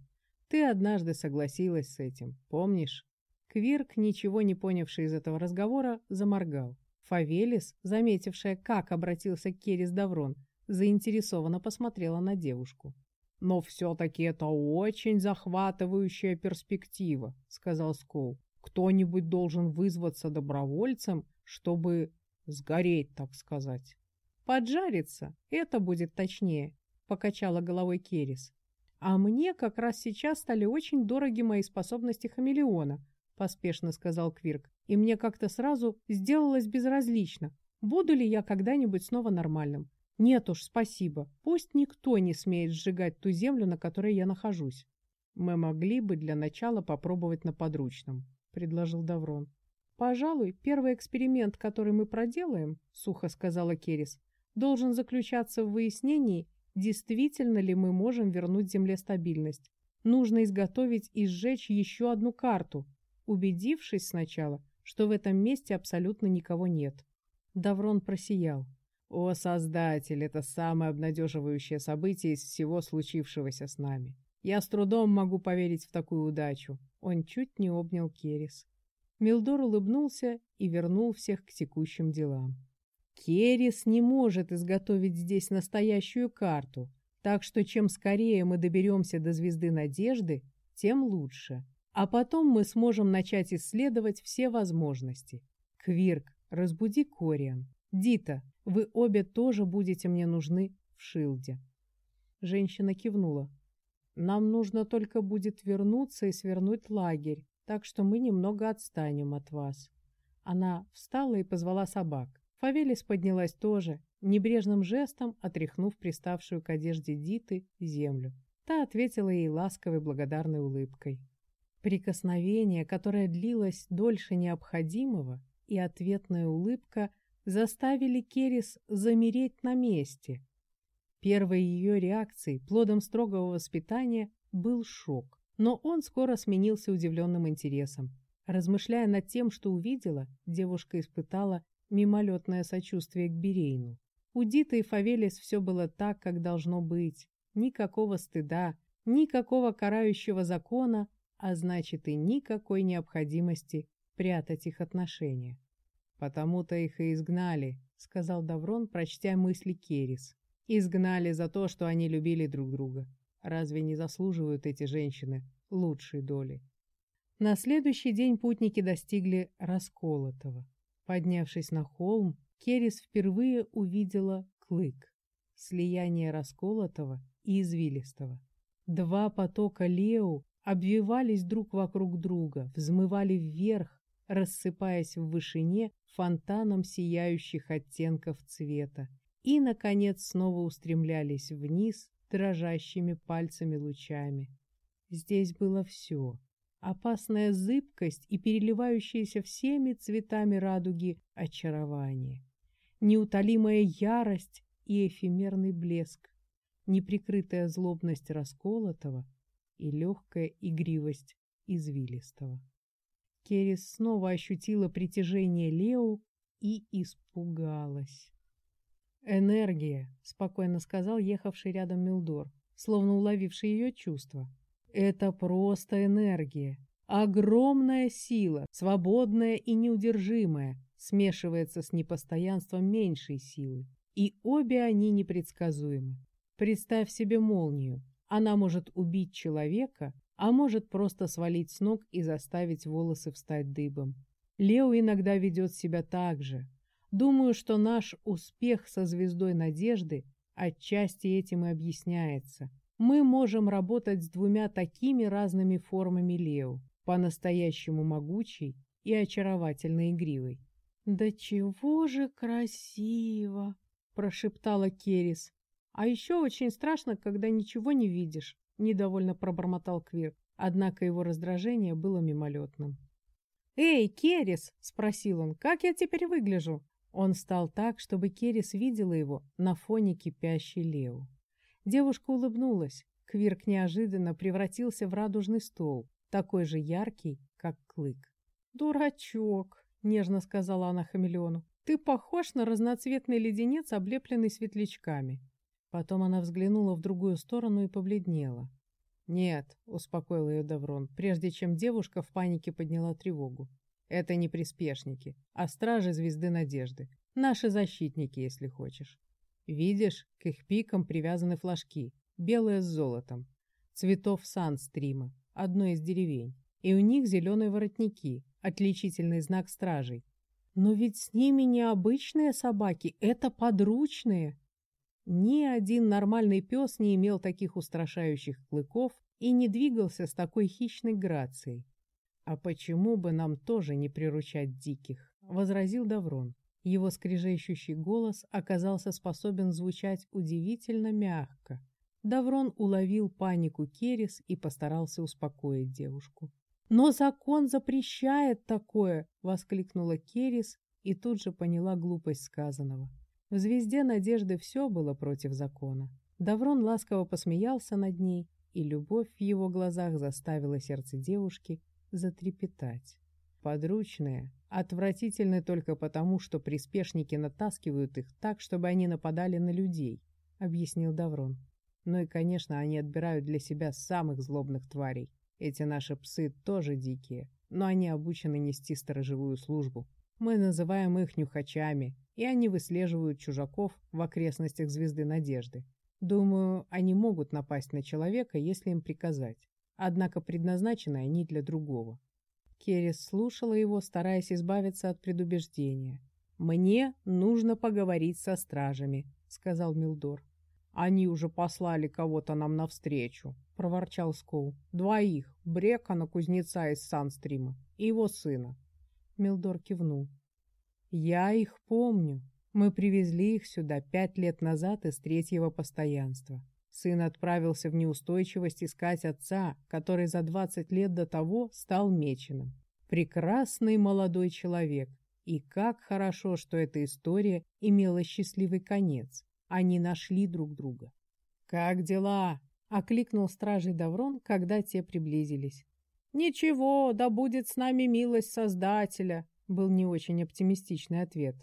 Ты однажды согласилась с этим, помнишь? Квирк, ничего не понявший из этого разговора, заморгал. Фавелис, заметившая, как обратился Керис Даврон, заинтересованно посмотрела на девушку. «Но все-таки это очень захватывающая перспектива», — сказал Скоу. «Кто-нибудь должен вызваться добровольцем, чтобы сгореть, так сказать». «Поджариться, это будет точнее», — покачала головой Керис. «А мне как раз сейчас стали очень дороги мои способности хамелеона», — поспешно сказал Квирк. «И мне как-то сразу сделалось безразлично, буду ли я когда-нибудь снова нормальным. Нет уж, спасибо. Пусть никто не смеет сжигать ту землю, на которой я нахожусь». «Мы могли бы для начала попробовать на подручном», — предложил Даврон. «Пожалуй, первый эксперимент, который мы проделаем, — сухо сказала Керис, — должен заключаться в выяснении, действительно ли мы можем вернуть Земле стабильность. Нужно изготовить и сжечь еще одну карту, убедившись сначала, что в этом месте абсолютно никого нет. Даврон просиял. «О, Создатель, это самое обнадеживающее событие из всего случившегося с нами. Я с трудом могу поверить в такую удачу». Он чуть не обнял Керис. Милдор улыбнулся и вернул всех к текущим делам. Керис не может изготовить здесь настоящую карту, так что чем скорее мы доберемся до Звезды Надежды, тем лучше. А потом мы сможем начать исследовать все возможности. Квирк, разбуди Кориан. Дита, вы обе тоже будете мне нужны в Шилде. Женщина кивнула. Нам нужно только будет вернуться и свернуть лагерь, так что мы немного отстанем от вас. Она встала и позвала собак. Фавелис поднялась тоже, небрежным жестом отряхнув приставшую к одежде Диты землю. Та ответила ей ласковой благодарной улыбкой. Прикосновение, которое длилось дольше необходимого, и ответная улыбка заставили Керис замереть на месте. Первой ее реакцией, плодом строгого воспитания, был шок, но он скоро сменился удивленным интересом. Размышляя над тем, что увидела, девушка испытала мимолетное сочувствие к Берейну. У Диты и Фавелис все было так, как должно быть. Никакого стыда, никакого карающего закона, а значит и никакой необходимости прятать их отношения. «Потому-то их и изгнали», — сказал Даврон, прочтя мысли Керис. «Изгнали за то, что они любили друг друга. Разве не заслуживают эти женщины лучшей доли?» На следующий день путники достигли Расколотого. Поднявшись на холм, Керис впервые увидела клык, слияние расколотого и извилистого. Два потока Лео обвивались друг вокруг друга, взмывали вверх, рассыпаясь в вышине фонтаном сияющих оттенков цвета, и, наконец, снова устремлялись вниз дрожащими пальцами лучами. Здесь было все опасная зыбкость и переливающаяся всеми цветами радуги очарование, неутолимая ярость и эфемерный блеск, неприкрытая злобность расколотого и легкая игривость извилистого. Керис снова ощутила притяжение Лео и испугалась. «Энергия», — спокойно сказал ехавший рядом Милдор, словно уловивший ее чувства. Это просто энергия. Огромная сила, свободная и неудержимая, смешивается с непостоянством меньшей силы. И обе они непредсказуемы. Представь себе молнию. Она может убить человека, а может просто свалить с ног и заставить волосы встать дыбом. Лео иногда ведет себя так же. Думаю, что наш успех со звездой надежды отчасти этим и объясняется мы можем работать с двумя такими разными формами Лео, по-настоящему могучей и очаровательно игривой. «Да чего же красиво!» — прошептала Керис. «А еще очень страшно, когда ничего не видишь», — недовольно пробормотал Квир, однако его раздражение было мимолетным. «Эй, Керис!» — спросил он. «Как я теперь выгляжу?» Он стал так, чтобы Керис видела его на фоне кипящей Лео. Девушка улыбнулась. Квирк неожиданно превратился в радужный стол, такой же яркий, как клык. «Дурачок!» — нежно сказала она хамелеону. «Ты похож на разноцветный леденец, облепленный светлячками». Потом она взглянула в другую сторону и побледнела. «Нет», — успокоил ее Даврон, прежде чем девушка в панике подняла тревогу. «Это не приспешники, а стражи Звезды Надежды. Наши защитники, если хочешь. Видишь, к их пикам привязаны флажки, белые с золотом, цветов Санстрима, одной из деревень. И у них зеленые воротники, отличительный знак стражей. Но ведь с ними не обычные собаки, это подручные. Ни один нормальный пес не имел таких устрашающих клыков и не двигался с такой хищной грацией. «А почему бы нам тоже не приручать диких?» — возразил Даврон. Его скрежещущий голос оказался способен звучать удивительно мягко. Даврон уловил панику Керис и постарался успокоить девушку. «Но закон запрещает такое!» — воскликнула Керис и тут же поняла глупость сказанного. В «Звезде надежды» все было против закона. Даврон ласково посмеялся над ней, и любовь в его глазах заставила сердце девушки затрепетать. Подручные отвратительны только потому, что приспешники натаскивают их так, чтобы они нападали на людей, объяснил Даврон. Ну и, конечно, они отбирают для себя самых злобных тварей. Эти наши псы тоже дикие, но они обучены нести сторожевую службу. Мы называем их нюхачами, и они выслеживают чужаков в окрестностях Звезды Надежды. Думаю, они могут напасть на человека, если им приказать. Однако предназначены они для другого. Керрис слушала его, стараясь избавиться от предубеждения. «Мне нужно поговорить со стражами», — сказал Милдор. «Они уже послали кого-то нам навстречу», — проворчал Скоу. «Двоих, Брекона, кузнеца из Санстрима, и его сына». Милдор кивнул. «Я их помню. Мы привезли их сюда пять лет назад из третьего постоянства. Сын отправился в неустойчивость искать отца, который за двадцать лет до того стал меченым. Прекрасный молодой человек. И как хорошо, что эта история имела счастливый конец. Они нашли друг друга. «Как дела?» — окликнул стражей Даврон, когда те приблизились. «Ничего, да будет с нами милость Создателя», — был не очень оптимистичный ответ.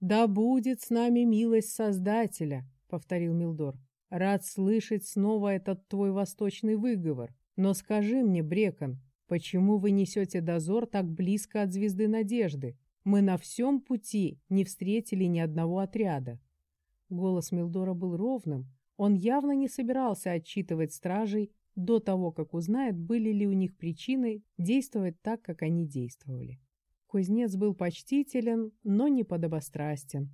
«Да будет с нами милость Создателя», — повторил Милдор. «Рад слышать снова этот твой восточный выговор. Но скажи мне, Брекон, почему вы несете дозор так близко от Звезды Надежды? Мы на всем пути не встретили ни одного отряда». Голос Милдора был ровным. Он явно не собирался отчитывать стражей до того, как узнает, были ли у них причины действовать так, как они действовали. Кузнец был почтителен, но не подобострастен.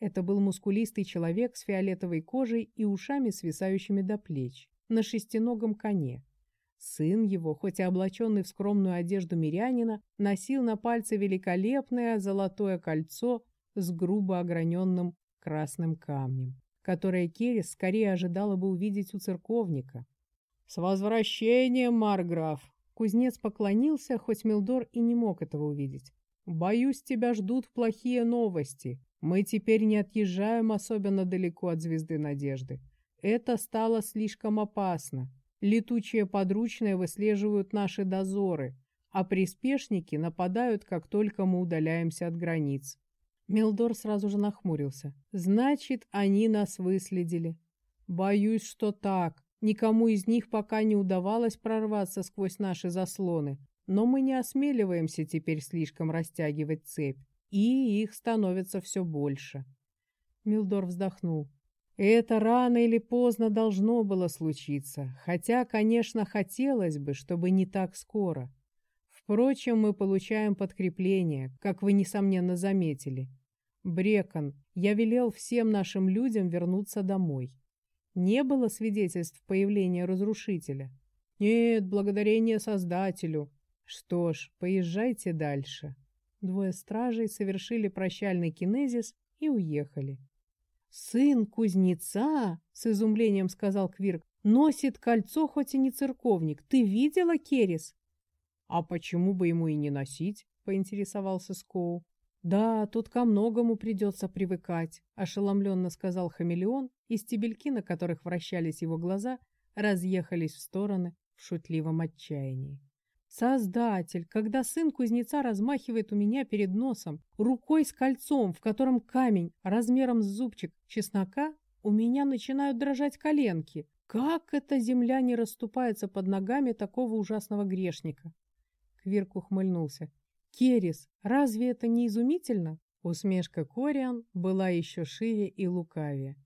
Это был мускулистый человек с фиолетовой кожей и ушами, свисающими до плеч, на шестиногом коне. Сын его, хоть и облаченный в скромную одежду мирянина, носил на пальце великолепное золотое кольцо с грубо ограненным красным камнем, которое Керес скорее ожидала бы увидеть у церковника. «С возвращением, Марграф!» Кузнец поклонился, хоть Милдор и не мог этого увидеть. «Боюсь, тебя ждут плохие новости. Мы теперь не отъезжаем особенно далеко от Звезды Надежды. Это стало слишком опасно. Летучие подручные выслеживают наши дозоры, а приспешники нападают, как только мы удаляемся от границ. Милдор сразу же нахмурился. «Значит, они нас выследили». «Боюсь, что так. Никому из них пока не удавалось прорваться сквозь наши заслоны, но мы не осмеливаемся теперь слишком растягивать цепь, и их становится все больше». Милдор вздохнул. Это рано или поздно должно было случиться, хотя, конечно, хотелось бы, чтобы не так скоро. Впрочем, мы получаем подкрепление, как вы, несомненно, заметили. Брекон, я велел всем нашим людям вернуться домой. Не было свидетельств появления разрушителя? Нет, благодарение Создателю. Что ж, поезжайте дальше. Двое стражей совершили прощальный кинезис и уехали. «Сын кузнеца», — с изумлением сказал Квирк, — «носит кольцо, хоть и не церковник. Ты видела, Керис?» «А почему бы ему и не носить?» — поинтересовался Скоу. «Да, тут ко многому придется привыкать», — ошеломленно сказал хамелеон, и стебельки, на которых вращались его глаза, разъехались в стороны в шутливом отчаянии. «Создатель, когда сын кузнеца размахивает у меня перед носом рукой с кольцом, в котором камень размером с зубчик чеснока, у меня начинают дрожать коленки. Как эта земля не расступается под ногами такого ужасного грешника?» Квирк ухмыльнулся. Керис, разве это не изумительно? Усмешка Кориан была еще шире и лукавее.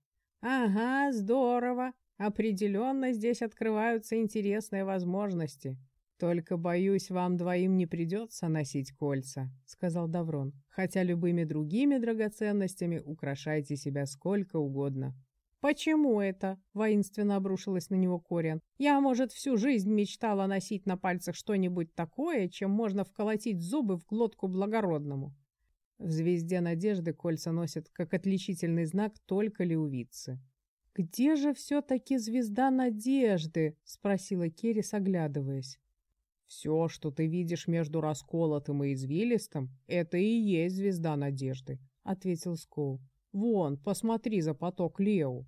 Ага, здорово. Определенно здесь открываются интересные возможности. Только, боюсь, вам двоим не придется носить кольца, сказал Даврон. Хотя любыми другими драгоценностями украшайте себя сколько угодно. «Почему это?» — воинственно обрушилась на него Кориан. «Я, может, всю жизнь мечтала носить на пальцах что-нибудь такое, чем можно вколотить зубы в глотку благородному». В «Звезде надежды» кольца носят как отличительный знак только леувицы. «Где же все-таки звезда надежды?» — спросила Керрис, оглядываясь. «Все, что ты видишь между расколотым и извилистым, это и есть звезда надежды», — ответил Скоу. «Вон, посмотри за поток Лео».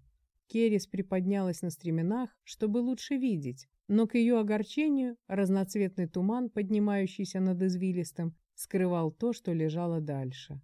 Керрис приподнялась на стременах, чтобы лучше видеть, но к ее огорчению разноцветный туман, поднимающийся над извилистым, скрывал то, что лежало дальше.